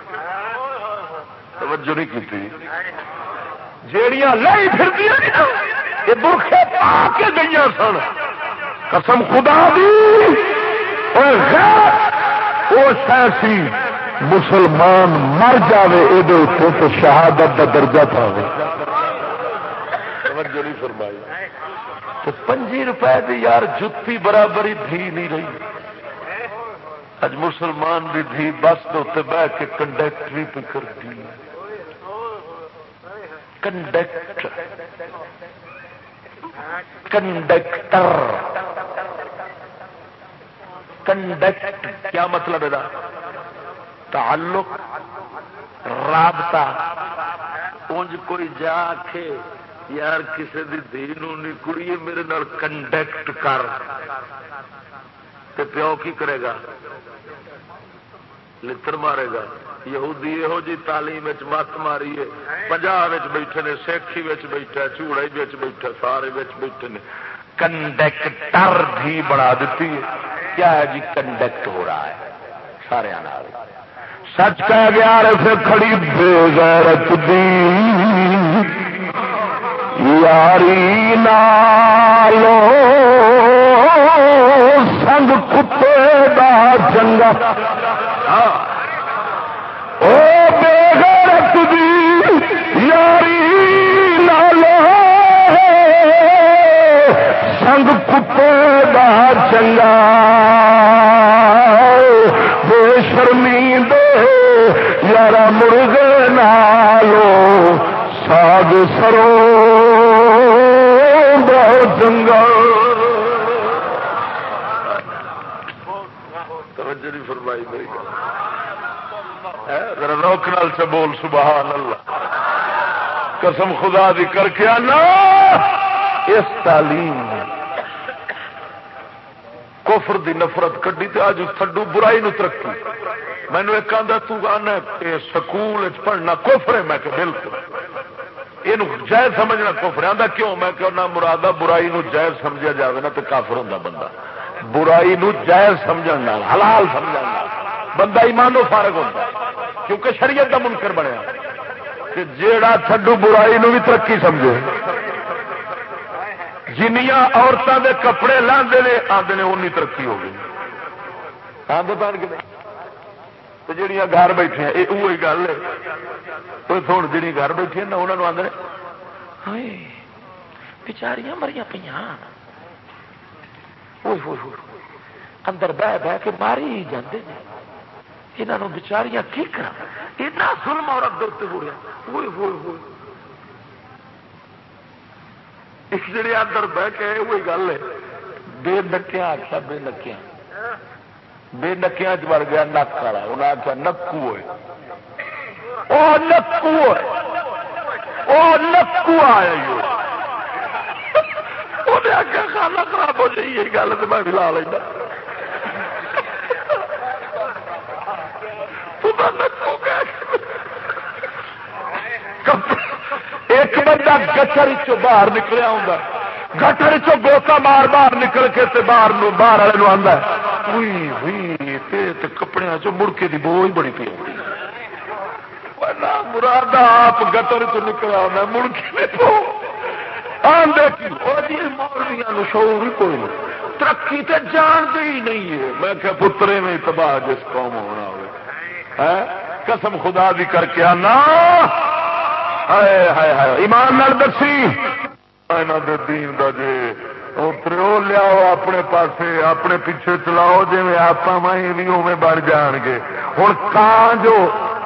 توجہ نہیں کی جیڑیاں لائی پھر یہ برخے پا کے گئی سن۔ قسم خدا دی۔ وہ سی۔ مسلمان مر جائے یہ تو شہادت کا درجہ تھا تو پنجی روپئے کی یار جتی برابری دھی نہیں رہی۔ اج مسلمان بھی دھی بس کے بہ کے کنڈکٹری پہ کرتی کنڈکٹر کنڈکٹر کنڈکٹ کیا مطلب ہے تعلق، رابطہ۔ انج کوئی جا کے، یار کسی کی دھی نہیں، کڑیے میرے نال کنڈکٹ کر۔ پیو کی کرے گا؟ لڑ مارے گا۔ یہودی یہو جی تعلیم مت ماری ہے پنجاب بیٹھے نے، سیکھی بیٹھا چوڑے بیٹھا، سارے بیٹھے نے۔ کنڈکٹر بھی بنا دیتی ہے۔ کیا ہے جی کنڈکٹ ہو رہا ہے؟ سارے سچ کہہ گیا پھر کھڑی بے غیرت دی۔ یاری نالو، سنگ کتے دا چنگا سنگ کتے دا چنگا نالو ساگ سرو بہت چنگا فرمائی میری ذرا روک نال سے بول، سبحان اللہ۔ قسم خدا دی کر کے آنا۔ اس تعلیم کوفر دی نفرت کڈی تے اج تھڈو برائی نو ترقی۔ مینو ایک آدھا تنا سکول پڑھنا کوفر ہے، میں کہ بالکل۔ یہ جائز سمجھنا کوفر آدھا کیوں؟ میں کہنا مرادہ برائی نو جائز سمجھا جائے نا تو کافر ہوں بندہ۔ برائی نو جائز سمجھنا حلال سمجھنا بندہ ایمان و فارغ ہوتا کیونکہ شریعت کا منکر بنیا۔ کہ جیڑا تھڈو برائی نو بھی ترقی سمجھے۔ جنیا عورتوں کے کپڑے لاندے نے آدھے نے اونی ترقی ہو گئی۔ آدھے پہن کے تو جہیا گھر بیٹھے یہ وہی گل ہے ہوں جی گھر بیٹھے نا انہوں آدھے بچاریاں مریا پہ اندر بہ بہ کے ماری ہی جاندے یہاں بچاریاں کی کرا اتنا ظلم عورت دے ہو رہا ہوئے ہوئے ہوئے ایک جڑے اندر بہ کے وہی گل ہے بے نکیا آخیا بے نکیا بے نکیا چڑ گیا، نک والا۔ انہیں آخیا نکو ہوئے۔ وہ نکو ہے وہ نکو آیا انہیں آخیا کھانا خراب ہو جائے یہ گل تو میں بھی لینا ایک بندہ گٹر چ باہر نکلیا ہوں گٹر چ گوتا مار باہر نکل کے باہر باہر والے آتا کپڑے چ مڑکے کی بوجھ بڑی پی مراد آپ گٹر چ نکلا ہونا مڑکے شعور ہی کوئی نہیں ترقی تو جانتے ہی نہیں ہے میں کہ پترے میں تباہ جس قوم ہونا ہو قسم خدا بھی کر کے آنا ایمان نال دسی دین دا جی اترو لیاؤ اپنے پاسے، اپنے پیچھے چلاؤ جی آپ بھی اوے بن جان گے۔ ہوں کان جو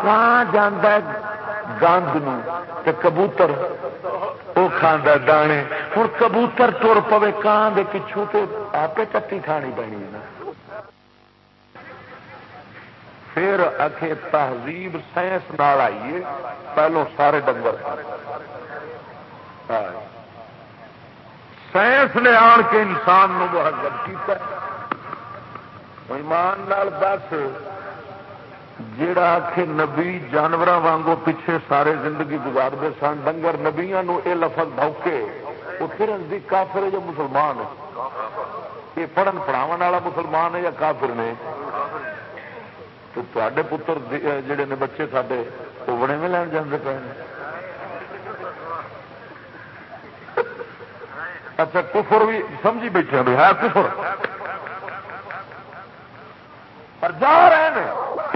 کان جانا گند ن کبوتر وہ کھانا دانے۔ ہوں کبوتر تر پوے کان دے پچھوں تو آپ چٹی کھانی پینی پھر اکھے تہذیب سائنس نال آئیے پہلو سارے ڈنگر سائنس نے آن کے انسان نو مہذب کیا ایمان نال دس جڑا آخ نبی جانور وانگو پیچھے سارے زندگی گزارتے سن ڈنگر نبیا یہ لفظ بوکے وہ پھر کافر ہے جو مسلمان ہے؟ یہ پڑھن پڑھاو والا مسلمان ہے یا کافر نے؟ تو تے پتر جڑے نے بچے سارے وہ بڑے میں لین جانے پے اچھا کفر بھی سمجھی بیٹھے بھی ہے کفر؟ پر جا رہے ہیں۔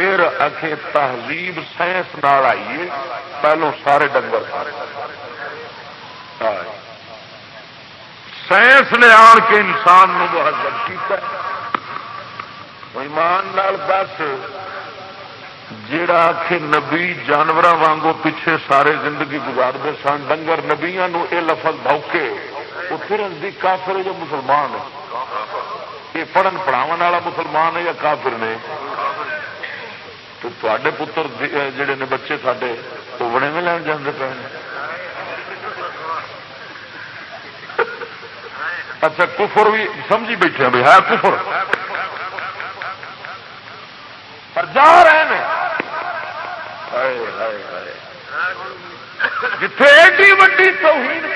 پھر اکھے تہذیب سائنس نال آئیے، پہلو سارے ڈنگر سائنس نے آن کے انسان نو مہذب کیا ایمان نال دس جڑا آخ نبی جانور وانگو پیچھے سارے زندگی گزارتے سن، ڈنگر نبیا یہ لفظ بوکے وہ پھر نزدیک کافر جو مسلمان ہے؟ یہ پڑھن پڑھاو والا مسلمان ہے یا کافر نے؟ تو تے پتر جڑے نے بچے سارے وہ بڑے میں لین جانے پے اچھا کفر بھی سمجھی بیٹھے ہیں ہے کفر پر جا رہے ہیں جتھے ایڈی وڈی توہین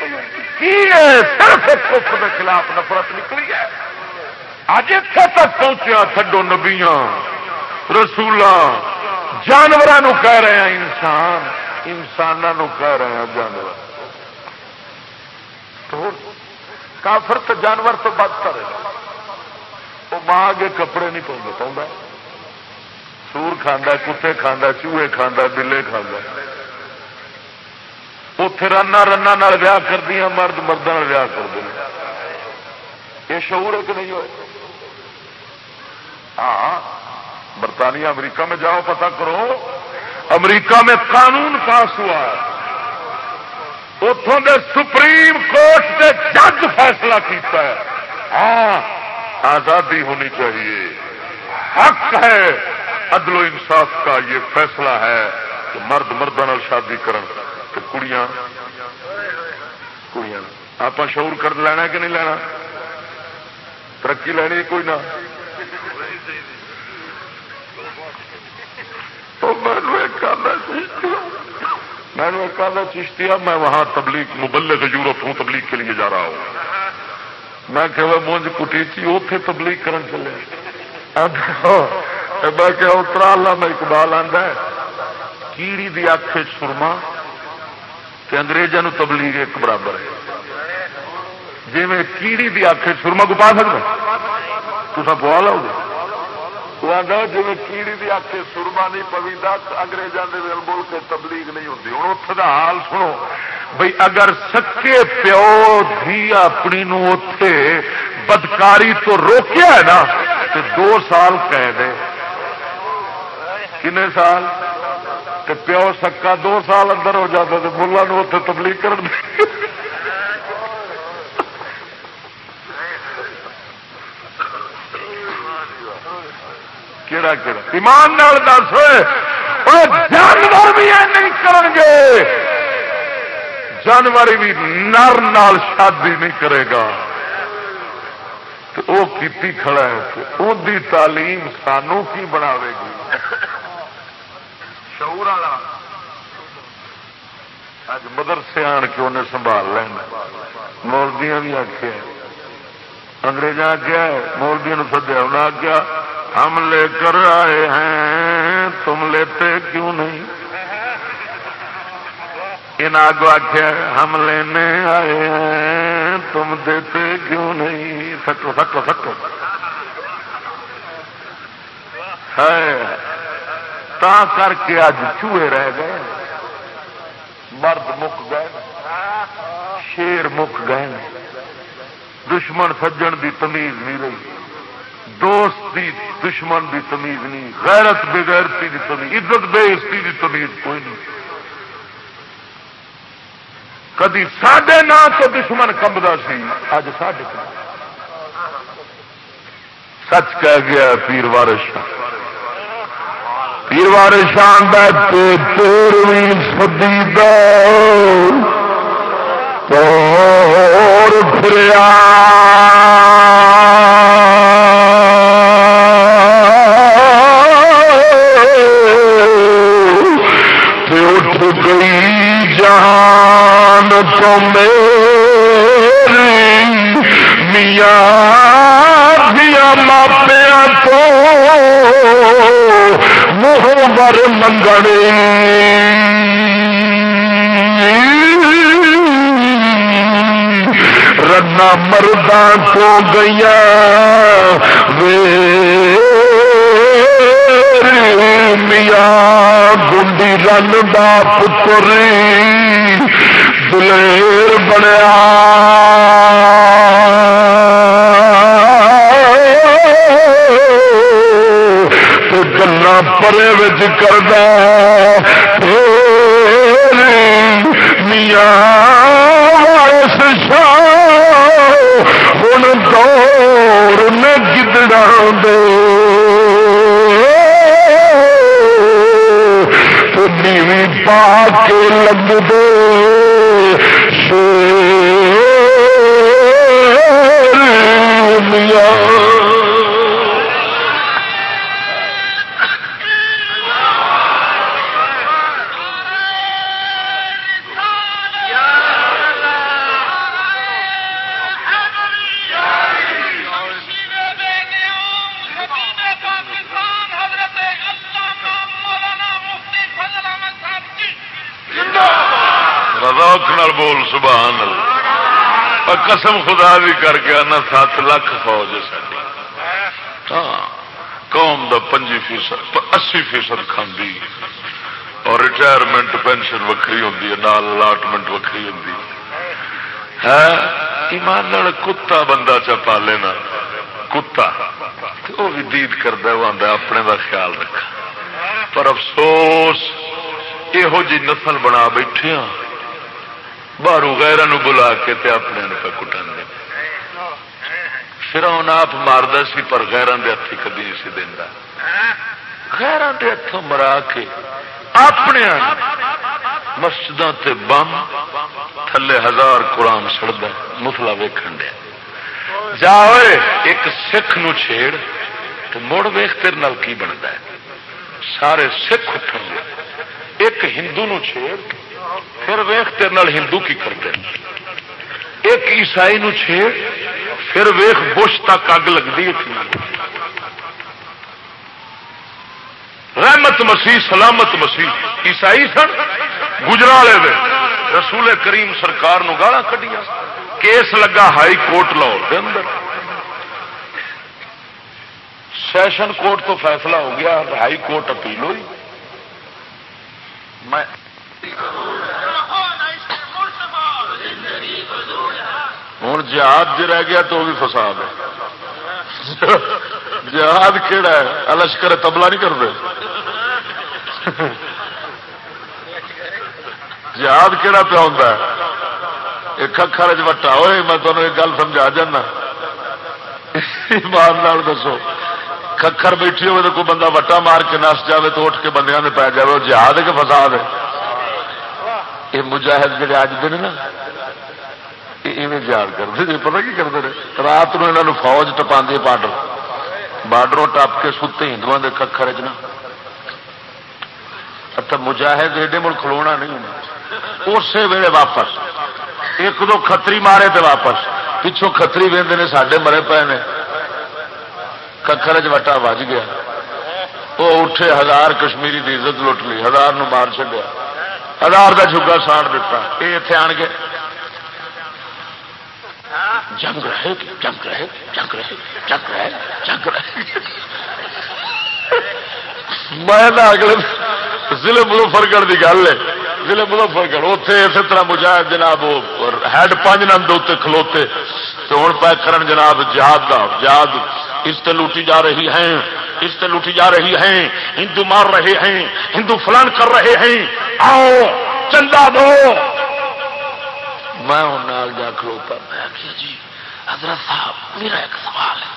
کی ہے صرف کفر کے خلاف نفرت نکلی ہے اج اتنے تک پہنچیا تھڈو نبیاں رسول جانوروں کہہ رہے ہیں انسان انسانوں کہہ رہے ہیں جانور تو کافر تو جانور تو بد کرے۔ وہ ماں کے کپڑے نہیں پاؤں پاؤں سور کھانا کتے کھانا چوہے کھانا بلے کھانا اتے رانا رنا ویاہ کر دیا مرد مردوں ویاہ کر دیا یہ شعور ہے کہ نہیں ہوئے؟ ہاں برطانیہ، امریکہ میں جاؤ پتا کرو، امریکہ میں قانون پاس ہوا اتوں دے سپریم کورٹ کے جج فیصلہ کیتا ہے۔ ہاں آزادی ہونی چاہیے۔ حق ہے، عدل و انصاف کا یہ فیصلہ ہے کہ مرد مردوں شادی کرن۔ تو کڑیاں کڑیاں آپ شعور کر لینا کہ نہیں لینا؟ ترقی لینی کوئی نہ؟ میں نے ایک چشتیا میں وہاں تبلیغ، مبلغ یورپ ہوں، تبلیغ کے لیے جا رہا ہوں۔ میں کہ مونج کٹی تھی اتے تبلیغ کرن چلے۔ میں کہ ہاں۔ اترا اللہ میں اقبال آدھا ہے۔ کیڑی دی اکھ سرما کہ انگریزوں تبلیغ ایک برابر ہے۔ جی میں کیڑی دی اکھ سرما کو پا سکتا تو پوا لو گے۔ جی کیڑی دی آخ سرما نہیں پوی اگریزوں کے بول کے تبلیغ نہیں ہوتی ہوں اتنے کا حال سنو۔ بھائی اگر سکے پیو دھی اپنی اتے بدکاری تو روکیا ہے نا تو دو سال قید ہے۔ کنے سال؟ کہ پیو سکا دو سال اندر ہو جاتا تو ملا اتنے تبلیغ کر کہڑا کہڑا ایمان نال دس جانور بھی نہیں کرن گے جانور بھی نر نال شادی نہیں کرے گا تو وہ کیتی کھڑا ہے ان کی تعلیم سانو کی بناوے گی شعور والا اج مدرسے آن کے انہیں سنبھال لینا مولدیاں بھی آخیا انگریزاں آخیا مولدیا سدیا انہیں آخیا ہم لے کر آئے ہیں، تم لیتے کیوں نہیں؟ ان آگو آخیا ہم لینے آئے ہیں، تم دیتے کیوں نہیں؟ سٹو سٹو سٹو۔ ہے تا کر کے اج چوہے رہ گئے، مرد مک گئے، شیر مک گئے، دشمن سجن دی تمیز نہیں رہی۔ دوست دی، دشمن دی تمیز نہیں، غیرت بغیرتی دی تمیز، عزت بے عزتی دی تمیز کوئی نہیں۔ کدی سڈے نا تو دشمن کمبا سی اج سڈے سچ کہہ گیا پیر وارش پیر وارش آدھا تیرویں سدی دور پھریا۔ تو میری میاں دیا ماپیا تو منہ بر منگڑے رنا مردہ تو گیا وے
چن دا پتری دلیر بنیا۔ تو گلا پرے کردہ میاں ہوں دور نے گدڑا دے۔ پا کے لگ دے۔
دیا قسم خدا بھی کر کے آنا، سات لاکھ فوج ہے ساری ہاں قوم دا پنجی فیصد، اسی فیصد کھاندی۔ اور ریٹائرمنٹ پینشن وکری ہوتی ہے، نال الاٹمنٹ وکری ہوتی ہے، ایمان کتا بندہ چا پالے نا کتا وہ بھی دید کرتا وہ آتا اپنے کا خیال رکھا۔ پر افسوس یہو جی نسل بنا بیٹھے ہاں۔ باہر غیر بلا کے تے اپنے پہ کٹا پھر آپ مارد سی پر غیران دے ہاتھی کدی نہیں سی دینا غیران دے ہاتھوں مرا کے اپنے مسجد تے بم تھلے ہزار قرآن سڑتا مسلا ویکن دیا جا ایک سکھ نو چھیڑ تو مڑ ویخ تیرے نال کی بنتا ہے۔ سارے سکھ اٹھن گے ایک ہندو نو چھیڑ پھر ویخ تیرے ہندو کی کرتے ایک عیسائی نو چھیڑ پھر ویخ بش تک اگ لگتی رحمت مسیح، سلامت مسیح۔ عیسائی سن، گجرالے دے۔ رسول کریم سرکار نو گالا کٹیا کیس لگا ہائی کورٹ لاہور کے اندر۔ سیشن کورٹ تو فیصلہ ہو گیا، ہائی کورٹ اپیل ہوئی۔ میں ہوں جہاد رہ گیا تو وہ بھی فساد ہے۔ جہاد کہڑا ہے؟ لشکر تبلا نہیں کرتے۔ جہاد کہڑا پیا ہوتا ہے؟ ایک اکھر وٹا۔ ہوئے میں تمہیں ایک گل سمجھا جانا۔ ایمان دسو۔ ککھر بیٹھی ہوئے تو کوئی بندہ وٹا مار کے نس جائے تو اٹھ کے بندیاں پی جائے جہاد ہے کہ فساد ہے؟ یہ مجاہد جڑے اج دن نا یاد کرتے جی پتا کی کرتے رہے رات نو یہاں فوج ٹپا بارڈر، بارڈروں ٹپ کے ستے ہندو کے ککھر چ اچھا مجاہد ایڈے مل کھلونا نہیں ہونا۔ اسی ویلے واپس۔ ایک دو کتری مارے تو واپس۔ پچھوں کتری وہدے نے سڈے مرے پے نے۔ ککھر چٹا بج گیا۔ وہ اٹھے ہزار کشمیری کی عزت لٹ لی، ہزار نو مار ہزار کا جگا ساڑ دیتا یہ اتنے آن کے جنگ رہے جنگ رہے جنگ رہے جنگ رہے جنگ رہے۔ میں اگلے ضلع مظفر گڑھ کی گل ہے۔ ضلع مظفر گڑھ اتنے اسی طرح مجاہد جناب ہیڈ پانچ نند اتنے کھلوتے۔ تو ہوں پیک کرن جناب جہاد کا جہاد اس سے لوٹی جا رہی ہیں، اس سے لوٹی جا رہی ہیں، ہندو مار رہے ہیں، ہندو فلان کر رہے ہیں۔ آؤ، چندہ دو۔ میں نال جا کھلوتا، میں جی حضرت صاحب، میرا ایک سوال ہے۔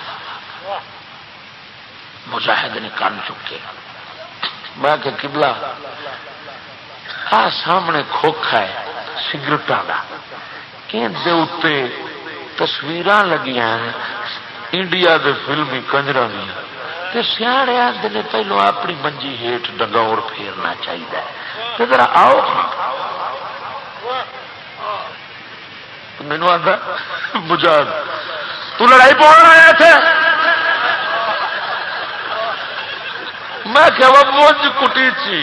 مجاہد نے کان چکے۔ میں کہ کبلا آ سامنے کھوکھا ہے سگرٹا کا تصویر لگیا انڈیا دے فلمی کنجر دیا سیاڑے آتے نے پہلو اپنی منجی ہیٹ ڈگور پھیرنا چاہیے ذرا آؤ۔ مینو آتا مجاہد، تو لڑائی پوڑ رہے تھے میں کہ مجھ کٹی چی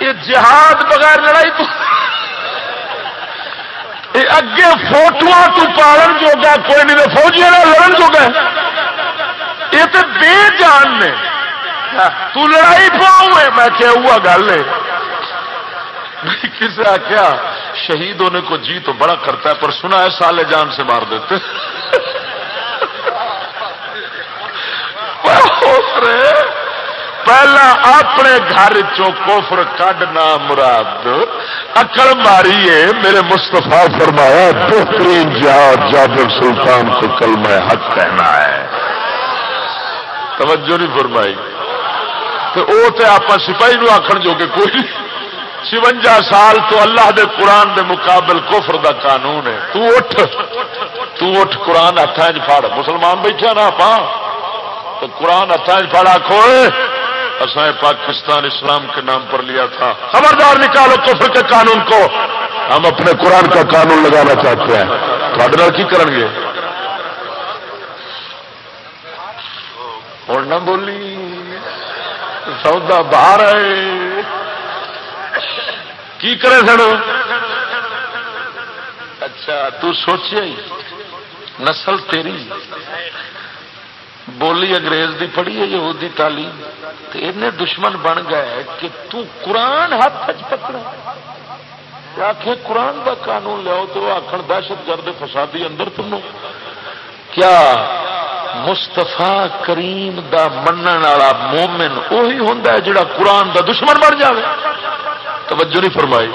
یہ جہاد بغیر لڑائی تو اگے فوٹو تو پالن جو گا کوئی نہیں فوجی لڑن جو گا یہ تو بے جان نے۔ تو لڑائی پاؤ میں کیا ہوا گل ہے. کسی آخیا شہید ہونے کو جی تو بڑا کرتا ہے، پر سنا ہے سالے جان سے مار دیتے پہلا اپنے گھر چوفر کڈنا مراد اکڑ ماری ہے میرے مستفا فرمایا، بہترین جہاد جابر سلطان کو کل میں حق کہنا ہے۔ توجہ نہیں فرمائی۔ تو وہ تو آپ سپاہی نو آخر جو کہ کوئی چونجا سال تو اللہ دے قرآن دے مقابل کفر دا قانون ہے۔ تو اٹھ تو اٹھ قرآن ہاتھ پھاڑ۔ مسلمان بیٹھا نا آپ تو قرآن ہاتھ پھاڑا کھوئے اصا پاکستان اسلام کے نام پر لیا تھا۔ خبردار نکالو کفر کے قانون کو۔ ہم اپنے قرآن کا قانون لگانا چاہتے ہیں۔ تھوڑے کی کریں گے؟ اور نہ بولی۔ سودا باہر آئے کی کرے سڑ اچھا تو سوچے نسل تیری۔ بولی انگریز دی پڑھی ہے، یہودی تعلیم۔ تو اتنے دشمن بن گئے کہ تو قرآن ہاتھ پکڑا۔ آخ قرآن دا قانون لیاؤ تو آخر دہشت گرد فسادی اندر تم کیا مستفا کریم دا منن والا مومن وہی ہوں جڑا قرآن دا دشمن بن جائے توجہ نہیں فرمائی۔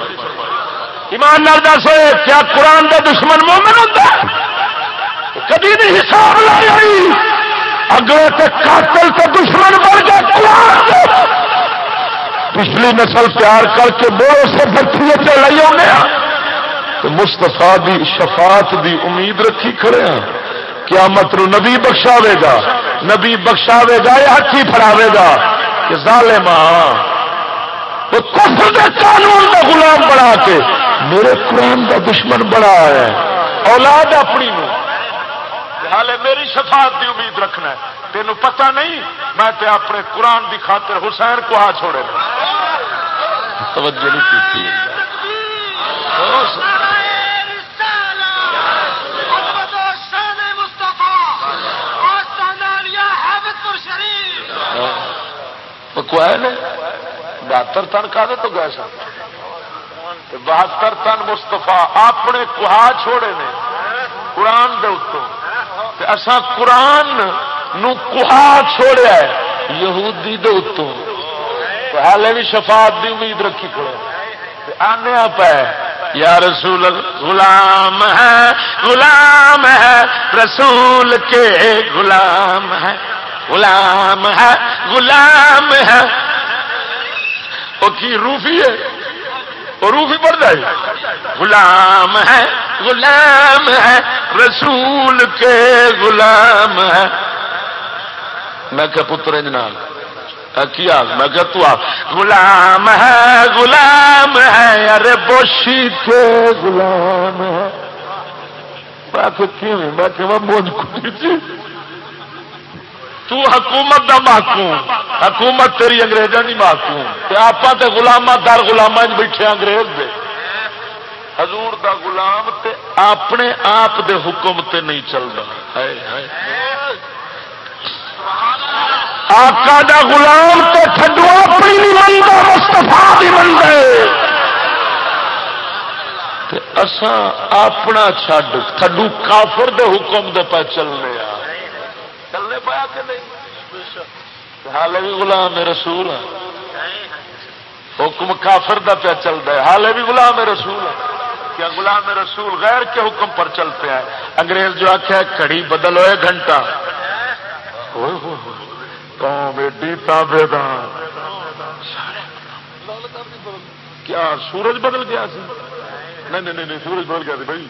ایمان دس کیا قرآن دا دشمن مومن ہوتا کبھی نہیں حساب لائی اگلے تے قاتل تے دشمن بن گیا پچھلی نسل تیار کر کے بڑوں سے برتھی چلائی آنے تو مستفا دی شفاعت دی امید رکھی کھڑے ہیں۔ قیامت نو نبی بخشاوے گا۔ نبی بخشاوے گا یا ہاتھی فراوے گا کہ ظالم وہ کفر دے قانون کا غلام بنا کے میرے قرآن کا دشمن بنا ہے۔ اولاد اپنی نو۔ حالے میری شفاعت دی امید رکھنا ہے۔ تینوں پتہ نہیں میں تے اپنے قرآن دی خاطر حسین کو ہاں چھوڑے توجہ نہیں کی بہتر تن کا تو گئے سن؟ بہتر تن مستفا اپنے کوہا چھوڑے نے قرآن دے اتوں۔ اسا قرآن نو کہا چھوڑیا ہے، یہودی دے اتوں۔ حالے بھی شفاعت دی امید رکھی کھڑے۔ آنے آپ ہے یا رسول غلام ہے غلام ہے، رسول کے غلام ہے غلام ہے غلام ہے۔ وہ کی روفی ہے؟ اور روفی پڑ جائے۔ غلام ہے غلام ہے، رسول کے غلام ہے۔ میں کیا پتر جناب کیا میں کہ تو غلام ہے غلام ہے، ارے بوشی کے غلام ہے۔ میں کہ کیوں؟ میں موج کھٹی تھی۔ تو حکومت دا محکوم حکومت تیری انگریزوں کی محکوم آپ گلاما در گلاما بیٹھے انگریز دے. حضور دا غلام تے اپنے آپ دے حکم تے نہیں چلتا آقا دا غلام تے تھڈو اپنی نہیں منتا مستفا بھی منگے اساں اپنا چھڈ، تھڈو کافر دے حکم دے پہ چلنے آ چلنے پایا کہ نہیں؟ حال بھی غلام رسول حکم کافر دا پیا چلتا ہے۔ حال بھی غلام رسول ہے کیا غلام رسول غیر کے حکم پر چلتے ہیں؟ انگریز جو آخیا کڑی بدل ہوئے گھنٹہ۔ تابے کیا سورج بدل گیا سی؟ نہیں نہیں نہیں سورج بدل گیا سی بھائی۔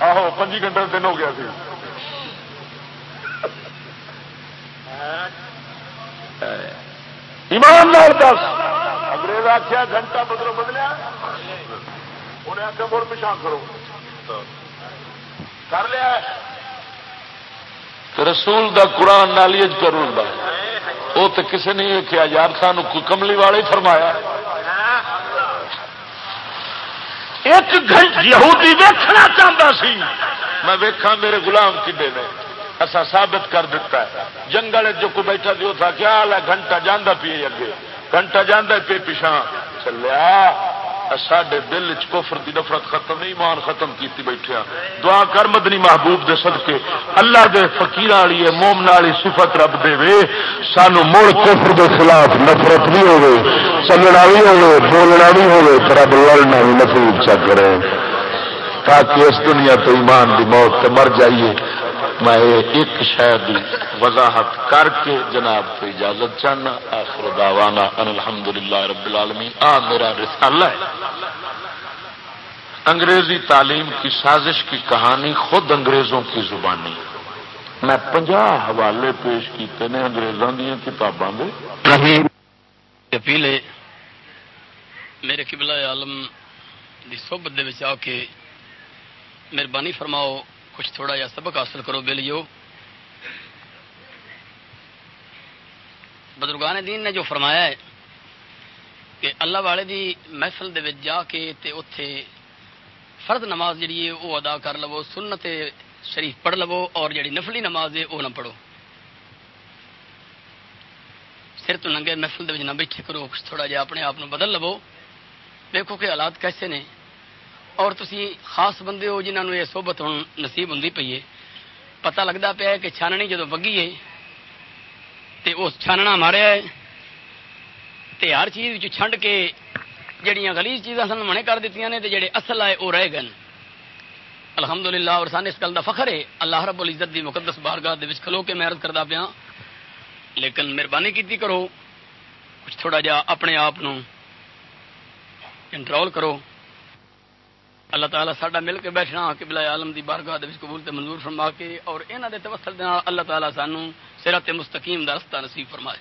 آہو، پنجی گھنٹے دن ہو گیا سی۔ ایماندار دس۔ انگریز آخیا گھنٹہ بدلو بدلیا۔ انہیں آخر مڑ پچھا کرو۔ کر لیا۔ رسول دا قرآن نالی کروں وہ تو کسی نے یہ کیا یار سان کملی والے فرمایا۔ ایک گھنٹ یہودی ویکھنا چاہتا سی۔ میں ویکھا میرے غلام کھے نے۔ ایسا ثابت کر دیتا ہے۔ جنگل جو کوئی بیٹھا جو تھا کیا حال ہے گھنٹہ جانا پیے اگے۔ گھنٹہ جانا پی پچھا چلیا سڈے دل چ کفر دی نفرت ختم ایمان ختم کیتی بیٹھے دعا کر مدنی محبوب دے صدقے۔ اللہ دے فقیر والی مومن والی صفت رب دے وے۔ سانو مڑ کفر دے خلاف نفرت بھی ہوے چلنا بھی ہوے بولنا بھی ہوے رب لڑنا بھی نصیب چک رہے تاکہ اس دنیا تو ایمان دی موت تے مر جائیے۔ میں ایک شاید وضاحت کر کے جناب کو اجازت چاہنا، آخر دعوانا ان الحمدللہ رب العالمین۔ آ، میرا رسالہ ہے۔ انگریزی تعلیم کی سازش کی کہانی خود انگریزوں کی زبانی میں پنجا حوالے پیش کیتے ہیں انگریزوں دیا کتاباں
اپیل میرے قبلہ عالم دی صحبت دے آ کے مہربانی فرماؤ۔ کچھ تھوڑا جا سبق حاصل کرو بے لیو بزرگان دین نے جو فرمایا ہے کہ اللہ والے دی محفل دے جا کے تے اتے فرد نماز جڑی ہے وہ ادا کر لو، سنت شریف پڑھ لو اور جڑی نفلی نماز ہے وہ نہ پڑھو۔ سر تو ننگے محفل دے نہ بیٹھے کرو، کچھ تھوڑا جا اپنے آپ بدل لو۔ دیکھو کہ حالات کیسے نے۔ اور تسی خاص بندے ہو جنہوں یہ سوبت ہوں نصیب ہوں پی ہے پتا لگتا پیا کہ چھاننی جدو وگی ہے تے اس چھاننا ماریا ہے تے ہر چیز چھنڈ کے جڑیاں گلیز چیزاں سن منے کر دیتی نے تے جڑے اصل آئے وہ رہ گئے الحمدللہ اور سان اس گل کا فخر ہے اللہ رب العزت دی مقدس بارگاہ دے وچ کھلو کے محرت کرتا پیا لیکن مہربانی کی کرو کچھ تھوڑا جا اپنے آپ کنٹرول کرو اللہ تعالیٰ ساڈا مل کے بیٹھنا کہ بلا عالم دی بارگاہ دے قبول تے منظور فرما کے اور انہاں دے توسل دے نال اللہ تعالیٰ سانو صراط مستقیم دا رستہ نصیب فرمائے۔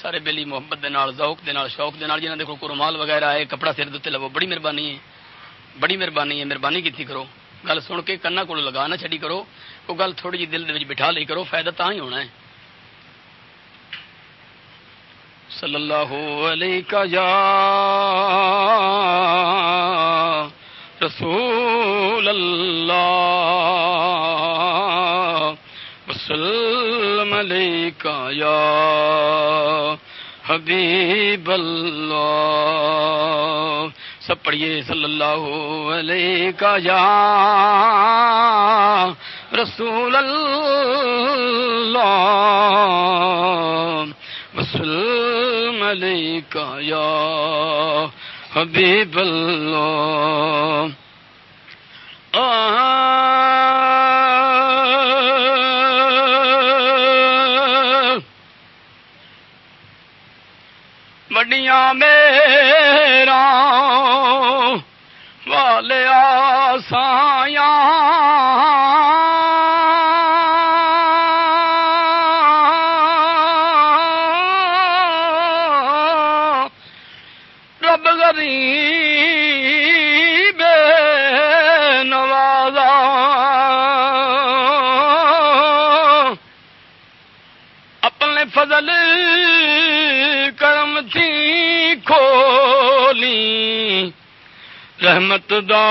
سارے بیلی محبت دے نال، ذوق دے نال، شوق دے نال جنہاں دے کول رومال وغیرہ ہے، کپڑا سر دے لو بڑی مہربانی ہے، بڑی مہربانی ہے، مہربانی کیتی کرو۔ گل سن کے کنا کو لگا نہ چھڈی کرو، کوئی گل تھوڑی جی دل دے وچ بٹھا لئی کرو، فائدہ تاں ہی ہونا ہے۔ صلی اللہ علیہ یا رسول اللہ وسلم علیکہ یا حبیب اللہ سب پڑھیے صلی اللہ علیہ یا رسول اللہ وسلم علیکہ یا حبیب اللہ۔ بڑیاں میرا والے آسایاں رحمت دا